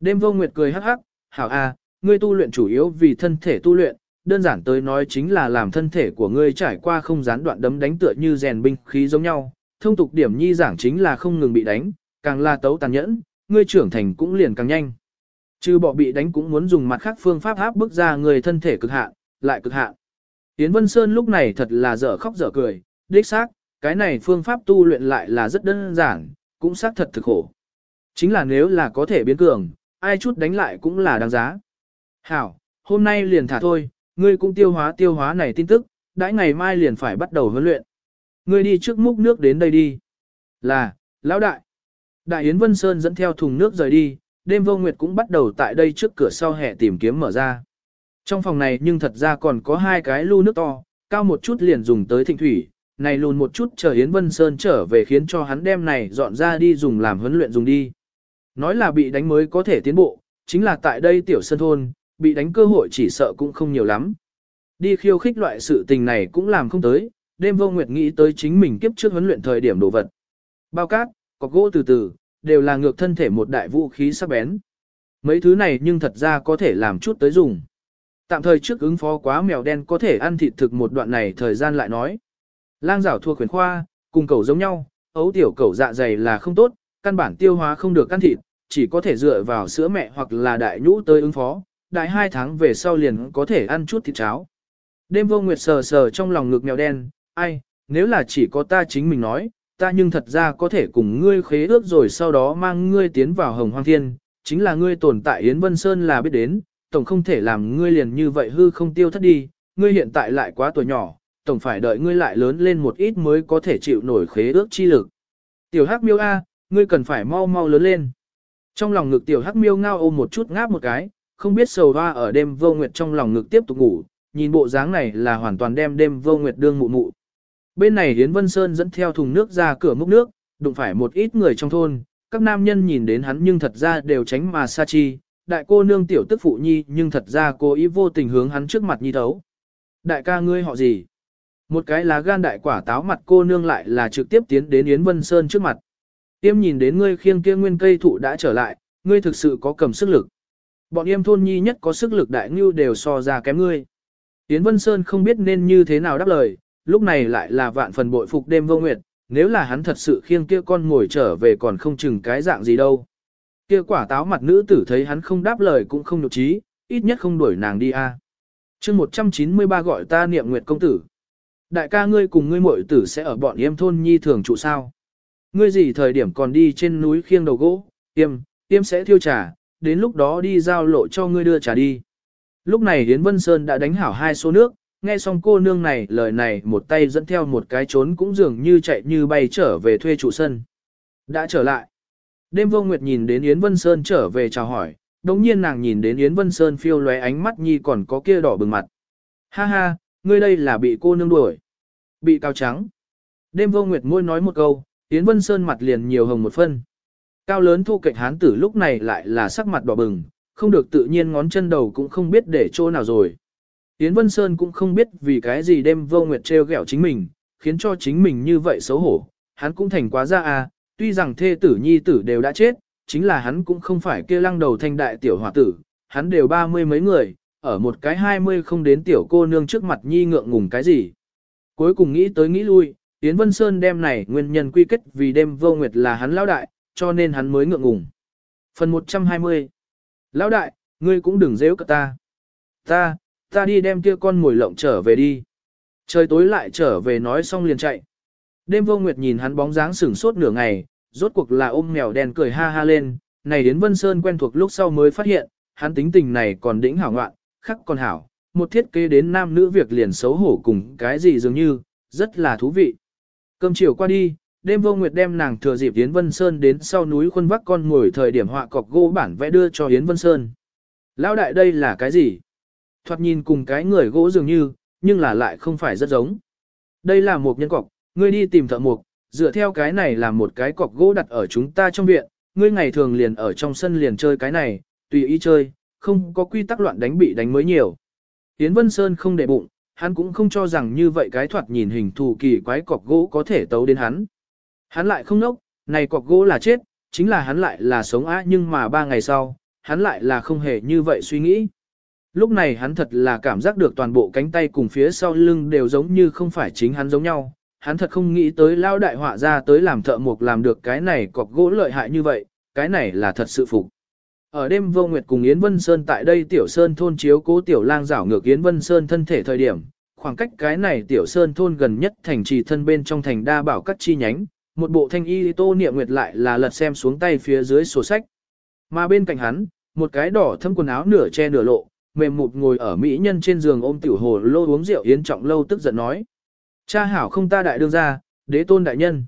Đêm vô nguyệt cười hắc hắc, hảo a, ngươi tu luyện chủ yếu vì thân thể tu luyện, đơn giản tới nói chính là làm thân thể của ngươi trải qua không gián đoạn đấm đánh tựa như rèn binh khí giống nhau. Thông tục điểm nhi giảng chính là không ngừng bị đánh, càng là tấu tàn nhẫn, ngươi trưởng thành cũng liền càng nhanh. Trừ bỏ bị đánh cũng muốn dùng mặt khác phương pháp áp bức ra người thân thể cực hạn, lại cực hạn. Yến Vân Sơn lúc này thật là dở khóc dở cười, đích xác, cái này phương pháp tu luyện lại là rất đơn giản, cũng xác thật thực khổ. Chính là nếu là có thể biến cường, ai chút đánh lại cũng là đáng giá. Hảo, hôm nay liền thả thôi, ngươi cũng tiêu hóa tiêu hóa này tin tức, đãi ngày mai liền phải bắt đầu huấn luyện. Ngươi đi trước múc nước đến đây đi. Là, lão đại. Đại Yến Vân Sơn dẫn theo thùng nước rời đi, đêm vô nguyệt cũng bắt đầu tại đây trước cửa sau hẻ tìm kiếm mở ra. Trong phòng này nhưng thật ra còn có hai cái lu nước to, cao một chút liền dùng tới thịnh thủy, này lùn một chút chờ Yến Vân Sơn trở về khiến cho hắn đem này dọn ra đi dùng làm huấn luyện dùng đi. Nói là bị đánh mới có thể tiến bộ, chính là tại đây tiểu sân thôn, bị đánh cơ hội chỉ sợ cũng không nhiều lắm. Đi khiêu khích loại sự tình này cũng làm không tới, đêm vô nguyệt nghĩ tới chính mình kiếp trước huấn luyện thời điểm đồ vật. Bao cát, cọc gỗ từ từ, đều là ngược thân thể một đại vũ khí sắc bén. Mấy thứ này nhưng thật ra có thể làm chút tới dùng. Tạm thời trước ứng phó quá mèo đen có thể ăn thịt thực một đoạn này thời gian lại nói. Lang rảo thua khuyến khoa, cùng cầu giống nhau, ấu tiểu cầu dạ dày là không tốt, căn bản tiêu hóa không được ăn thịt, chỉ có thể dựa vào sữa mẹ hoặc là đại nhũ tới ứng phó, đại hai tháng về sau liền có thể ăn chút thịt cháo. Đêm vô nguyệt sờ sờ trong lòng ngực mèo đen, ai, nếu là chỉ có ta chính mình nói, ta nhưng thật ra có thể cùng ngươi khế ước rồi sau đó mang ngươi tiến vào hồng hoang thiên, chính là ngươi tồn tại Yến Vân Sơn là biết đến, tổng không thể làm ngươi liền như vậy hư không tiêu thất đi, ngươi hiện tại lại quá tuổi nhỏ, tổng phải đợi ngươi lại lớn lên một ít mới có thể chịu nổi khế ước chi lực. Tiểu Hắc Miêu A, ngươi cần phải mau mau lớn lên. Trong lòng ngực Tiểu Hắc Miêu ngao ôm một chút ngáp một cái, không biết sầu hoa ở đêm vô nguyệt trong lòng ngực tiếp tục ngủ, nhìn bộ dáng này là hoàn toàn đem đêm vô nguyệt đương mụ mụ. Bên này Hiến Vân Sơn dẫn theo thùng nước ra cửa múc nước, đụng phải một ít người trong thôn, các nam nhân nhìn đến hắn nhưng thật ra đều tránh mà xa chi, đại cô nương tiểu tức phụ nhi nhưng thật ra cô ý vô tình hướng hắn trước mặt nhi thấu. Đại ca ngươi họ gì? Một cái lá gan đại quả táo mặt cô nương lại là trực tiếp tiến đến Yến Vân Sơn trước mặt. Tiêm nhìn đến ngươi khiêng kia nguyên cây thụ đã trở lại, ngươi thực sự có cầm sức lực. Bọn em thôn nhi nhất có sức lực đại ngưu đều so ra kém ngươi. Yến Vân Sơn không biết nên như thế nào đáp lời, lúc này lại là vạn phần bội phục đêm vô nguyệt, nếu là hắn thật sự khiêng kia con ngồi trở về còn không chừng cái dạng gì đâu. Kia quả táo mặt nữ tử thấy hắn không đáp lời cũng không nhục trí, ít nhất không đuổi nàng đi a. À. chương 193 gọi ta niệm nguyệt công tử. Đại ca ngươi cùng ngươi muội tử sẽ ở bọn em thôn nhi thường trụ sao. Ngươi gì thời điểm còn đi trên núi khiêng đầu gỗ, yêm, yêm sẽ thiêu trà, đến lúc đó đi giao lộ cho ngươi đưa trà đi. Lúc này Yến Vân Sơn đã đánh hảo hai số nước, nghe xong cô nương này lời này một tay dẫn theo một cái trốn cũng dường như chạy như bay trở về thuê trụ sân. Đã trở lại. Đêm vô nguyệt nhìn đến Yến Vân Sơn trở về chào hỏi, đồng nhiên nàng nhìn đến Yến Vân Sơn phiêu lóe ánh mắt nhi còn có kia đỏ bừng mặt. Ha ha, ngươi đây là bị cô nương đuổi. Bị cao trắng. Đêm vô nguyệt môi nói một câu, Yến Vân Sơn mặt liền nhiều hồng một phân. Cao lớn thu kịch hán tử lúc này lại là sắc mặt đỏ bừng, không được tự nhiên ngón chân đầu cũng không biết để chỗ nào rồi. Yến Vân Sơn cũng không biết vì cái gì đêm vô nguyệt treo gẹo chính mình, khiến cho chính mình như vậy xấu hổ, hắn cũng thành quá ra à, tuy rằng thê tử nhi tử đều đã chết, chính là hắn cũng không phải kia lăng đầu thanh đại tiểu hòa tử, hắn đều ba mươi mấy người, ở một cái hai mươi không đến tiểu cô nương trước mặt nhi ngượng ngùng cái gì. Cuối cùng nghĩ tới nghĩ lui, Yến Vân Sơn đem này nguyên nhân quy kết vì đêm vô nguyệt là hắn lão đại, cho nên hắn mới ngượng ngùng. Phần 120 Lão đại, ngươi cũng đừng dễ cả ta. Ta, Ta đi đem kia con mồi lộng trở về đi. Trời tối lại trở về nói xong liền chạy. Đêm vô nguyệt nhìn hắn bóng dáng sửng sốt nửa ngày, rốt cuộc là ôm mèo đen cười ha ha lên, này đến Vân Sơn quen thuộc lúc sau mới phát hiện, hắn tính tình này còn đỉnh hảo ngoạn, khắc còn hảo, một thiết kế đến nam nữ việc liền xấu hổ cùng cái gì dường như, rất là thú vị. Cơm chiều qua đi, đêm vô nguyệt đem nàng thừa dịp Yến Vân Sơn đến sau núi khuôn vắc con ngồi thời điểm họa cọc gỗ bản vẽ đưa cho Yến Vân Sơn. Lão đại đây là cái gì? Thoạt nhìn cùng cái người gỗ dường như, nhưng là lại không phải rất giống. Đây là một nhân cọc, ngươi đi tìm thợ mục, dựa theo cái này là một cái cọc gỗ đặt ở chúng ta trong viện, ngươi ngày thường liền ở trong sân liền chơi cái này, tùy ý chơi, không có quy tắc loạn đánh bị đánh mới nhiều. Yến Vân Sơn không để bụng, hắn cũng không cho rằng như vậy cái thoạt nhìn hình thù kỳ quái cọc gỗ có thể tấu đến hắn. Hắn lại không nốc, này cọc gỗ là chết, chính là hắn lại là sống á nhưng mà ba ngày sau, hắn lại là không hề như vậy suy nghĩ. Lúc này hắn thật là cảm giác được toàn bộ cánh tay cùng phía sau lưng đều giống như không phải chính hắn giống nhau. Hắn thật không nghĩ tới lao đại họa ra tới làm thợ mộc làm được cái này cọc gỗ lợi hại như vậy, cái này là thật sự phục. Ở đêm vô nguyệt cùng Yến Vân Sơn tại đây tiểu sơn thôn chiếu cố tiểu lang rảo ngược Yến Vân Sơn thân thể thời điểm, khoảng cách cái này tiểu sơn thôn gần nhất thành trì thân bên trong thành đa bảo các chi nhánh, một bộ thanh y tô niệm nguyệt lại là lật xem xuống tay phía dưới sổ sách. Mà bên cạnh hắn, một cái đỏ thâm quần áo nửa che nửa lộ, mềm mụt ngồi ở mỹ nhân trên giường ôm tiểu hồ lô uống rượu yến trọng lâu tức giận nói. Cha hảo không ta đại đương ra, đế tôn đại nhân.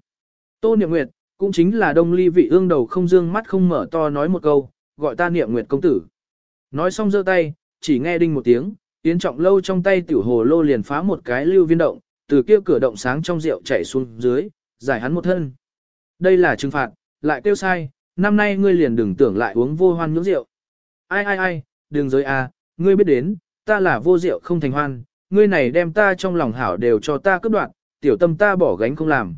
Tô niệm nguyệt, cũng chính là đông ly vị ương đầu không dương mắt không mở to nói một câu, gọi ta niệm nguyệt công tử. Nói xong giơ tay, chỉ nghe đinh một tiếng, yến trọng lâu trong tay tiểu hồ lô liền phá một cái lưu viên động, từ kia cửa động sáng trong rượu chảy xuống dưới, giải hắn một thân. Đây là trừng phạt, lại kêu sai, năm nay ngươi liền đừng tưởng lại uống vô hoan nhưỡng rượu. Ai ai ai, đừng giới a, à, ngươi biết đến, ta là vô rượu không thành hoan, ngươi này đem ta trong lòng hảo đều cho ta cướp đoạn, tiểu tâm ta bỏ gánh không làm.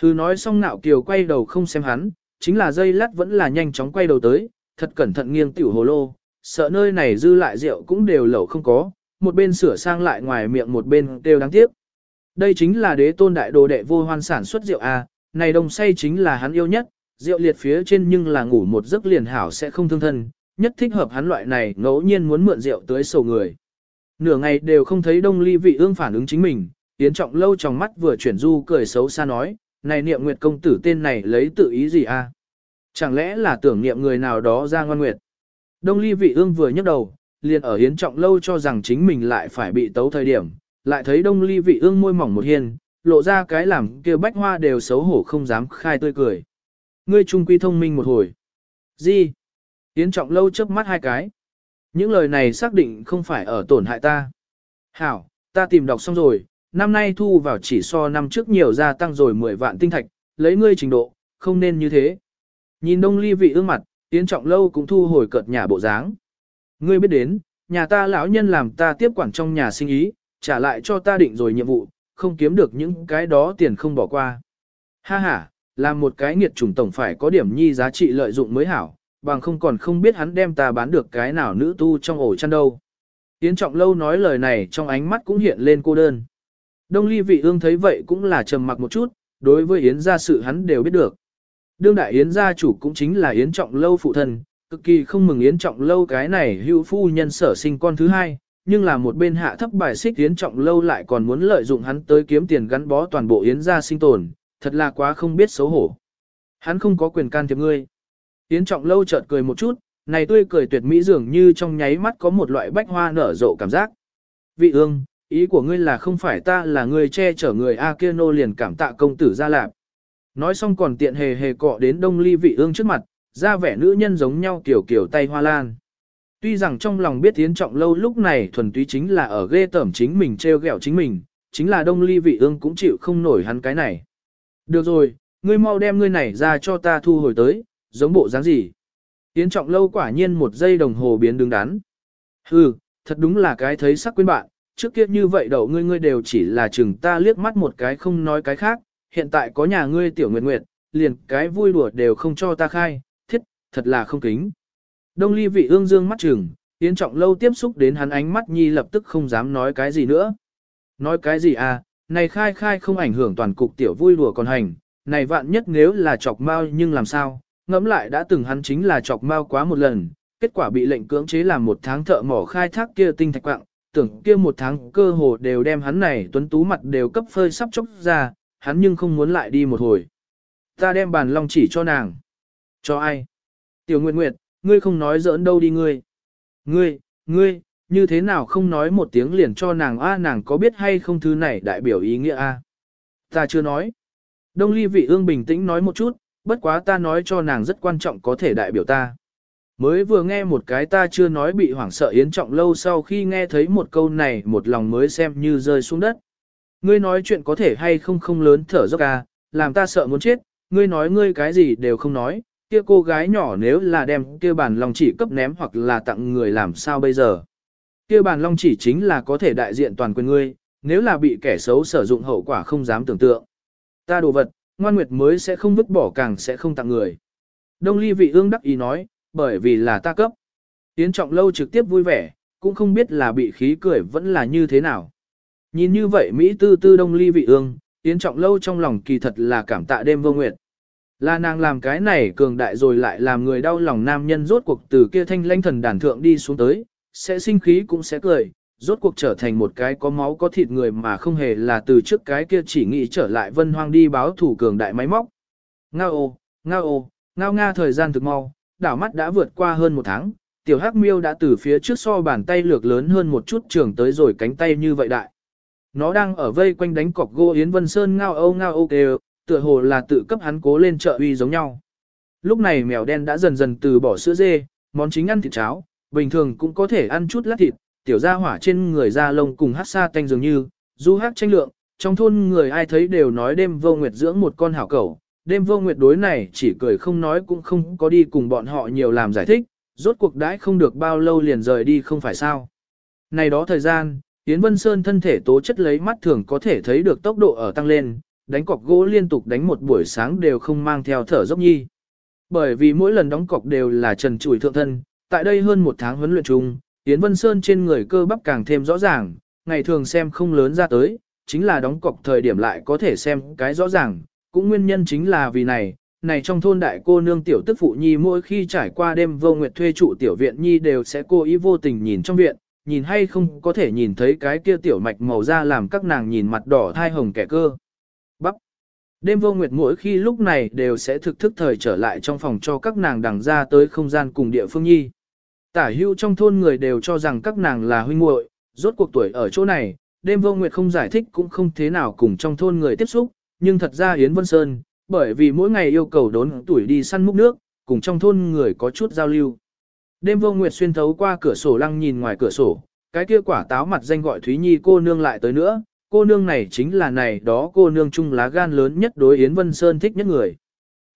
Hư nói xong nạo kiều quay đầu không xem hắn, chính là dây lát vẫn là nhanh chóng quay đầu tới, thật cẩn thận nghiêng tiểu hồ lô, sợ nơi này dư lại rượu cũng đều lẩu không có, một bên sửa sang lại ngoài miệng một bên đều đáng tiếc. Đây chính là đế tôn đại đồ đệ vô hoan sản xuất rượu A, này đồng say chính là hắn yêu nhất, rượu liệt phía trên nhưng là ngủ một giấc liền hảo sẽ không thương thân, nhất thích hợp hắn loại này ngẫu nhiên muốn mượn rượu tới sầu người. Nửa ngày đều không thấy đông ly vị ương phản ứng chính mình, tiến trọng lâu trong mắt vừa chuyển du cười xấu xa nói, này niệm nguyệt công tử tên này lấy tự ý gì a? Chẳng lẽ là tưởng niệm người nào đó ra ngoan nguyệt? Đông ly vị ương vừa nhấc đầu, liền ở hiến trọng lâu cho rằng chính mình lại phải bị tấu thời điểm, lại thấy đông ly vị ương môi mỏng một hiên, lộ ra cái làm kia bách hoa đều xấu hổ không dám khai tươi cười. Ngươi trung quy thông minh một hồi. Gì? Yến trọng lâu chớp mắt hai cái. Những lời này xác định không phải ở tổn hại ta. Hảo, ta tìm đọc xong rồi, năm nay thu vào chỉ so năm trước nhiều gia tăng rồi 10 vạn tinh thạch, lấy ngươi trình độ, không nên như thế. Nhìn đông ly vị ương mặt, Yến trọng lâu cũng thu hồi cợt nhà bộ dáng. Ngươi biết đến, nhà ta lão nhân làm ta tiếp quản trong nhà sinh ý, trả lại cho ta định rồi nhiệm vụ, không kiếm được những cái đó tiền không bỏ qua. Ha ha, làm một cái nghiệt chủng tổng phải có điểm nhi giá trị lợi dụng mới hảo, bằng không còn không biết hắn đem ta bán được cái nào nữ tu trong ổ chăn đâu. Yến Trọng Lâu nói lời này trong ánh mắt cũng hiện lên cô đơn. Đông ly vị ương thấy vậy cũng là trầm mặc một chút, đối với Yến gia sự hắn đều biết được. Đương đại Yến gia chủ cũng chính là Yến Trọng Lâu phụ thân, cực kỳ không mừng Yến Trọng Lâu cái này hữu phu nhân sở sinh con thứ hai, nhưng là một bên hạ thấp bài xích Yến Trọng Lâu lại còn muốn lợi dụng hắn tới kiếm tiền gắn bó toàn bộ Yến gia sinh tồn, thật là quá không biết xấu hổ. Hắn không có quyền can thiệp ngươi. Yến Trọng Lâu chợt cười một chút, này tươi cười tuyệt mỹ dường như trong nháy mắt có một loại bách hoa nở rộ cảm giác. Vị ương, ý của ngươi là không phải ta là người che chở người A kia nô liền cảm tạ công tử ra lạp. Nói xong còn tiện hề hề cọ đến đông ly vị ương trước mặt, ra vẻ nữ nhân giống nhau kiểu kiểu tay hoa lan. Tuy rằng trong lòng biết Yến Trọng Lâu lúc này thuần túy chính là ở ghê tởm chính mình treo gẹo chính mình, chính là đông ly vị ương cũng chịu không nổi hắn cái này. Được rồi, ngươi mau đem ngươi này ra cho ta thu hồi tới, giống bộ dáng gì. Yến Trọng Lâu quả nhiên một giây đồng hồ biến đứng đắn. Hừ, thật đúng là cái thấy sắc quên bạn, trước kia như vậy đậu ngươi ngươi đều chỉ là chừng ta liếc mắt một cái không nói cái khác, hiện tại có nhà ngươi tiểu nguyệt nguyệt, liền cái vui đùa đều không cho ta khai, thiết, thật là không kính. Đông ly vị ương dương mắt chừng, Yến Trọng Lâu tiếp xúc đến hắn ánh mắt nhi lập tức không dám nói cái gì nữa. Nói cái gì à, này khai khai không ảnh hưởng toàn cục tiểu vui đùa còn hành, này vạn nhất nếu là chọc mau nhưng làm sao, ngẫm lại đã từng hắn chính là chọc mau quá một lần, kết quả bị lệnh cưỡng chế làm một tháng thợ mỏ khai thác kia tinh thạch quạng, tưởng kia một tháng cơ hồ đều đem hắn này tuấn tú mặt đều cấp phơi sắp chốc ra, hắn nhưng không muốn lại đi một hồi. Ta đem bàn long chỉ cho nàng. Cho ai? Tiểu Nguyệt Nguyệt, ngươi không nói giỡn đâu đi ngươi. Ngươi, ngươi, như thế nào không nói một tiếng liền cho nàng a nàng có biết hay không thứ này đại biểu ý nghĩa a? Ta chưa nói. Đông ly vị ương bình tĩnh nói một chút, bất quá ta nói cho nàng rất quan trọng có thể đại biểu ta. Mới vừa nghe một cái ta chưa nói bị hoảng sợ yến trọng lâu sau khi nghe thấy một câu này một lòng mới xem như rơi xuống đất. Ngươi nói chuyện có thể hay không không lớn thở dốc à, làm ta sợ muốn chết, ngươi nói ngươi cái gì đều không nói, kia cô gái nhỏ nếu là đem kia bàn long chỉ cấp ném hoặc là tặng người làm sao bây giờ. Kia bàn long chỉ chính là có thể đại diện toàn quyền ngươi, nếu là bị kẻ xấu sử dụng hậu quả không dám tưởng tượng. Ta đồ vật, ngoan nguyệt mới sẽ không vứt bỏ càng sẽ không tặng người. Đông ly vị ương đắc ý nói, bởi vì là ta cấp. Yến trọng lâu trực tiếp vui vẻ, cũng không biết là bị khí cười vẫn là như thế nào. Nhìn như vậy Mỹ tư tư đông ly vị ương, Yến trọng lâu trong lòng kỳ thật là cảm tạ đêm vô nguyệt. Là nàng làm cái này cường đại rồi lại làm người đau lòng nam nhân rốt cuộc từ kia thanh lãnh thần đàn thượng đi xuống tới, sẽ sinh khí cũng sẽ cười, rốt cuộc trở thành một cái có máu có thịt người mà không hề là từ trước cái kia chỉ nghĩ trở lại vân hoang đi báo thủ cường đại máy móc. Ngao ô, ngao ô, ngao nga thời gian thực mau, đảo mắt đã vượt qua hơn một tháng, tiểu hắc miêu đã từ phía trước so bàn tay lược lớn hơn một chút trường tới rồi cánh tay như vậy đại. Nó đang ở vây quanh đánh cọc gỗ Yến Vân Sơn ngao âu ngao ô kêu, tựa hồ là tự cấp hắn cố lên trợ uy giống nhau. Lúc này mèo đen đã dần dần từ bỏ sữa dê, món chính ăn thịt cháo, bình thường cũng có thể ăn chút lát thịt, tiểu gia hỏa trên người da lông cùng hát xa tanh dường như, du hát tranh lượng, trong thôn người ai thấy đều nói đêm vô nguyệt dưỡng một con hảo cẩu, đêm vô nguyệt đối này chỉ cười không nói cũng không có đi cùng bọn họ nhiều làm giải thích, rốt cuộc đãi không được bao lâu liền rời đi không phải sao. Này đó thời gian, Yến Vân Sơn thân thể tố chất lấy mắt thường có thể thấy được tốc độ ở tăng lên, đánh cọc gỗ liên tục đánh một buổi sáng đều không mang theo thở dốc nhi. Bởi vì mỗi lần đóng cọc đều là trần trụi thượng thân, tại đây hơn một tháng huấn luyện chung, Yến Vân Sơn trên người cơ bắp càng thêm rõ ràng, ngày thường xem không lớn ra tới, chính là đóng cọc thời điểm lại có thể xem cái rõ ràng, cũng nguyên nhân chính là vì này, này trong thôn đại cô nương tiểu tức phụ nhi mỗi khi trải qua đêm vô nguyệt thuê trụ tiểu viện nhi đều sẽ cố ý vô tình nhìn trong viện, nhìn hay không có thể nhìn thấy cái kia tiểu mạch màu da làm các nàng nhìn mặt đỏ thai hồng kẻ cơ. Bắp. Đêm vô nguyệt mỗi khi lúc này đều sẽ thực thức thời trở lại trong phòng cho các nàng đằng ra tới không gian cùng địa phương nhi. Tả hưu trong thôn người đều cho rằng các nàng là huynh muội, rốt cuộc tuổi ở chỗ này, đêm vô nguyệt không giải thích cũng không thế nào cùng trong thôn người tiếp xúc, nhưng thật ra Yến Vân Sơn, bởi vì mỗi ngày yêu cầu đốn tuổi đi săn múc nước, cùng trong thôn người có chút giao lưu. Đêm vô nguyệt xuyên thấu qua cửa sổ lăng nhìn ngoài cửa sổ, cái kia quả táo mặt danh gọi Thúy Nhi cô nương lại tới nữa, cô nương này chính là này đó cô nương chung lá gan lớn nhất đối Yến Vân Sơn thích nhất người.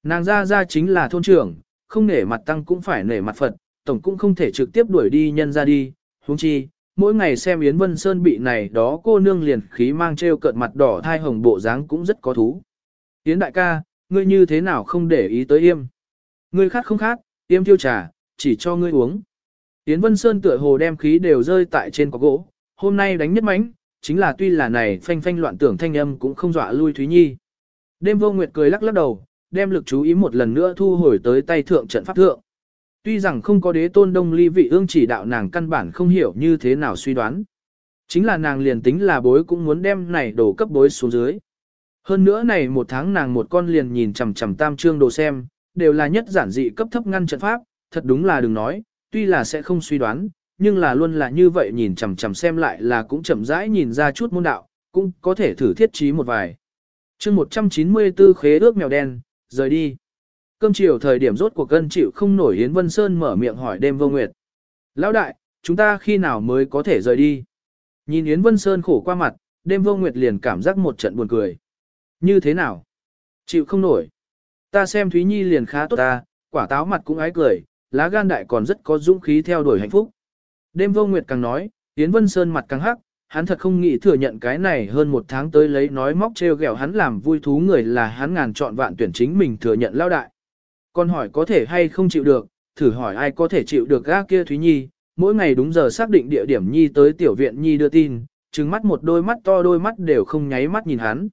Nàng ra ra chính là thôn trưởng, không nể mặt tăng cũng phải nể mặt Phật, tổng cũng không thể trực tiếp đuổi đi nhân ra đi, huống chi, mỗi ngày xem Yến Vân Sơn bị này đó cô nương liền khí mang treo cợt mặt đỏ thai hồng bộ dáng cũng rất có thú. Yến đại ca, ngươi như thế nào không để ý tới yêm? Ngươi khát không khát, yêm tiêu trà, chỉ cho ngươi uống. Yến Vân Sơn tựa hồ đem khí đều rơi tại trên cọc gỗ, hôm nay đánh nhất mánh, chính là tuy là này phanh phanh loạn tưởng thanh âm cũng không dọa lui Thúy Nhi. Đêm vô nguyệt cười lắc lắc đầu, đem lực chú ý một lần nữa thu hồi tới tay thượng trận pháp thượng. Tuy rằng không có đế tôn đông ly vị ương chỉ đạo nàng căn bản không hiểu như thế nào suy đoán. Chính là nàng liền tính là bối cũng muốn đem này đổ cấp bối xuống dưới. Hơn nữa này một tháng nàng một con liền nhìn chằm chằm tam trương đồ xem, đều là nhất giản dị cấp thấp ngăn trận pháp, thật đúng là đừng nói, tuy là sẽ không suy đoán, nhưng là luôn là như vậy nhìn chằm chằm xem lại là cũng chậm rãi nhìn ra chút môn đạo, cũng có thể thử thiết trí một vài. chương 194 khế ước mèo đen, rời đi. Cơm chiều thời điểm rốt cuộc cân chịu không nổi Yến Vân Sơn mở miệng hỏi đêm vô nguyệt. Lão đại, chúng ta khi nào mới có thể rời đi? Nhìn Yến Vân Sơn khổ qua mặt, đêm vô nguyệt liền cảm giác một trận buồn cười. Như thế nào? Chịu không nổi. Ta xem Thúy Nhi liền khá tốt ta, quả táo mặt cũng ái cười, lá gan đại còn rất có dũng khí theo đuổi hạnh phúc. Đêm vô nguyệt càng nói, Yến Vân Sơn mặt càng hắc, hắn thật không nghĩ thừa nhận cái này hơn một tháng tới lấy nói móc treo gẹo hắn làm vui thú người là hắn ngàn chọn vạn tuyển chính mình thừa nhận lao đại. Còn hỏi có thể hay không chịu được, thử hỏi ai có thể chịu được gác kia Thúy Nhi, mỗi ngày đúng giờ xác định địa điểm Nhi tới tiểu viện Nhi đưa tin, trừng mắt một đôi mắt to đôi mắt đều không nháy mắt nhìn hắn.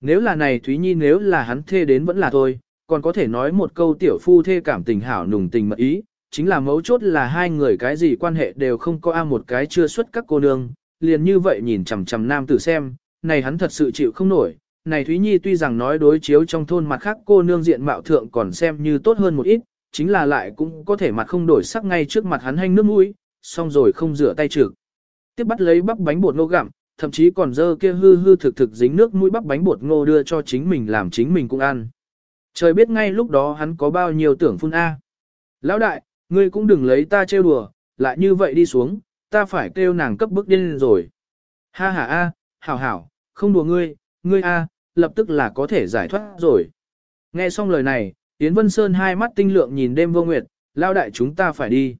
Nếu là này Thúy Nhi nếu là hắn thê đến vẫn là thôi, còn có thể nói một câu tiểu phu thê cảm tình hảo nùng tình mật ý, chính là mấu chốt là hai người cái gì quan hệ đều không có a một cái chưa xuất các cô nương, liền như vậy nhìn chằm chằm nam tử xem, này hắn thật sự chịu không nổi. Này Thúy Nhi tuy rằng nói đối chiếu trong thôn mặt khác cô nương diện mạo thượng còn xem như tốt hơn một ít, chính là lại cũng có thể mặt không đổi sắc ngay trước mặt hắn hanh nước mũi, xong rồi không rửa tay trực. Tiếp bắt lấy bắp bánh bột ngô gặm, thậm chí còn dơ kia hư hư thực thực dính nước mũi bắp bánh bột ngô đưa cho chính mình làm chính mình cũng ăn. Trời biết ngay lúc đó hắn có bao nhiêu tưởng phun A. Lão đại, ngươi cũng đừng lấy ta trêu đùa, lại như vậy đi xuống, ta phải kêu nàng cấp bức điên rồi. Ha ha A, hảo hảo, không đùa ngươi, ngươi A, lập tức là có thể giải thoát rồi. Nghe xong lời này, Yến Vân Sơn hai mắt tinh lượng nhìn đêm vô nguyệt, lao đại chúng ta phải đi.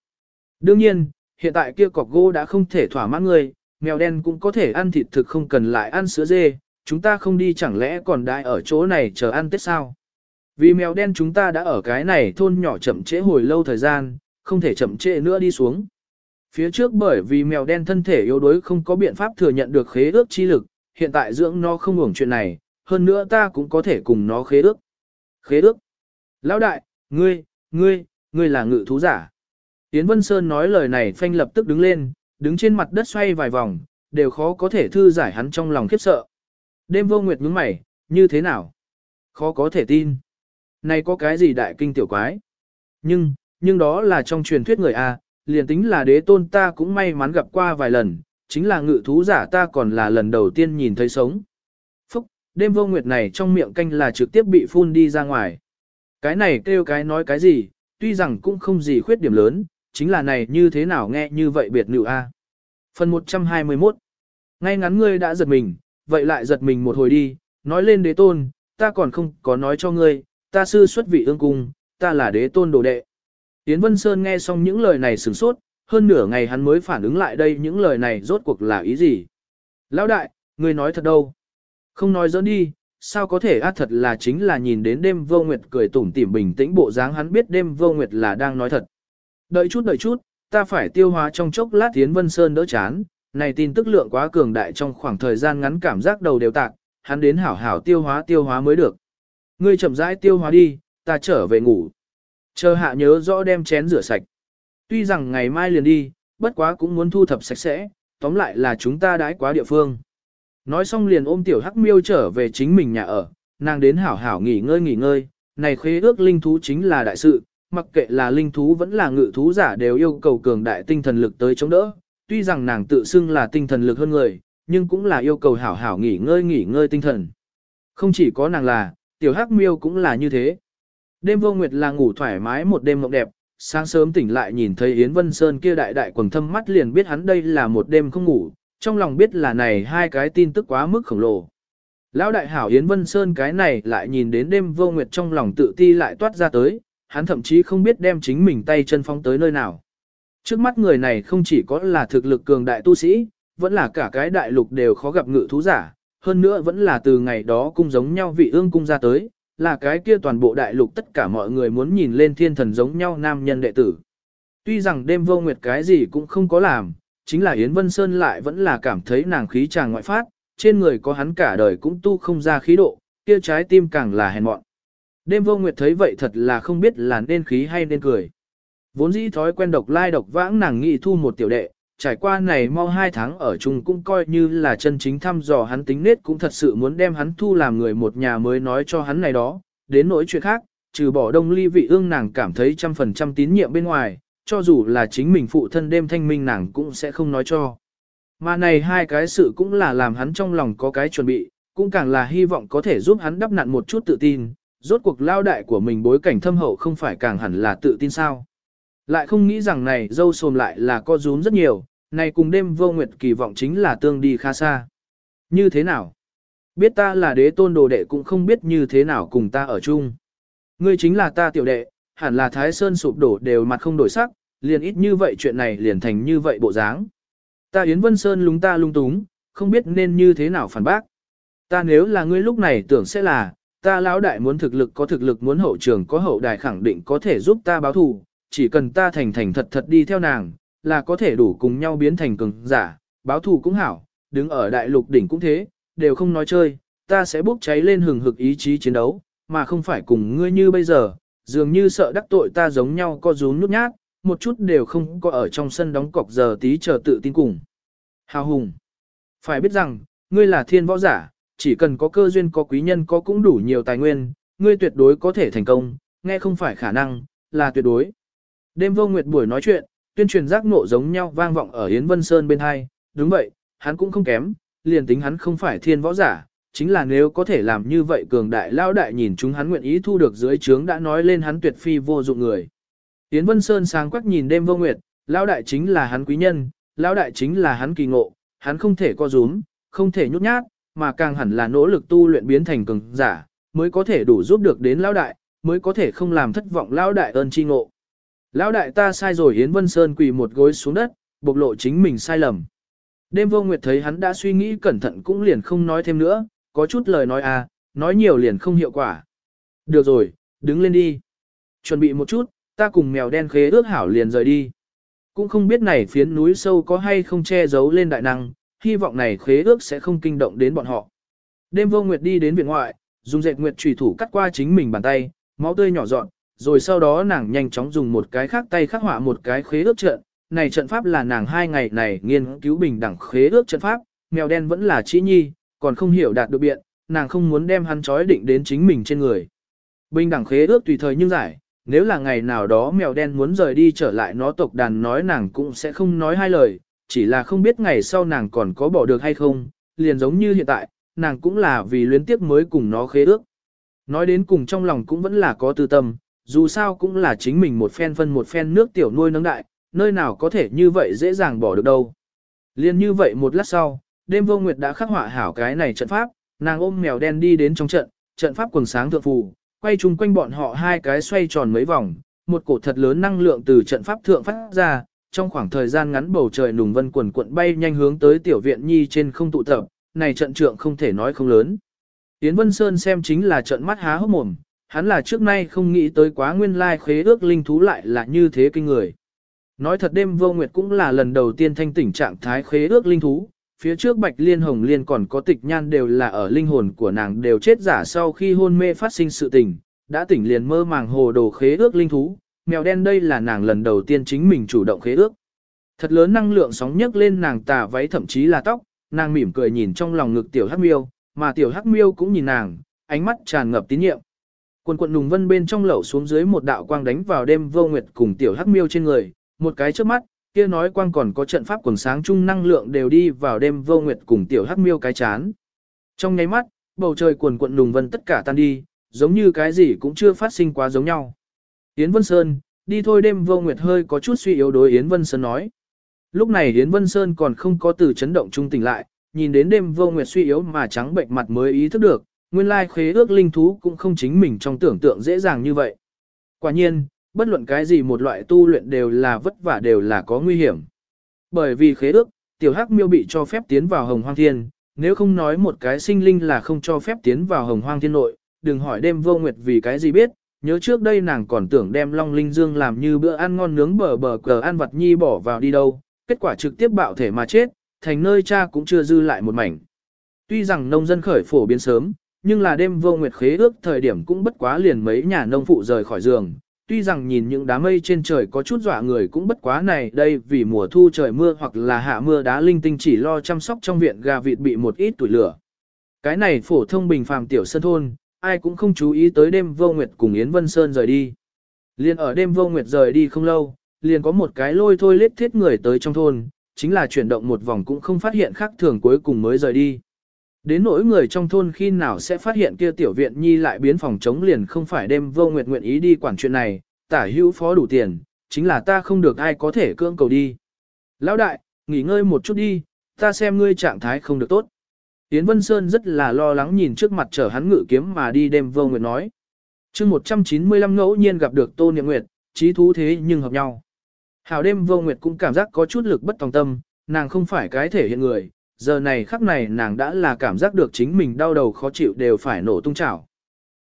Đương nhiên, hiện tại kia cọc gỗ đã không thể thỏa mãn ngươi, mèo đen cũng có thể ăn thịt thực không cần lại ăn sữa dê, chúng ta không đi chẳng lẽ còn đại ở chỗ này chờ ăn tết sao. Vì mèo đen chúng ta đã ở cái này thôn nhỏ chậm trễ hồi lâu thời gian, không thể chậm trễ nữa đi xuống. Phía trước bởi vì mèo đen thân thể yếu đuối không có biện pháp thừa nhận được khế ước chi lực, hiện tại dưỡng nó không hưởng chuyện này, hơn nữa ta cũng có thể cùng nó khế ước. Khế ước. Lão đại, ngươi, ngươi, ngươi là ngự thú giả. Tiến Vân Sơn nói lời này phanh lập tức đứng lên, đứng trên mặt đất xoay vài vòng, đều khó có thể thư giải hắn trong lòng khiếp sợ. Đêm vô nguyệt nhướng mày, như thế nào? Khó có thể tin. Này có cái gì đại kinh tiểu quái? Nhưng, nhưng đó là trong truyền thuyết người A, liền tính là đế tôn ta cũng may mắn gặp qua vài lần, chính là ngự thú giả ta còn là lần đầu tiên nhìn thấy sống. Phúc, đêm vô nguyệt này trong miệng canh là trực tiếp bị phun đi ra ngoài. Cái này kêu cái nói cái gì, tuy rằng cũng không gì khuyết điểm lớn, chính là này như thế nào nghe như vậy biệt nữ a. Phần 121 Ngay ngắn ngươi đã giật mình, vậy lại giật mình một hồi đi, nói lên đế tôn, ta còn không có nói cho ngươi, ta sư xuất vị ương cung, ta là đế tôn đồ đệ. Yến Vân Sơn nghe xong những lời này sửng sốt, hơn nửa ngày hắn mới phản ứng lại đây những lời này rốt cuộc là ý gì. Lão đại, người nói thật đâu? Không nói dẫn đi, sao có thể ác thật là chính là nhìn đến đêm vô nguyệt cười tủm tỉm bình tĩnh bộ dáng hắn biết đêm vô nguyệt là đang nói thật. Đợi chút đợi chút, ta phải tiêu hóa trong chốc lát Yến Vân Sơn đỡ chán, này tin tức lượng quá cường đại trong khoảng thời gian ngắn cảm giác đầu đều tạc, hắn đến hảo hảo tiêu hóa tiêu hóa mới được. Ngươi chậm rãi tiêu hóa đi, ta trở về ngủ. Chờ hạ nhớ rõ đem chén rửa sạch. Tuy rằng ngày mai liền đi, bất quá cũng muốn thu thập sạch sẽ, tóm lại là chúng ta đãi quá địa phương. Nói xong liền ôm tiểu hắc miêu trở về chính mình nhà ở, nàng đến hảo hảo nghỉ ngơi nghỉ ngơi, này khế ước linh thú chính là đại sự, mặc kệ là linh thú vẫn là ngự thú giả đều yêu cầu cường đại tinh thần lực tới chống đỡ, tuy rằng nàng tự xưng là tinh thần lực hơn người, nhưng cũng là yêu cầu hảo hảo nghỉ ngơi nghỉ ngơi tinh thần. Không chỉ có nàng là, tiểu hắc miêu cũng là như thế. Đêm vô nguyệt là ngủ thoải mái một đêm mộng đẹp, sáng sớm tỉnh lại nhìn thấy Yến Vân Sơn kia đại đại quần thâm mắt liền biết hắn đây là một đêm không ngủ, trong lòng biết là này hai cái tin tức quá mức khổng lồ. Lão đại hảo Yến Vân Sơn cái này lại nhìn đến đêm vô nguyệt trong lòng tự ti lại toát ra tới, hắn thậm chí không biết đem chính mình tay chân phóng tới nơi nào. Trước mắt người này không chỉ có là thực lực cường đại tu sĩ, vẫn là cả cái đại lục đều khó gặp ngự thú giả, hơn nữa vẫn là từ ngày đó cung giống nhau vị ương cung ra tới, là cái kia toàn bộ đại lục tất cả mọi người muốn nhìn lên thiên thần giống nhau nam nhân đệ tử. Tuy rằng đêm vô nguyệt cái gì cũng không có làm, chính là Yến Vân Sơn lại vẫn là cảm thấy nàng khí chàng ngoại phát, trên người có hắn cả đời cũng tu không ra khí độ, kia trái tim càng là hèn mọn. Đêm vô nguyệt thấy vậy thật là không biết là nên khí hay nên cười. Vốn dĩ thói quen độc lai độc vãng nàng nghị thu một tiểu đệ, trải qua này mau hai tháng ở chung cũng coi như là chân chính thăm dò hắn tính nết cũng thật sự muốn đem hắn thu làm người một nhà mới nói cho hắn này đó, đến nỗi chuyện khác, trừ bỏ đông ly vị ương nàng cảm thấy trăm phần trăm tín nhiệm bên ngoài, cho dù là chính mình phụ thân đêm thanh minh nàng cũng sẽ không nói cho. Mà này hai cái sự cũng là làm hắn trong lòng có cái chuẩn bị, cũng càng là hy vọng có thể giúp hắn đắp nặn một chút tự tin, rốt cuộc lao đại của mình bối cảnh thâm hậu không phải càng hẳn là tự tin sao. Lại không nghĩ rằng này dâu xồm lại là co rúm rất nhiều, này cùng đêm vô nguyệt kỳ vọng chính là tương đi khá xa. Như thế nào? Biết ta là đế tôn đồ đệ cũng không biết như thế nào cùng ta ở chung. Ngươi chính là ta tiểu đệ, hẳn là thái sơn sụp đổ đều mặt không đổi sắc, liền ít như vậy chuyện này liền thành như vậy bộ dáng. Ta Yến Vân Sơn lúng ta lung túng, không biết nên như thế nào phản bác. Ta nếu là ngươi lúc này tưởng sẽ là, ta lão đại muốn thực lực có thực lực muốn hậu trường có hậu đài khẳng định có thể giúp ta báo thù, chỉ cần ta thành thành thật thật đi theo nàng, là có thể đủ cùng nhau biến thành cường giả, báo thù cũng hảo, đứng ở đại lục đỉnh cũng thế, đều không nói chơi, ta sẽ bốc cháy lên hừng hực ý chí chiến đấu, mà không phải cùng ngươi như bây giờ, dường như sợ đắc tội ta giống nhau co rúm nút nhát, một chút đều không có ở trong sân đóng cọc giờ tí chờ tự tin cùng. Hào hùng, Phải biết rằng, ngươi là thiên võ giả, chỉ cần có cơ duyên có quý nhân có cũng đủ nhiều tài nguyên, ngươi tuyệt đối có thể thành công, nghe không phải khả năng, là tuyệt đối. Đêm vô nguyệt buổi nói chuyện, tuyên truyền giác ngộ giống nhau vang vọng ở Yến Vân Sơn bên hai, đúng vậy, hắn cũng không kém, liền tính hắn không phải thiên võ giả, chính là nếu có thể làm như vậy cường đại lao đại nhìn chúng hắn nguyện ý thu được dưới trướng đã nói lên hắn tuyệt phi vô dụng người. Yến Vân Sơn sáng quắc nhìn đêm vô nguyệt, lao đại chính là hắn quý nhân, lao đại chính là hắn kỳ ngộ, hắn không thể co rúm, không thể nhút nhát, mà càng hẳn là nỗ lực tu luyện biến thành cường giả, mới có thể đủ giúp được đến lao đại, mới có thể không làm thất vọng lao đại ơn chi ngộ. Lão đại ta sai rồi Yến Vân Sơn quỳ một gối xuống đất, bộc lộ chính mình sai lầm. Đêm vô nguyệt thấy hắn đã suy nghĩ cẩn thận cũng liền không nói thêm nữa, có chút lời nói à, nói nhiều liền không hiệu quả. Được rồi, đứng lên đi. Chuẩn bị một chút, ta cùng mèo đen khế ước hảo liền rời đi. Cũng không biết này phiến núi sâu có hay không che giấu lên đại năng, hy vọng này khế ước sẽ không kinh động đến bọn họ. Đêm vô nguyệt đi đến viện ngoại, dùng dệt nguyệt trùy thủ cắt qua chính mình bàn tay, máu tươi nhỏ dọn, rồi sau đó nàng nhanh chóng dùng một cái khác tay khắc họa một cái khế ước trận. Này trận pháp là nàng hai ngày này nghiên cứu bình đẳng khế ước trận pháp, mèo đen vẫn là chỉ nhi, còn không hiểu đạt được biện, nàng không muốn đem hắn trói định đến chính mình trên người. Bình đẳng khế ước tùy thời nhưng giải, nếu là ngày nào đó mèo đen muốn rời đi trở lại nó tộc đàn nói nàng cũng sẽ không nói hai lời, chỉ là không biết ngày sau nàng còn có bỏ được hay không, liền giống như hiện tại, nàng cũng là vì luyến tiếc mới cùng nó khế ước. Nói đến cùng trong lòng cũng vẫn là có tư tâm, dù sao cũng là chính mình một phen phân một phen nước tiểu nuôi nấng đại, nơi nào có thể như vậy dễ dàng bỏ được đâu. Liên như vậy một lát sau, đêm vô nguyệt đã khắc họa hảo cái này trận pháp, nàng ôm mèo đen đi đến trong trận, trận pháp quần sáng thượng phù, quay chung quanh bọn họ hai cái xoay tròn mấy vòng, một cổ thật lớn năng lượng từ trận pháp thượng phát ra, trong khoảng thời gian ngắn bầu trời nùng vân quần cuộn bay nhanh hướng tới tiểu viện nhi trên không tụ tập, này trận trượng không thể nói không lớn. Yến Vân Sơn xem chính là trận mắt há hốc mồm, hắn là trước nay không nghĩ tới quá nguyên lai khế ước linh thú lại là như thế kinh người. Nói thật đêm vô nguyệt cũng là lần đầu tiên thanh tỉnh trạng thái khế ước linh thú, phía trước bạch liên hồng liên còn có tịch nhan đều là ở linh hồn của nàng đều chết giả sau khi hôn mê phát sinh sự tình, đã tỉnh liền mơ màng hồ đồ khế ước linh thú, mèo đen đây là nàng lần đầu tiên chính mình chủ động khế ước. Thật lớn năng lượng sóng nhấc lên nàng tà váy thậm chí là tóc, nàng mỉm cười nhìn trong lòng ngực tiểu hắc miêu, mà tiểu hắc miêu cũng nhìn nàng, ánh mắt tràn ngập tín nhiệm. Quần quần nùng vân bên trong lẩu xuống dưới một đạo quang đánh vào đêm vô nguyệt cùng tiểu hắc miêu trên người, một cái trước mắt, kia nói quang còn có trận pháp quần sáng chung năng lượng đều đi vào đêm vô nguyệt cùng tiểu hắc miêu cái chán. Trong nháy mắt, bầu trời quần quận nùng vân tất cả tan đi, giống như cái gì cũng chưa phát sinh quá giống nhau. Yến Vân Sơn, đi thôi đêm vô nguyệt hơi có chút suy yếu đối Yến Vân Sơn nói. Lúc này Yến Vân Sơn còn không có từ chấn động trung tỉnh lại, nhìn đến đêm vô nguyệt suy yếu mà trắng bệnh mặt mới ý thức được, nguyên lai khế ước linh thú cũng không chính mình trong tưởng tượng dễ dàng như vậy. Quả nhiên, bất luận cái gì một loại tu luyện đều là vất vả đều là có nguy hiểm. Bởi vì khế ước, tiểu hắc miêu bị cho phép tiến vào hồng hoang thiên, nếu không nói một cái sinh linh là không cho phép tiến vào hồng hoang thiên nội, đừng hỏi đêm vô nguyệt vì cái gì biết, nhớ trước đây nàng còn tưởng đem long linh dương làm như bữa ăn ngon nướng bờ bờ cờ ăn vật nhi bỏ vào đi đâu, kết quả trực tiếp bạo thể mà chết, thành nơi cha cũng chưa dư lại một mảnh. Tuy rằng nông dân khởi phổ biến sớm, nhưng là đêm vô nguyệt khế ước thời điểm cũng bất quá liền mấy nhà nông phụ rời khỏi giường. Tuy rằng nhìn những đám mây trên trời có chút dọa người cũng bất quá này đây vì mùa thu trời mưa hoặc là hạ mưa đá linh tinh chỉ lo chăm sóc trong viện gà vịt bị một ít tuổi lửa. Cái này phổ thông bình phàm tiểu sân thôn, ai cũng không chú ý tới đêm vô nguyệt cùng Yến Vân Sơn rời đi. Liên ở đêm vô nguyệt rời đi không lâu, liền có một cái lôi thôi lết thiết người tới trong thôn, chính là chuyển động một vòng cũng không phát hiện khác thường cuối cùng mới rời đi. Đến nỗi người trong thôn khi nào sẽ phát hiện kia tiểu viện nhi lại biến phòng chống liền không phải đêm vô nguyệt nguyện ý đi quản chuyện này, tả hữu phó đủ tiền, chính là ta không được ai có thể cưỡng cầu đi. Lão đại, nghỉ ngơi một chút đi, ta xem ngươi trạng thái không được tốt. Yến Vân Sơn rất là lo lắng nhìn trước mặt chở hắn ngự kiếm mà đi đêm vô nguyệt nói. chương 195 ngẫu nhiên gặp được Tô Niệm Nguyệt, trí thú thế nhưng hợp nhau. Hào đêm vô nguyệt cũng cảm giác có chút lực bất tòng tâm, nàng không phải cái thể hiện người, giờ này khắc này nàng đã là cảm giác được chính mình đau đầu khó chịu đều phải nổ tung chảo.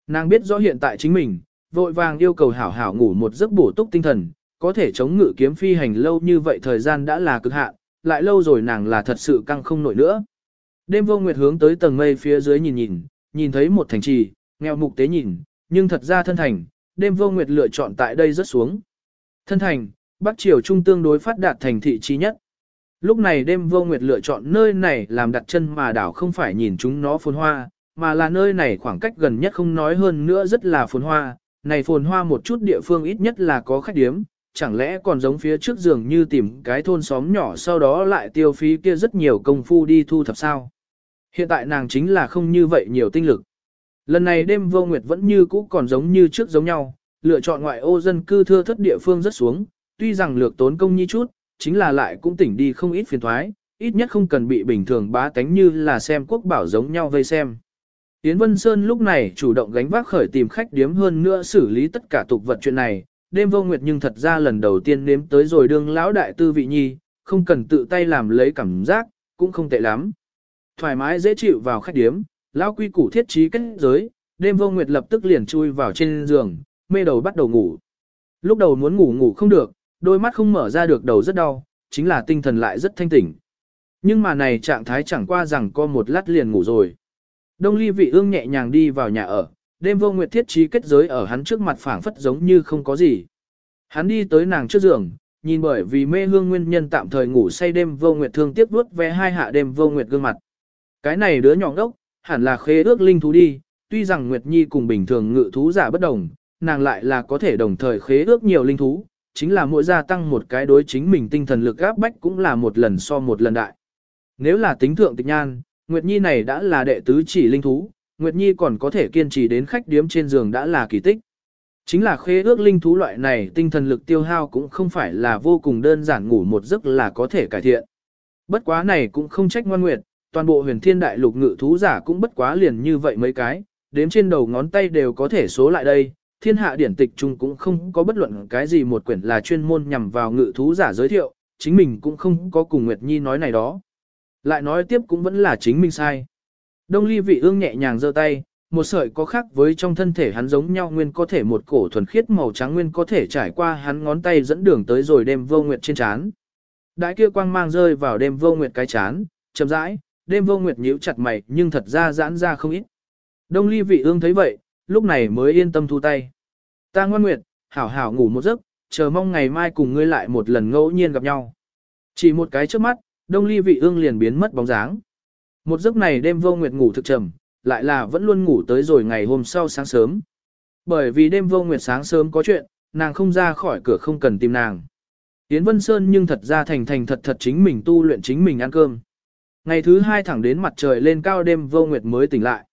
Nàng biết rõ hiện tại chính mình, vội vàng yêu cầu hảo hảo ngủ một giấc bổ túc tinh thần, có thể chống ngự kiếm phi hành lâu như vậy thời gian đã là cực hạn, lại lâu rồi nàng là thật sự căng không nổi nữa. Đêm vô nguyệt hướng tới tầng mây phía dưới nhìn nhìn, nhìn thấy một thành trì, nghèo mục tế nhìn, nhưng thật ra thân thành, đêm vô nguyệt lựa chọn tại đây rất xuống. Thân thành, Bắc Triều Trung tương đối phát đạt thành thị trí nhất. Lúc này đêm vô nguyệt lựa chọn nơi này làm đặt chân mà đảo không phải nhìn chúng nó phồn hoa, mà là nơi này khoảng cách gần nhất không nói hơn nữa rất là phồn hoa, này phồn hoa một chút địa phương ít nhất là có khách điếm, chẳng lẽ còn giống phía trước giường như tìm cái thôn xóm nhỏ sau đó lại tiêu phí kia rất nhiều công phu đi thu thập sao. Hiện tại nàng chính là không như vậy nhiều tinh lực. Lần này đêm vô nguyệt vẫn như cũ còn giống như trước giống nhau, lựa chọn ngoại ô dân cư thưa thất địa phương rất xuống, tuy rằng lược tốn công như chút, chính là lại cũng tỉnh đi không ít phiền thoái, ít nhất không cần bị bình thường bá tánh như là xem quốc bảo giống nhau vây xem. Yến Vân Sơn lúc này chủ động gánh vác khởi tìm khách điếm hơn nữa xử lý tất cả tục vật chuyện này, đêm vô nguyệt nhưng thật ra lần đầu tiên nếm tới rồi đương lão đại tư vị nhi, không cần tự tay làm lấy cảm giác, cũng không tệ lắm. Thoải mái dễ chịu vào khách điếm, lão quy củ thiết trí kết giới, đêm vô nguyệt lập tức liền chui vào trên giường, mê đầu bắt đầu ngủ. Lúc đầu muốn ngủ ngủ không được, đôi mắt không mở ra được đầu rất đau, chính là tinh thần lại rất thanh tỉnh. Nhưng mà này trạng thái chẳng qua rằng có một lát liền ngủ rồi. Đông ly vị ương nhẹ nhàng đi vào nhà ở, đêm vô nguyệt thiết trí kết giới ở hắn trước mặt phảng phất giống như không có gì. Hắn đi tới nàng trước giường, nhìn bởi vì mê hương nguyên nhân tạm thời ngủ say đêm vô nguyệt thương tiếc vuốt ve hai hạ đêm vô nguyệt gương mặt. Cái này đứa nhỏ đốc, hẳn là khế ước linh thú đi, tuy rằng Nguyệt Nhi cùng bình thường ngự thú giả bất đồng, nàng lại là có thể đồng thời khế ước nhiều linh thú, chính là mỗi gia tăng một cái đối chính mình tinh thần lực gáp bách cũng là một lần so một lần đại. Nếu là tính thượng tịch nhan, Nguyệt Nhi này đã là đệ tứ chỉ linh thú, Nguyệt Nhi còn có thể kiên trì đến khách điếm trên giường đã là kỳ tích. Chính là khế ước linh thú loại này tinh thần lực tiêu hao cũng không phải là vô cùng đơn giản ngủ một giấc là có thể cải thiện. Bất quá này cũng không trách ngoan nguyệt, toàn bộ huyền thiên đại lục ngự thú giả cũng bất quá liền như vậy mấy cái, đếm trên đầu ngón tay đều có thể số lại đây. Thiên hạ điển tịch chung cũng không có bất luận cái gì một quyển là chuyên môn nhằm vào ngự thú giả giới thiệu, chính mình cũng không có cùng Nguyệt Nhi nói này đó. Lại nói tiếp cũng vẫn là chính mình sai. Đông ly vị ương nhẹ nhàng giơ tay, một sợi có khác với trong thân thể hắn giống nhau nguyên có thể một cổ thuần khiết màu trắng nguyên có thể trải qua hắn ngón tay dẫn đường tới rồi đêm vô nguyệt trên chán. Đại kia quang mang rơi vào đêm vô nguyệt cái chán, chậm rãi, đêm vô nguyệt nhíu chặt mày nhưng thật ra giãn ra không ít. Đông ly vị ương thấy vậy, lúc này mới yên tâm thu tay. Ta ngoan nguyệt, hảo hảo ngủ một giấc, chờ mong ngày mai cùng ngươi lại một lần ngẫu nhiên gặp nhau. Chỉ một cái trước mắt, đông ly vị ương liền biến mất bóng dáng. Một giấc này đêm vô nguyệt ngủ thực trầm, lại là vẫn luôn ngủ tới rồi ngày hôm sau sáng sớm. Bởi vì đêm vô nguyệt sáng sớm có chuyện, nàng không ra khỏi cửa không cần tìm nàng. Yến Vân Sơn nhưng thật ra thành thành thật thật chính mình tu luyện chính mình ăn cơm. Ngày thứ hai thẳng đến mặt trời lên cao đêm vô nguyệt mới tỉnh lại.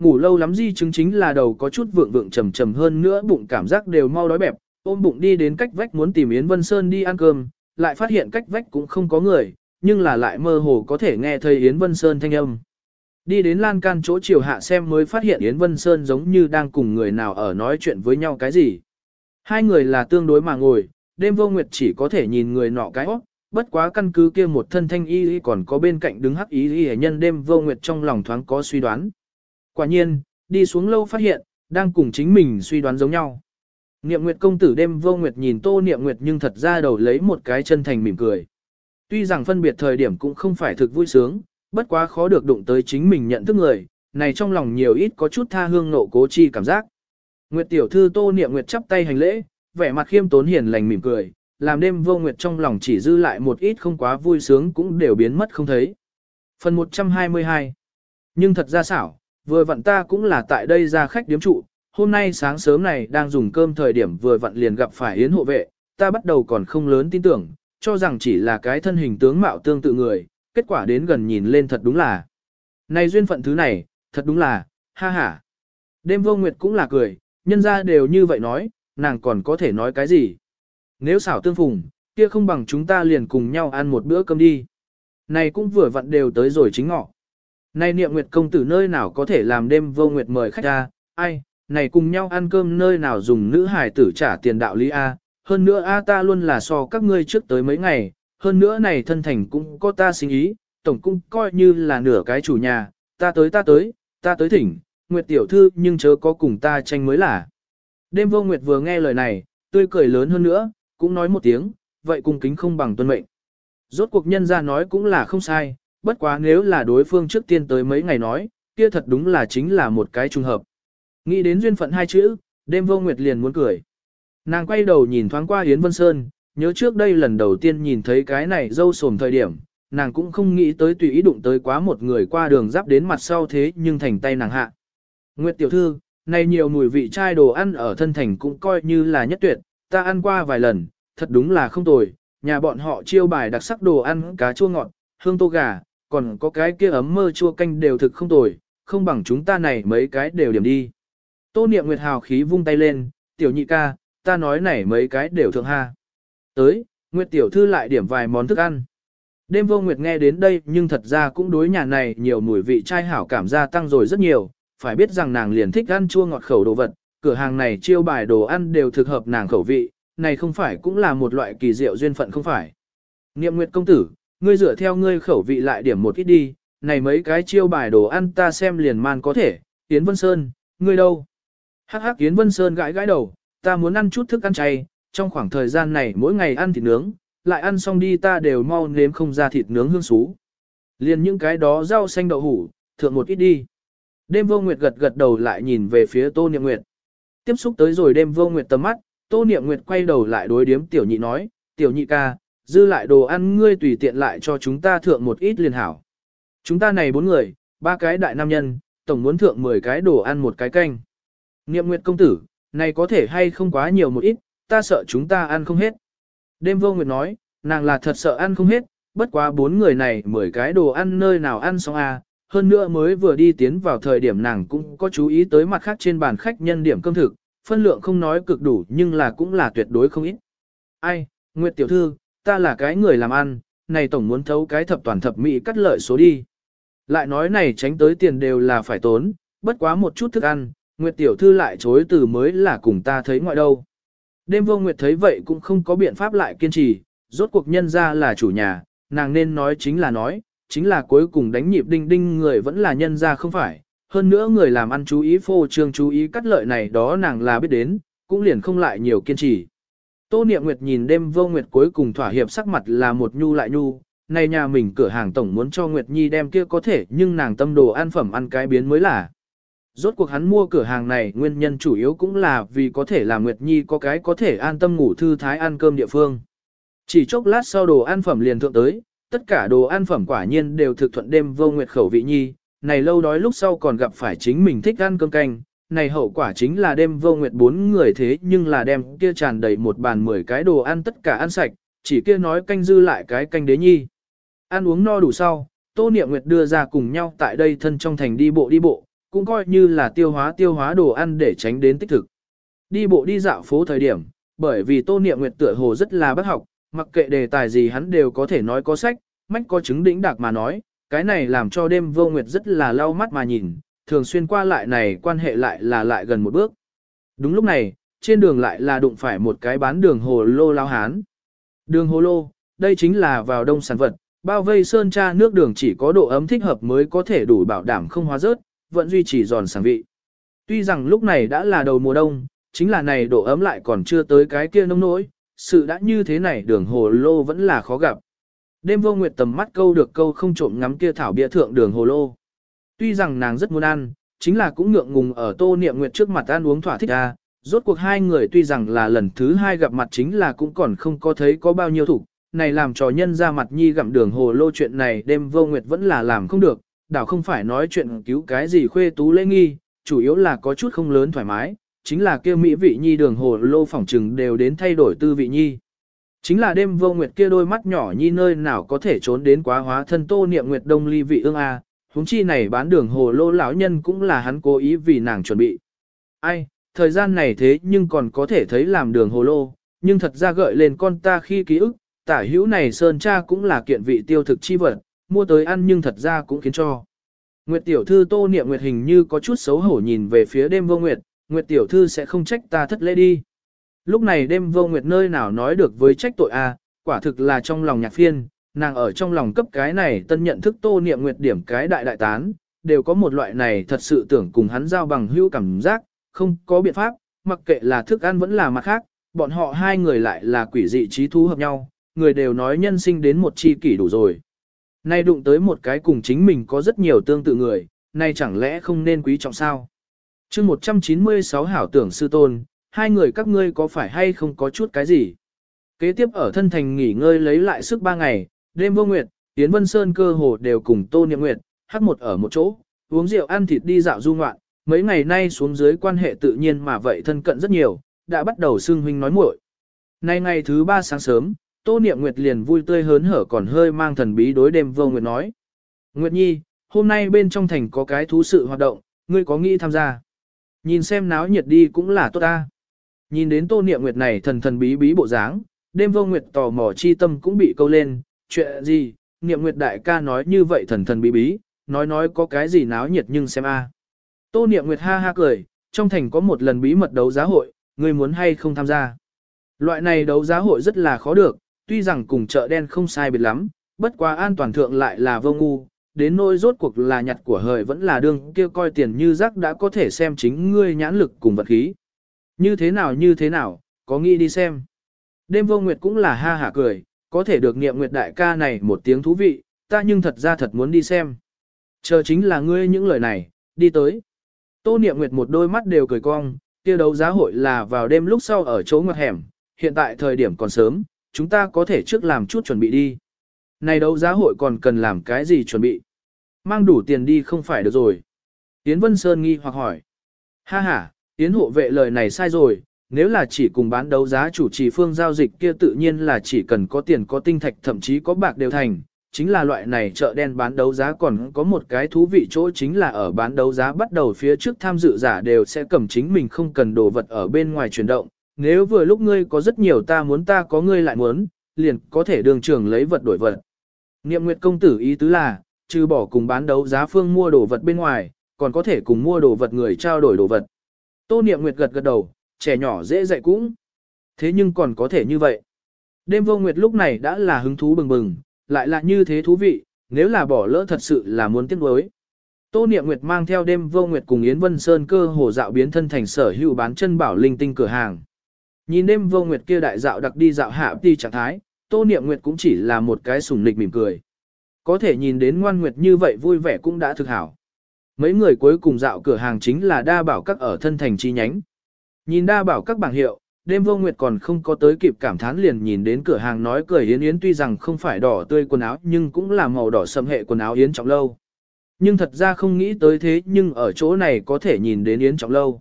Ngủ lâu lắm di chứng chính là đầu có chút vượng vượng trầm trầm hơn nữa bụng cảm giác đều mau đói bẹp, ôm bụng đi đến cách vách muốn tìm Yến Vân Sơn đi ăn cơm, lại phát hiện cách vách cũng không có người, nhưng là lại mơ hồ có thể nghe thấy Yến Vân Sơn thanh âm. Đi đến lan can chỗ chiều hạ xem mới phát hiện Yến Vân Sơn giống như đang cùng người nào ở nói chuyện với nhau cái gì. Hai người là tương đối mà ngồi, đêm vô nguyệt chỉ có thể nhìn người nọ cái óc, bất quá căn cứ kia một thân thanh y còn có bên cạnh đứng hắc ý y nhân đêm vô nguyệt trong lòng thoáng có suy đoán. Quả nhiên, đi xuống lâu phát hiện, đang cùng chính mình suy đoán giống nhau. Niệm Nguyệt công tử đêm vô nguyệt nhìn Tô Niệm Nguyệt nhưng thật ra đầu lấy một cái chân thành mỉm cười. Tuy rằng phân biệt thời điểm cũng không phải thực vui sướng, bất quá khó được đụng tới chính mình nhận thức người, này trong lòng nhiều ít có chút tha hương nộ cố chi cảm giác. Nguyệt tiểu thư Tô Niệm Nguyệt chắp tay hành lễ, vẻ mặt khiêm tốn hiền lành mỉm cười, làm đêm vô nguyệt trong lòng chỉ dư lại một ít không quá vui sướng cũng đều biến mất không thấy. Phần 122 Nhưng thật ra xảo, vừa vặn ta cũng là tại đây ra khách điếm trụ, hôm nay sáng sớm này đang dùng cơm thời điểm vừa vặn liền gặp phải yến hộ vệ, ta bắt đầu còn không lớn tin tưởng, cho rằng chỉ là cái thân hình tướng mạo tương tự người, kết quả đến gần nhìn lên thật đúng là. Này duyên phận thứ này, thật đúng là, ha ha. Đêm vô nguyệt cũng là cười, nhân ra đều như vậy nói, nàng còn có thể nói cái gì. Nếu xảo tương phùng, kia không bằng chúng ta liền cùng nhau ăn một bữa cơm đi. Này cũng vừa vặn đều tới rồi chính ngọ. Này niệm nguyệt công tử nơi nào có thể làm đêm vô nguyệt mời khách ra, ai, này cùng nhau ăn cơm nơi nào dùng nữ hải tử trả tiền đạo lý A, hơn nữa A ta luôn là so các ngươi trước tới mấy ngày, hơn nữa này thân thành cũng có ta sinh ý, tổng cũng coi như là nửa cái chủ nhà, ta tới ta tới, ta tới thỉnh, Nguyệt tiểu thư nhưng chớ có cùng ta tranh mới là. Đêm vô Nguyệt vừa nghe lời này, tươi cười lớn hơn nữa, cũng nói một tiếng, vậy cung kính không bằng tuân mệnh. Rốt cuộc nhân ra nói cũng là không sai, bất quá nếu là đối phương trước tiên tới mấy ngày nói, kia thật đúng là chính là một cái trùng hợp. Nghĩ đến duyên phận hai chữ, đêm vô nguyệt liền muốn cười. Nàng quay đầu nhìn thoáng qua Yến Vân Sơn, nhớ trước đây lần đầu tiên nhìn thấy cái này dâu sồm thời điểm, nàng cũng không nghĩ tới tùy ý đụng tới quá một người qua đường giáp đến mặt sau thế nhưng thành tay nàng hạ. Nguyệt tiểu thư, này nhiều mùi vị chai đồ ăn ở thân thành cũng coi như là nhất tuyệt, ta ăn qua vài lần, thật đúng là không tồi, nhà bọn họ chiêu bài đặc sắc đồ ăn cá chua ngọt, hương tô gà, còn có cái kia ấm mơ chua canh đều thực không tồi, không bằng chúng ta này mấy cái đều điểm đi. Tô niệm nguyệt hào khí vung tay lên, tiểu nhị ca, ta nói này mấy cái đều thượng ha. Tới, nguyệt tiểu thư lại điểm vài món thức ăn. Đêm vô nguyệt nghe đến đây nhưng thật ra cũng đối nhà này nhiều mùi vị chai hảo cảm gia tăng rồi rất nhiều, phải biết rằng nàng liền thích ăn chua ngọt khẩu đồ vật, cửa hàng này chiêu bài đồ ăn đều thực hợp nàng khẩu vị, này không phải cũng là một loại kỳ diệu duyên phận không phải. Niệm Nguyệt công tử, ngươi dựa theo ngươi khẩu vị lại điểm một ít đi, này mấy cái chiêu bài đồ ăn ta xem liền man có thể, Yến Vân Sơn, ngươi đâu? Hắc hắc Yến Vân Sơn gãi gãi đầu, ta muốn ăn chút thức ăn chay, trong khoảng thời gian này mỗi ngày ăn thịt nướng, lại ăn xong đi ta đều mau nếm không ra thịt nướng hương xú. Liền những cái đó rau xanh đậu hủ, thượng một ít đi. Đêm vô nguyệt gật gật đầu lại nhìn về phía Tô Niệm Nguyệt. Tiếp xúc tới rồi đêm vô nguyệt tầm mắt, Tô Niệm Nguyệt quay đầu lại đối điếm tiểu nhị nói, tiểu nhị ca, dư lại đồ ăn ngươi tùy tiện lại cho chúng ta thượng một ít liền hảo. Chúng ta này bốn người, ba cái đại nam nhân, tổng muốn thượng 10 cái đồ ăn một cái canh. Niệm Nguyệt công tử, này có thể hay không quá nhiều một ít, ta sợ chúng ta ăn không hết. Đêm vô nguyệt nói, nàng là thật sợ ăn không hết, bất quá bốn người này 10 cái đồ ăn nơi nào ăn xong à, hơn nữa mới vừa đi tiến vào thời điểm nàng cũng có chú ý tới mặt khác trên bàn khách nhân điểm cơm thực, phân lượng không nói cực đủ nhưng là cũng là tuyệt đối không ít. Ai, Nguyệt tiểu thư, ta là cái người làm ăn, này tổng muốn thấu cái thập toàn thập mỹ cắt lợi số đi. Lại nói này tránh tới tiền đều là phải tốn, bất quá một chút thức ăn, Nguyệt tiểu thư lại chối từ mới là cùng ta thấy ngoại đâu. Đêm vô Nguyệt thấy vậy cũng không có biện pháp lại kiên trì, rốt cuộc nhân ra là chủ nhà, nàng nên nói chính là nói, chính là cuối cùng đánh nhịp đinh đinh người vẫn là nhân ra không phải. Hơn nữa người làm ăn chú ý phô trương chú ý cắt lợi này đó nàng là biết đến, cũng liền không lại nhiều kiên trì. Tô Niệm Nguyệt nhìn đêm vô Nguyệt cuối cùng thỏa hiệp sắc mặt là một nhu lại nhu, này nhà mình cửa hàng tổng muốn cho Nguyệt Nhi đem kia có thể nhưng nàng tâm đồ ăn phẩm ăn cái biến mới là. Rốt cuộc hắn mua cửa hàng này nguyên nhân chủ yếu cũng là vì có thể làm Nguyệt Nhi có cái có thể an tâm ngủ thư thái ăn cơm địa phương. Chỉ chốc lát sau đồ ăn phẩm liền thượng tới, tất cả đồ ăn phẩm quả nhiên đều thực thuận đêm vô Nguyệt khẩu vị Nhi, này lâu đói lúc sau còn gặp phải chính mình thích ăn cơm canh, này hậu quả chính là đêm vô nguyệt bốn người thế nhưng là đem kia tràn đầy một bàn mười cái đồ ăn tất cả ăn sạch, chỉ kia nói canh dư lại cái canh đế nhi. Ăn uống no đủ sau, Tô Niệm Nguyệt đưa ra cùng nhau tại đây thân trong thành đi bộ đi bộ, cũng coi như là tiêu hóa tiêu hóa đồ ăn để tránh đến tích thực. Đi bộ đi dạo phố thời điểm, bởi vì Tô Niệm Nguyệt tựa hồ rất là bất học, mặc kệ đề tài gì hắn đều có thể nói có sách, mách có chứng đỉnh đạc mà nói, cái này làm cho đêm vô nguyệt rất là lau mắt mà nhìn, thường xuyên qua lại này quan hệ lại là lại gần một bước. Đúng lúc này, trên đường lại là đụng phải một cái bán đường hồ lô lao hán. Đường hồ lô, đây chính là vào đông sản vật, bao vây sơn tra nước đường chỉ có độ ấm thích hợp mới có thể đủ bảo đảm không hóa rớt, vẫn duy trì giòn sảng vị. Tuy rằng lúc này đã là đầu mùa đông, chính là này độ ấm lại còn chưa tới cái kia nông nỗi, sự đã như thế này đường hồ lô vẫn là khó gặp. Đêm vô nguyệt tầm mắt câu được câu không trộm ngắm kia thảo bia thượng đường hồ lô. Tuy rằng nàng rất muốn ăn, chính là cũng ngượng ngùng ở tô niệm nguyệt trước mặt ăn uống thỏa thích ra, rốt cuộc hai người tuy rằng là lần thứ hai gặp mặt chính là cũng còn không có thấy có bao nhiêu thủ, này làm trò nhân ra mặt nhi gặm đường hồ lô chuyện này đêm vô nguyệt vẫn là làm không được, đảo không phải nói chuyện cứu cái gì khuê tú lễ nghi, chủ yếu là có chút không lớn thoải mái, chính là kia mỹ vị nhi đường hồ lô phỏng trừng đều đến thay đổi tư vị nhi. Chính là đêm vô nguyệt kia đôi mắt nhỏ nhi nơi nào có thể trốn đến quá hóa thân tô niệm nguyệt đông ly vị ương a huống chi này bán đường hồ lô lão nhân cũng là hắn cố ý vì nàng chuẩn bị. Ai, thời gian này thế nhưng còn có thể thấy làm đường hồ lô, nhưng thật ra gợi lên con ta khi ký ức, tả hữu này sơn cha cũng là kiện vị tiêu thực chi vật, mua tới ăn nhưng thật ra cũng khiến cho. Nguyệt tiểu thư tô niệm nguyệt hình như có chút xấu hổ nhìn về phía đêm vô nguyệt, Nguyệt tiểu thư sẽ không trách ta thất lễ đi. Lúc này đêm vô nguyệt nơi nào nói được với trách tội a, quả thực là trong lòng nhạc phiên, nàng ở trong lòng cấp cái này tân nhận thức tô niệm nguyệt điểm cái đại đại tán, đều có một loại này thật sự tưởng cùng hắn giao bằng hữu cảm giác, không có biện pháp, mặc kệ là thức ăn vẫn là mặt khác, bọn họ hai người lại là quỷ dị trí thú hợp nhau, người đều nói nhân sinh đến một chi kỷ đủ rồi. Nay đụng tới một cái cùng chính mình có rất nhiều tương tự người, nay chẳng lẽ không nên quý trọng sao? chương 196 hảo tưởng sư tôn, hai người các ngươi có phải hay không có chút cái gì? Kế tiếp ở thân thành nghỉ ngơi lấy lại sức ba ngày, đêm vô nguyệt, Yến Vân Sơn cơ hồ đều cùng Tô Niệm Nguyệt, hát một ở một chỗ, uống rượu ăn thịt đi dạo du ngoạn, mấy ngày nay xuống dưới quan hệ tự nhiên mà vậy thân cận rất nhiều, đã bắt đầu xưng huynh nói muội. Nay ngày thứ ba sáng sớm, Tô Niệm Nguyệt liền vui tươi hớn hở còn hơi mang thần bí đối đêm vô nguyệt nói. Nguyệt Nhi, hôm nay bên trong thành có cái thú sự hoạt động, ngươi có nghĩ tham gia? Nhìn xem náo nhiệt đi cũng là tốt ta. Nhìn đến Tô Niệm Nguyệt này thần thần bí bí bộ dáng, đêm vô nguyệt tò mò chi tâm cũng bị câu lên, chuyện gì, Niệm Nguyệt đại ca nói như vậy thần thần bí bí, nói nói có cái gì náo nhiệt nhưng xem a. Tô Niệm Nguyệt ha ha cười, trong thành có một lần bí mật đấu giá hội, ngươi muốn hay không tham gia. Loại này đấu giá hội rất là khó được, tuy rằng cùng chợ đen không sai biệt lắm, bất quá an toàn thượng lại là vô ngu, đến nỗi rốt cuộc là nhặt của hời vẫn là đương kia coi tiền như rác đã có thể xem chính ngươi nhãn lực cùng vật khí. Như thế nào như thế nào, có nghĩ đi xem. Đêm vô nguyệt cũng là ha hả cười, có thể được niệm nguyệt đại ca này một tiếng thú vị, ta nhưng thật ra thật muốn đi xem. Chờ chính là ngươi những lời này, đi tới. Tô niệm nguyệt một đôi mắt đều cười cong, kia đấu giá hội là vào đêm lúc sau ở chỗ ngoặt hẻm, hiện tại thời điểm còn sớm, chúng ta có thể trước làm chút chuẩn bị đi. Này đấu giá hội còn cần làm cái gì chuẩn bị? Mang đủ tiền đi không phải được rồi. Yến Vân Sơn nghi hoặc hỏi. Ha ha, Yến hộ vệ lời này sai rồi, nếu là chỉ cùng bán đấu giá chủ trì phương giao dịch kia tự nhiên là chỉ cần có tiền có tinh thạch thậm chí có bạc đều thành. Chính là loại này chợ đen bán đấu giá còn có một cái thú vị chỗ chính là ở bán đấu giá bắt đầu phía trước tham dự giả đều sẽ cầm chính mình không cần đồ vật ở bên ngoài chuyển động. Nếu vừa lúc ngươi có rất nhiều ta muốn ta có ngươi lại muốn, liền có thể đường trường lấy vật đổi vật. Niệm Nguyệt công tử ý tứ là, trừ bỏ cùng bán đấu giá phương mua đồ vật bên ngoài, còn có thể cùng mua đồ vật người trao đổi đồ vật. Tô Niệm Nguyệt gật gật đầu, trẻ nhỏ dễ dạy cũng. Thế nhưng còn có thể như vậy. Đêm vô nguyệt lúc này đã là hứng thú bừng bừng, lại là như thế thú vị, nếu là bỏ lỡ thật sự là muốn tiếc nuối. Tô Niệm Nguyệt mang theo đêm vô nguyệt cùng Yến Vân Sơn cơ hồ dạo biến thân thành sở hữu bán chân bảo linh tinh cửa hàng. Nhìn đêm vô nguyệt kia đại dạo đặc đi dạo hạ đi trạng thái, Tô Niệm Nguyệt cũng chỉ là một cái sùng nịch mỉm cười. Có thể nhìn đến ngoan nguyệt như vậy vui vẻ cũng đã thực hảo. Mấy người cuối cùng dạo cửa hàng chính là đa bảo các ở thân thành chi nhánh. Nhìn đa bảo các bảng hiệu, đêm vô nguyệt còn không có tới kịp cảm thán liền nhìn đến cửa hàng nói cười yến yến tuy rằng không phải đỏ tươi quần áo nhưng cũng là màu đỏ sầm hệ quần áo yến trọng lâu. Nhưng thật ra không nghĩ tới thế nhưng ở chỗ này có thể nhìn đến yến trọng lâu.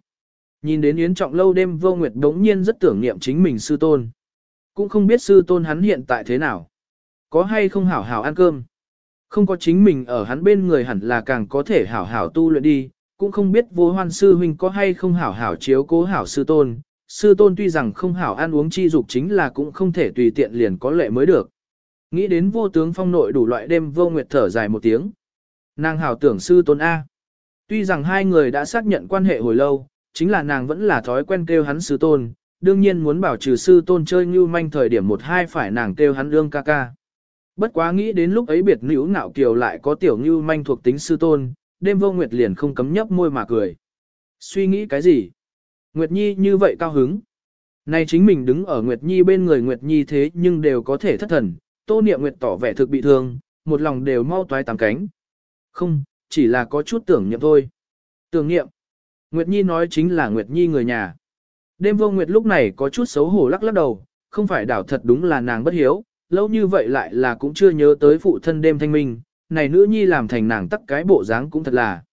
Nhìn đến yến trọng lâu đêm vô nguyệt đống nhiên rất tưởng niệm chính mình sư tôn. Cũng không biết sư tôn hắn hiện tại thế nào. Có hay không hảo hảo ăn cơm. Không có chính mình ở hắn bên người hẳn là càng có thể hảo hảo tu luyện đi, cũng không biết vô hoan sư huynh có hay không hảo hảo chiếu cố hảo sư tôn. Sư tôn tuy rằng không hảo ăn uống chi dục chính là cũng không thể tùy tiện liền có lệ mới được. Nghĩ đến vô tướng phong nội đủ loại đêm vô nguyệt thở dài một tiếng. Nàng hảo tưởng sư tôn A. Tuy rằng hai người đã xác nhận quan hệ hồi lâu, chính là nàng vẫn là thói quen kêu hắn sư tôn, đương nhiên muốn bảo trừ sư tôn chơi như manh thời điểm một hai phải nàng kêu hắn lương ca ca. Bất quá nghĩ đến lúc ấy biệt nữ ngạo kiều lại có tiểu như manh thuộc tính sư tôn, đêm vô Nguyệt liền không cấm nhấp môi mà cười. Suy nghĩ cái gì? Nguyệt Nhi như vậy cao hứng. Này chính mình đứng ở Nguyệt Nhi bên người Nguyệt Nhi thế nhưng đều có thể thất thần, tô niệm Nguyệt tỏ vẻ thực bị thương, một lòng đều mau toái tám cánh. Không, chỉ là có chút tưởng niệm thôi. Tưởng niệm. Nguyệt Nhi nói chính là Nguyệt Nhi người nhà. Đêm vô Nguyệt lúc này có chút xấu hổ lắc lắc đầu, không phải đảo thật đúng là nàng bất hiếu, lâu như vậy lại là cũng chưa nhớ tới phụ thân đêm thanh minh, này nữ nhi làm thành nàng tắc cái bộ dáng cũng thật là.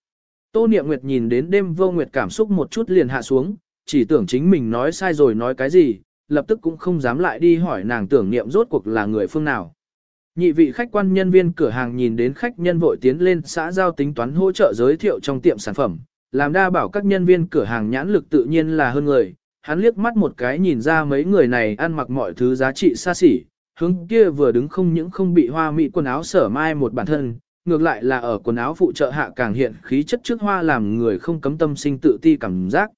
Tô Niệm Nguyệt nhìn đến đêm vô nguyệt cảm xúc một chút liền hạ xuống, chỉ tưởng chính mình nói sai rồi nói cái gì, lập tức cũng không dám lại đi hỏi nàng tưởng niệm rốt cuộc là người phương nào. Nhị vị khách quan nhân viên cửa hàng nhìn đến khách nhân vội tiến lên xã giao tính toán hỗ trợ giới thiệu trong tiệm sản phẩm, làm đa bảo các nhân viên cửa hàng nhãn lực tự nhiên là hơn người, hắn liếc mắt một cái nhìn ra mấy người này ăn mặc mọi thứ giá trị xa xỉ, hướng kia vừa đứng không những không bị hoa mỹ quần áo sở mai một bản thân, ngược lại là ở quần áo phụ trợ hạ càng hiện khí chất trước hoa làm người không cấm tâm sinh tự ti cảm giác.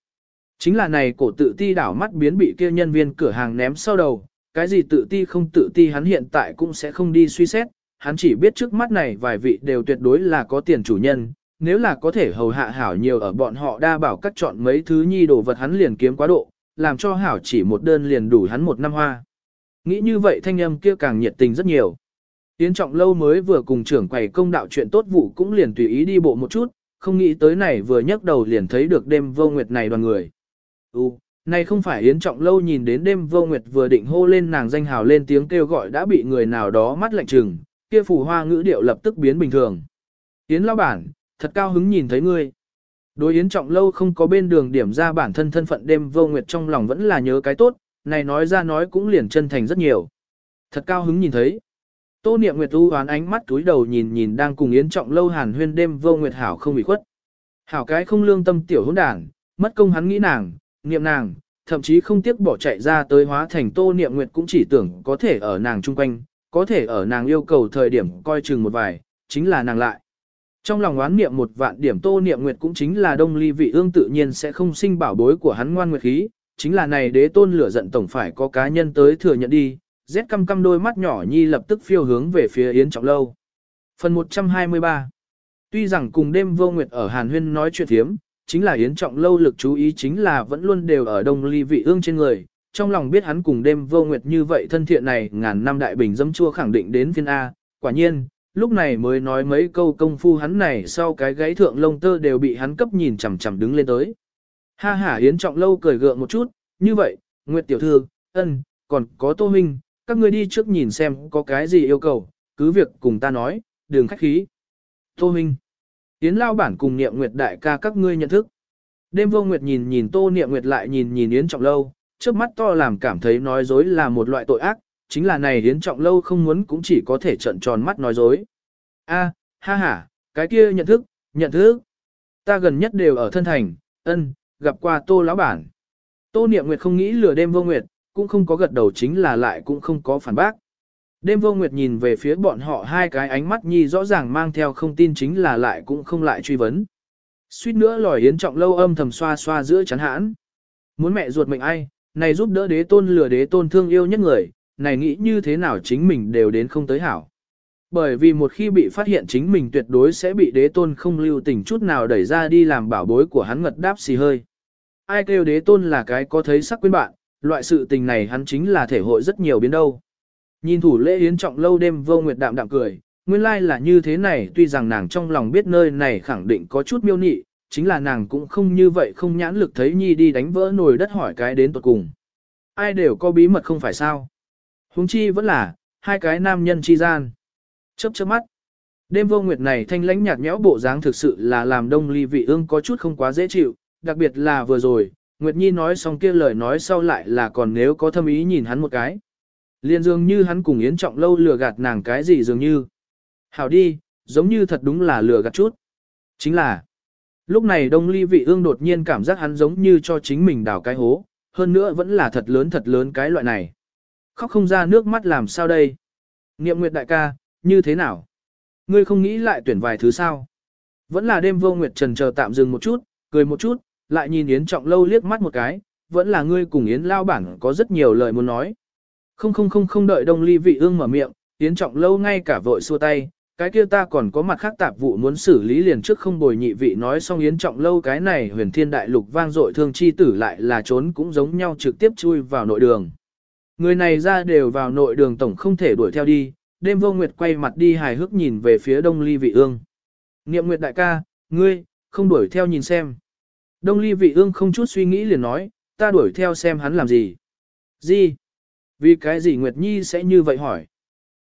Chính là này cổ tự ti đảo mắt biến bị kia nhân viên cửa hàng ném sau đầu, cái gì tự ti không tự ti hắn hiện tại cũng sẽ không đi suy xét, hắn chỉ biết trước mắt này vài vị đều tuyệt đối là có tiền chủ nhân, nếu là có thể hầu hạ hảo nhiều ở bọn họ đa bảo cắt chọn mấy thứ nhi đồ vật hắn liền kiếm quá độ, làm cho hảo chỉ một đơn liền đủ hắn một năm hoa. Nghĩ như vậy thanh âm kia càng nhiệt tình rất nhiều. Yến Trọng Lâu mới vừa cùng trưởng quầy công đạo chuyện tốt vụ cũng liền tùy ý đi bộ một chút, không nghĩ tới này vừa nhấc đầu liền thấy được đêm vô nguyệt này đoàn người. U, Này không phải Yến Trọng Lâu nhìn đến đêm vô nguyệt vừa định hô lên nàng danh hào lên tiếng kêu gọi đã bị người nào đó mắt lạnh trừng, kia phủ hoa ngữ điệu lập tức biến bình thường. Yến Lão bản, thật cao hứng nhìn thấy ngươi. Đối Yến Trọng Lâu không có bên đường điểm ra bản thân thân phận đêm vô nguyệt trong lòng vẫn là nhớ cái tốt, này nói ra nói cũng liền chân thành rất nhiều. Thật cao hứng nhìn thấy. Tô Niệm Nguyệt u hoán ánh mắt túi đầu nhìn nhìn đang cùng Yến Trọng Lâu hàn huyên đêm vô nguyệt hảo không bị khuất. Hảo cái không lương tâm tiểu hỗn đảng, mất công hắn nghĩ nàng, niệm nàng, thậm chí không tiếc bỏ chạy ra tới hóa thành Tô Niệm Nguyệt cũng chỉ tưởng có thể ở nàng chung quanh, có thể ở nàng yêu cầu thời điểm coi chừng một vài, chính là nàng lại. Trong lòng oán niệm một vạn điểm Tô Niệm Nguyệt cũng chính là đông ly vị ương tự nhiên sẽ không sinh bảo bối của hắn ngoan nguyệt khí, chính là này đế tôn lửa giận tổng phải có cá nhân tới thừa nhận đi, rét căm căm đôi mắt nhỏ nhi lập tức phiêu hướng về phía Yến Trọng Lâu. Phần 123 Tuy rằng cùng đêm vô nguyệt ở Hàn Huyên nói chuyện thiếm, chính là Yến Trọng Lâu lực chú ý chính là vẫn luôn đều ở đông ly vị ương trên người, trong lòng biết hắn cùng đêm vô nguyệt như vậy thân thiện này ngàn năm đại bình dâm chua khẳng định đến phiên A, quả nhiên, lúc này mới nói mấy câu công phu hắn này sau cái gáy thượng lông tơ đều bị hắn cấp nhìn chằm chằm đứng lên tới. Ha ha Yến Trọng Lâu cười gượng một chút, như vậy, Nguyệt Tiểu Thư, ân, còn có Tô Minh, các ngươi đi trước nhìn xem có cái gì yêu cầu, cứ việc cùng ta nói, đừng khách khí. Tô Minh, Yến Lao Bản cùng Niệm Nguyệt đại ca các ngươi nhận thức. Đêm vô Nguyệt nhìn nhìn Tô Niệm Nguyệt lại nhìn nhìn Yến Trọng Lâu, trước mắt to làm cảm thấy nói dối là một loại tội ác, chính là này Yến Trọng Lâu không muốn cũng chỉ có thể trận tròn mắt nói dối. A, ha ha, cái kia nhận thức, nhận thức. Ta gần nhất đều ở thân thành, ân, gặp qua Tô lão bản. Tô Niệm Nguyệt không nghĩ lừa đêm vô nguyệt, cũng không có gật đầu chính là lại cũng không có phản bác. Đêm vô nguyệt nhìn về phía bọn họ hai cái ánh mắt nhi rõ ràng mang theo không tin chính là lại cũng không lại truy vấn. Suýt nữa lòi yến trọng lâu âm thầm xoa xoa giữa chắn hãn. Muốn mẹ ruột mệnh ai, này giúp đỡ đế tôn lừa đế tôn thương yêu nhất người, này nghĩ như thế nào chính mình đều đến không tới hảo. Bởi vì một khi bị phát hiện chính mình tuyệt đối sẽ bị đế tôn không lưu tình chút nào đẩy ra đi làm bảo bối của hắn ngật đáp xì hơi. Ai kêu đế tôn là cái có thấy sắc quyến bạn, loại sự tình này hắn chính là thể hội rất nhiều biến đâu. Nhìn thủ lễ hiến trọng lâu đêm vô nguyệt đạm đạm cười, nguyên lai là như thế này tuy rằng nàng trong lòng biết nơi này khẳng định có chút miêu nị, chính là nàng cũng không như vậy không nhãn lực thấy nhi đi đánh vỡ nồi đất hỏi cái đến tuột cùng. Ai đều có bí mật không phải sao. huống chi vẫn là, hai cái nam nhân chi gian. Chớp chớp mắt. Đêm vô nguyệt này thanh lãnh nhạt nhẽo bộ dáng thực sự là làm đông ly vị ương có chút không quá dễ chịu, đặc biệt là vừa rồi, Nguyệt Nhi nói xong kia lời nói sau lại là còn nếu có thâm ý nhìn hắn một cái. Liên dường như hắn cùng Yến Trọng Lâu lừa gạt nàng cái gì dường như. Hảo đi, giống như thật đúng là lừa gạt chút. Chính là, lúc này đông ly vị ương đột nhiên cảm giác hắn giống như cho chính mình đào cái hố, hơn nữa vẫn là thật lớn thật lớn cái loại này. Khóc không ra nước mắt làm sao đây? Niệm Nguyệt đại ca, như thế nào? Ngươi không nghĩ lại tuyển vài thứ sao? Vẫn là đêm vô Nguyệt trần chờ tạm dừng một chút, cười một chút, lại nhìn Yến Trọng Lâu liếc mắt một cái, vẫn là ngươi cùng Yến Lao Bản có rất nhiều lời muốn nói. Không không không không đợi Đông Ly Vị Ương mở miệng, Yến Trọng Lâu ngay cả vội xua tay, cái kia ta còn có mặt khác tạp vụ muốn xử lý liền trước không bồi nhị vị nói xong Yến Trọng Lâu cái này huyền thiên đại lục vang dội thương chi tử lại là trốn cũng giống nhau trực tiếp chui vào nội đường. Người này ra đều vào nội đường tổng không thể đuổi theo đi, đêm vô nguyệt quay mặt đi hài hước nhìn về phía Đông Ly Vị Ương. Niệm Nguyệt đại ca, ngươi, không đuổi theo nhìn xem. Đông ly vị ương không chút suy nghĩ liền nói, ta đuổi theo xem hắn làm gì. Gì? Vì cái gì Nguyệt Nhi sẽ như vậy hỏi?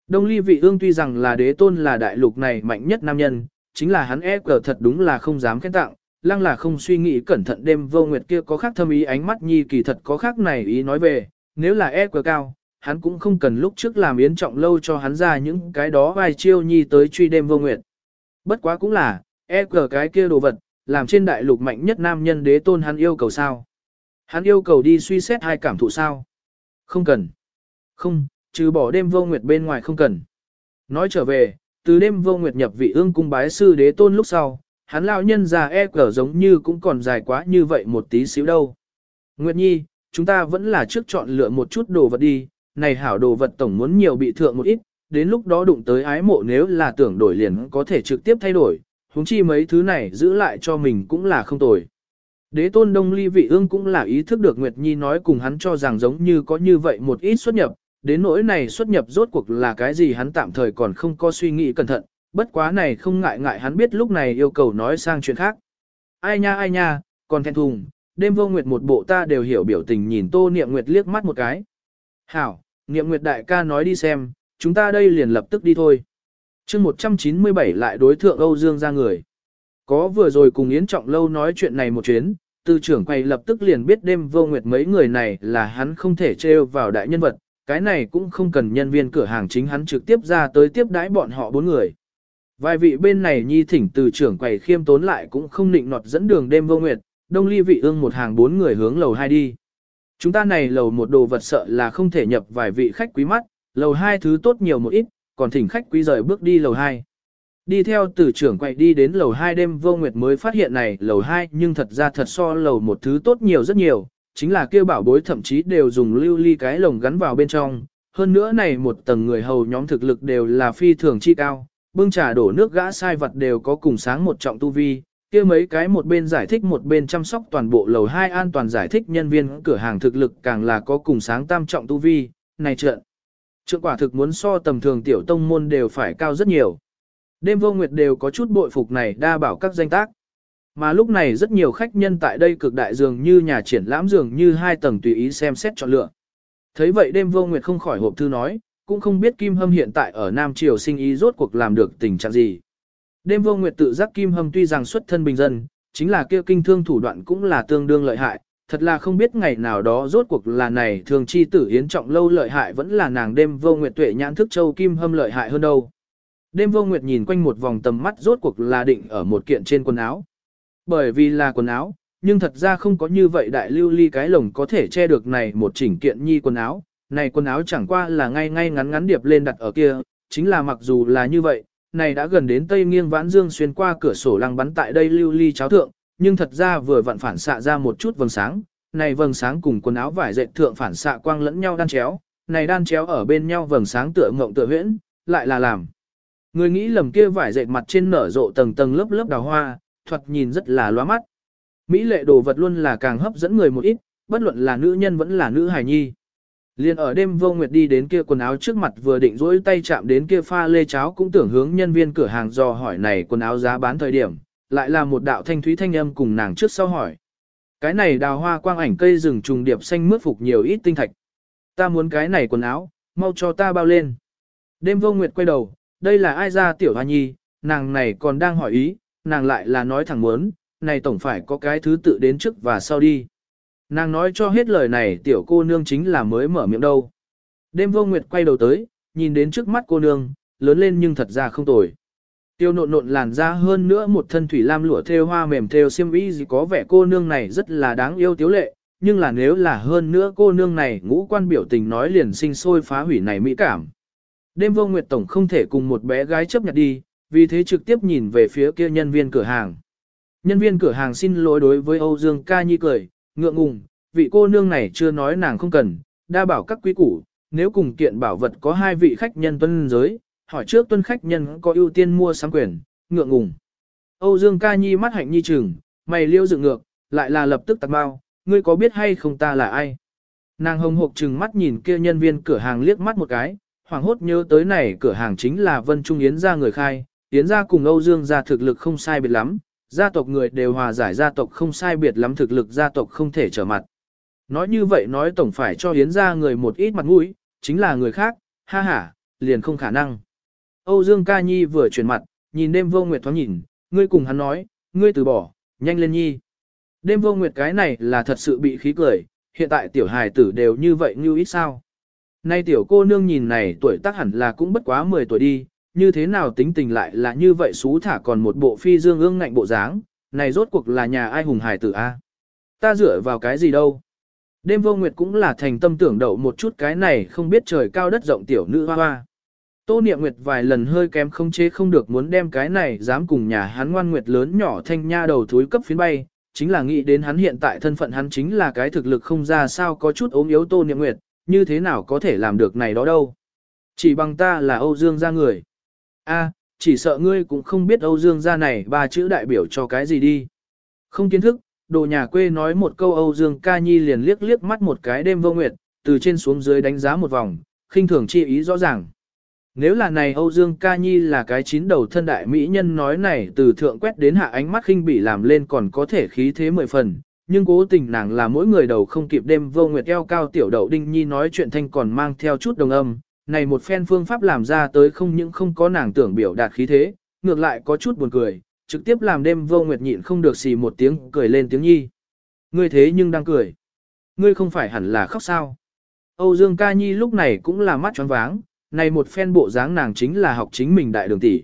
Đông ly vị ương tuy rằng là đế tôn là đại lục này mạnh nhất nam nhân, chính là hắn e cờ thật đúng là không dám khen tặng, lăng là không suy nghĩ cẩn thận đêm vô nguyệt kia có khác thâm ý ánh mắt Nhi kỳ thật có khác này ý nói về, nếu là e cờ cao, hắn cũng không cần lúc trước làm yến trọng lâu cho hắn ra những cái đó vài chiêu Nhi tới truy đêm vô nguyệt. Bất quá cũng là, e cờ cái kia đồ vật, làm trên đại lục mạnh nhất nam nhân đế tôn hắn yêu cầu sao? Hắn yêu cầu đi suy xét hai cảm thụ sao? Không cần. Không, trừ bỏ đêm vô nguyệt bên ngoài không cần. Nói trở về, từ đêm vô nguyệt nhập vị ương cung bái sư đế tôn lúc sau, hắn lão nhân già e cờ giống như cũng còn dài quá như vậy một tí xíu đâu. Nguyệt Nhi, chúng ta vẫn là trước chọn lựa một chút đồ vật đi, này hảo đồ vật tổng muốn nhiều bị thượng một ít, đến lúc đó đụng tới ái mộ nếu là tưởng đổi liền có thể trực tiếp thay đổi, huống chi mấy thứ này giữ lại cho mình cũng là không tồi. Đế tôn đông ly vị ương cũng là ý thức được Nguyệt Nhi nói cùng hắn cho rằng giống như có như vậy một ít xuất nhập, đến nỗi này xuất nhập rốt cuộc là cái gì hắn tạm thời còn không có suy nghĩ cẩn thận, bất quá này không ngại ngại hắn biết lúc này yêu cầu nói sang chuyện khác. Ai nha ai nha, còn thẹn thùng, đêm vô nguyệt một bộ ta đều hiểu biểu tình nhìn tô niệm nguyệt liếc mắt một cái. Hảo, niệm nguyệt đại ca nói đi xem, chúng ta đây liền lập tức đi thôi chương 197 lại đối thượng Âu Dương ra người. Có vừa rồi cùng Yến Trọng Lâu nói chuyện này một chuyến, tư trưởng quay lập tức liền biết đêm vô nguyệt mấy người này là hắn không thể treo vào đại nhân vật, cái này cũng không cần nhân viên cửa hàng chính hắn trực tiếp ra tới tiếp đãi bọn họ bốn người. Vài vị bên này nhi thỉnh từ trưởng quầy khiêm tốn lại cũng không định nọt dẫn đường đêm vô nguyệt, đông ly vị ương một hàng bốn người hướng lầu hai đi. Chúng ta này lầu một đồ vật sợ là không thể nhập vài vị khách quý mắt, lầu hai thứ tốt nhiều một ít, còn thỉnh khách quý rời bước đi lầu hai. Đi theo từ trưởng quay đi đến lầu 2 đêm vô nguyệt mới phát hiện này lầu 2 nhưng thật ra thật so lầu một thứ tốt nhiều rất nhiều, chính là kêu bảo bối thậm chí đều dùng lưu ly cái lồng gắn vào bên trong. Hơn nữa này một tầng người hầu nhóm thực lực đều là phi thường chi cao, bưng trà đổ nước gã sai vật đều có cùng sáng một trọng tu vi, kia mấy cái một bên giải thích một bên chăm sóc toàn bộ lầu 2 an toàn giải thích nhân viên cửa hàng thực lực càng là có cùng sáng tam trọng tu vi, này trợn. Trượng quả thực muốn so tầm thường tiểu tông môn đều phải cao rất nhiều. Đêm vô nguyệt đều có chút bội phục này đa bảo các danh tác. Mà lúc này rất nhiều khách nhân tại đây cực đại dường như nhà triển lãm dường như hai tầng tùy ý xem xét chọn lựa. Thấy vậy đêm vô nguyệt không khỏi hộp thư nói, cũng không biết Kim Hâm hiện tại ở Nam Triều sinh ý rốt cuộc làm được tình trạng gì. Đêm vô nguyệt tự giác Kim Hâm tuy rằng xuất thân bình dân, chính là kia kinh thương thủ đoạn cũng là tương đương lợi hại, thật là không biết ngày nào đó rốt cuộc là này thường chi tử hiến trọng lâu lợi hại vẫn là nàng đêm vô nguyệt tuệ nhãn thức châu Kim Hâm lợi hại hơn đâu. Đêm vô nguyệt nhìn quanh một vòng tầm mắt rốt cuộc là định ở một kiện trên quần áo. Bởi vì là quần áo, nhưng thật ra không có như vậy đại lưu ly cái lồng có thể che được này một chỉnh kiện nhi quần áo. Này quần áo chẳng qua là ngay ngay ngắn ngắn điệp lên đặt ở kia, chính là mặc dù là như vậy, này đã gần đến tây nghiêng vãn dương xuyên qua cửa sổ lăng bắn tại đây lưu ly cháo thượng, nhưng thật ra vừa vặn phản xạ ra một chút vầng sáng, này vầng sáng cùng quần áo vải dệt thượng phản xạ quang lẫn nhau đan chéo, này đan chéo ở bên nhau vầng sáng tựa ngộng tựa huyễn, lại là làm Người nghĩ lầm kia vải dệt mặt trên nở rộ tầng tầng lớp lớp đào hoa, thuật nhìn rất là loa mắt. Mỹ lệ đồ vật luôn là càng hấp dẫn người một ít, bất luận là nữ nhân vẫn là nữ hài nhi. Liên ở đêm vô nguyệt đi đến kia quần áo trước mặt vừa định rỗi tay chạm đến kia pha lê cháo cũng tưởng hướng nhân viên cửa hàng do hỏi này quần áo giá bán thời điểm, lại là một đạo thanh thúy thanh âm cùng nàng trước sau hỏi. Cái này đào hoa quang ảnh cây rừng trùng điệp xanh mướt phục nhiều ít tinh thạch. Ta muốn cái này quần áo, mau cho ta bao lên. Đêm vô nguyệt quay đầu, đây là ai ra tiểu hoa nhi, nàng này còn đang hỏi ý, nàng lại là nói thẳng muốn, này tổng phải có cái thứ tự đến trước và sau đi. Nàng nói cho hết lời này tiểu cô nương chính là mới mở miệng đâu. Đêm vô nguyệt quay đầu tới, nhìn đến trước mắt cô nương, lớn lên nhưng thật ra không tồi. Tiêu nộn nộn làn ra hơn nữa một thân thủy lam lụa thêu hoa mềm thêu xiêm y gì có vẻ cô nương này rất là đáng yêu tiếu lệ, nhưng là nếu là hơn nữa cô nương này ngũ quan biểu tình nói liền sinh sôi phá hủy này mỹ cảm. Đêm vô nguyệt tổng không thể cùng một bé gái chấp nhận đi, vì thế trực tiếp nhìn về phía kia nhân viên cửa hàng. Nhân viên cửa hàng xin lỗi đối với Âu Dương ca nhi cười, ngượng ngùng, vị cô nương này chưa nói nàng không cần, đa bảo các quý củ, nếu cùng kiện bảo vật có hai vị khách nhân tuân giới, hỏi trước tuân khách nhân có ưu tiên mua sắm quyền, ngượng ngùng. Âu Dương ca nhi mắt hạnh nhi trừng, mày liêu dựng ngược, lại là lập tức tạc bao, ngươi có biết hay không ta là ai? Nàng hồng hộc trừng mắt nhìn kia nhân viên cửa hàng liếc mắt một cái, hoảng hốt nhớ tới này cửa hàng chính là Vân Trung Yến gia người khai, Yến gia cùng Âu Dương gia thực lực không sai biệt lắm, gia tộc người đều hòa giải gia tộc không sai biệt lắm thực lực gia tộc không thể trở mặt. Nói như vậy nói tổng phải cho Yến gia người một ít mặt mũi, chính là người khác, ha ha, liền không khả năng. Âu Dương Ca Nhi vừa chuyển mặt, nhìn đêm vô nguyệt thoáng nhìn, ngươi cùng hắn nói, ngươi từ bỏ, nhanh lên nhi. Đêm vô nguyệt cái này là thật sự bị khí cười, hiện tại tiểu hài tử đều như vậy như ít sao. Nay tiểu cô nương nhìn này tuổi tác hẳn là cũng bất quá 10 tuổi đi, như thế nào tính tình lại là như vậy xú thả còn một bộ phi dương ương ngạnh bộ dáng, này rốt cuộc là nhà ai hùng hải tử a? Ta dựa vào cái gì đâu? Đêm vô nguyệt cũng là thành tâm tưởng đậu một chút cái này không biết trời cao đất rộng tiểu nữ hoa hoa. Tô niệm nguyệt vài lần hơi kém không chế không được muốn đem cái này dám cùng nhà hắn ngoan nguyệt lớn nhỏ thanh nha đầu thúi cấp phiến bay, chính là nghĩ đến hắn hiện tại thân phận hắn chính là cái thực lực không ra sao có chút ốm yếu tô niệm nguyệt, như thế nào có thể làm được này đó đâu. Chỉ bằng ta là Âu Dương gia người. a chỉ sợ ngươi cũng không biết Âu Dương gia này ba chữ đại biểu cho cái gì đi. Không kiến thức, đồ nhà quê nói một câu Âu Dương ca nhi liền liếc liếc mắt một cái đêm vô nguyệt, từ trên xuống dưới đánh giá một vòng, khinh thường chi ý rõ ràng. Nếu là này Âu Dương ca nhi là cái chín đầu thân đại mỹ nhân nói này từ thượng quét đến hạ ánh mắt khinh bỉ làm lên còn có thể khí thế mười phần, nhưng cố tình nàng là mỗi người đầu không kịp đêm vô nguyệt eo cao tiểu đậu đinh nhi nói chuyện thanh còn mang theo chút đồng âm, này một phen phương pháp làm ra tới không những không có nàng tưởng biểu đạt khí thế, ngược lại có chút buồn cười, trực tiếp làm đêm vô nguyệt nhịn không được xì một tiếng cười lên tiếng nhi. Ngươi thế nhưng đang cười. Ngươi không phải hẳn là khóc sao. Âu Dương ca nhi lúc này cũng là mắt tròn váng, này một phen bộ dáng nàng chính là học chính mình đại đường tỷ.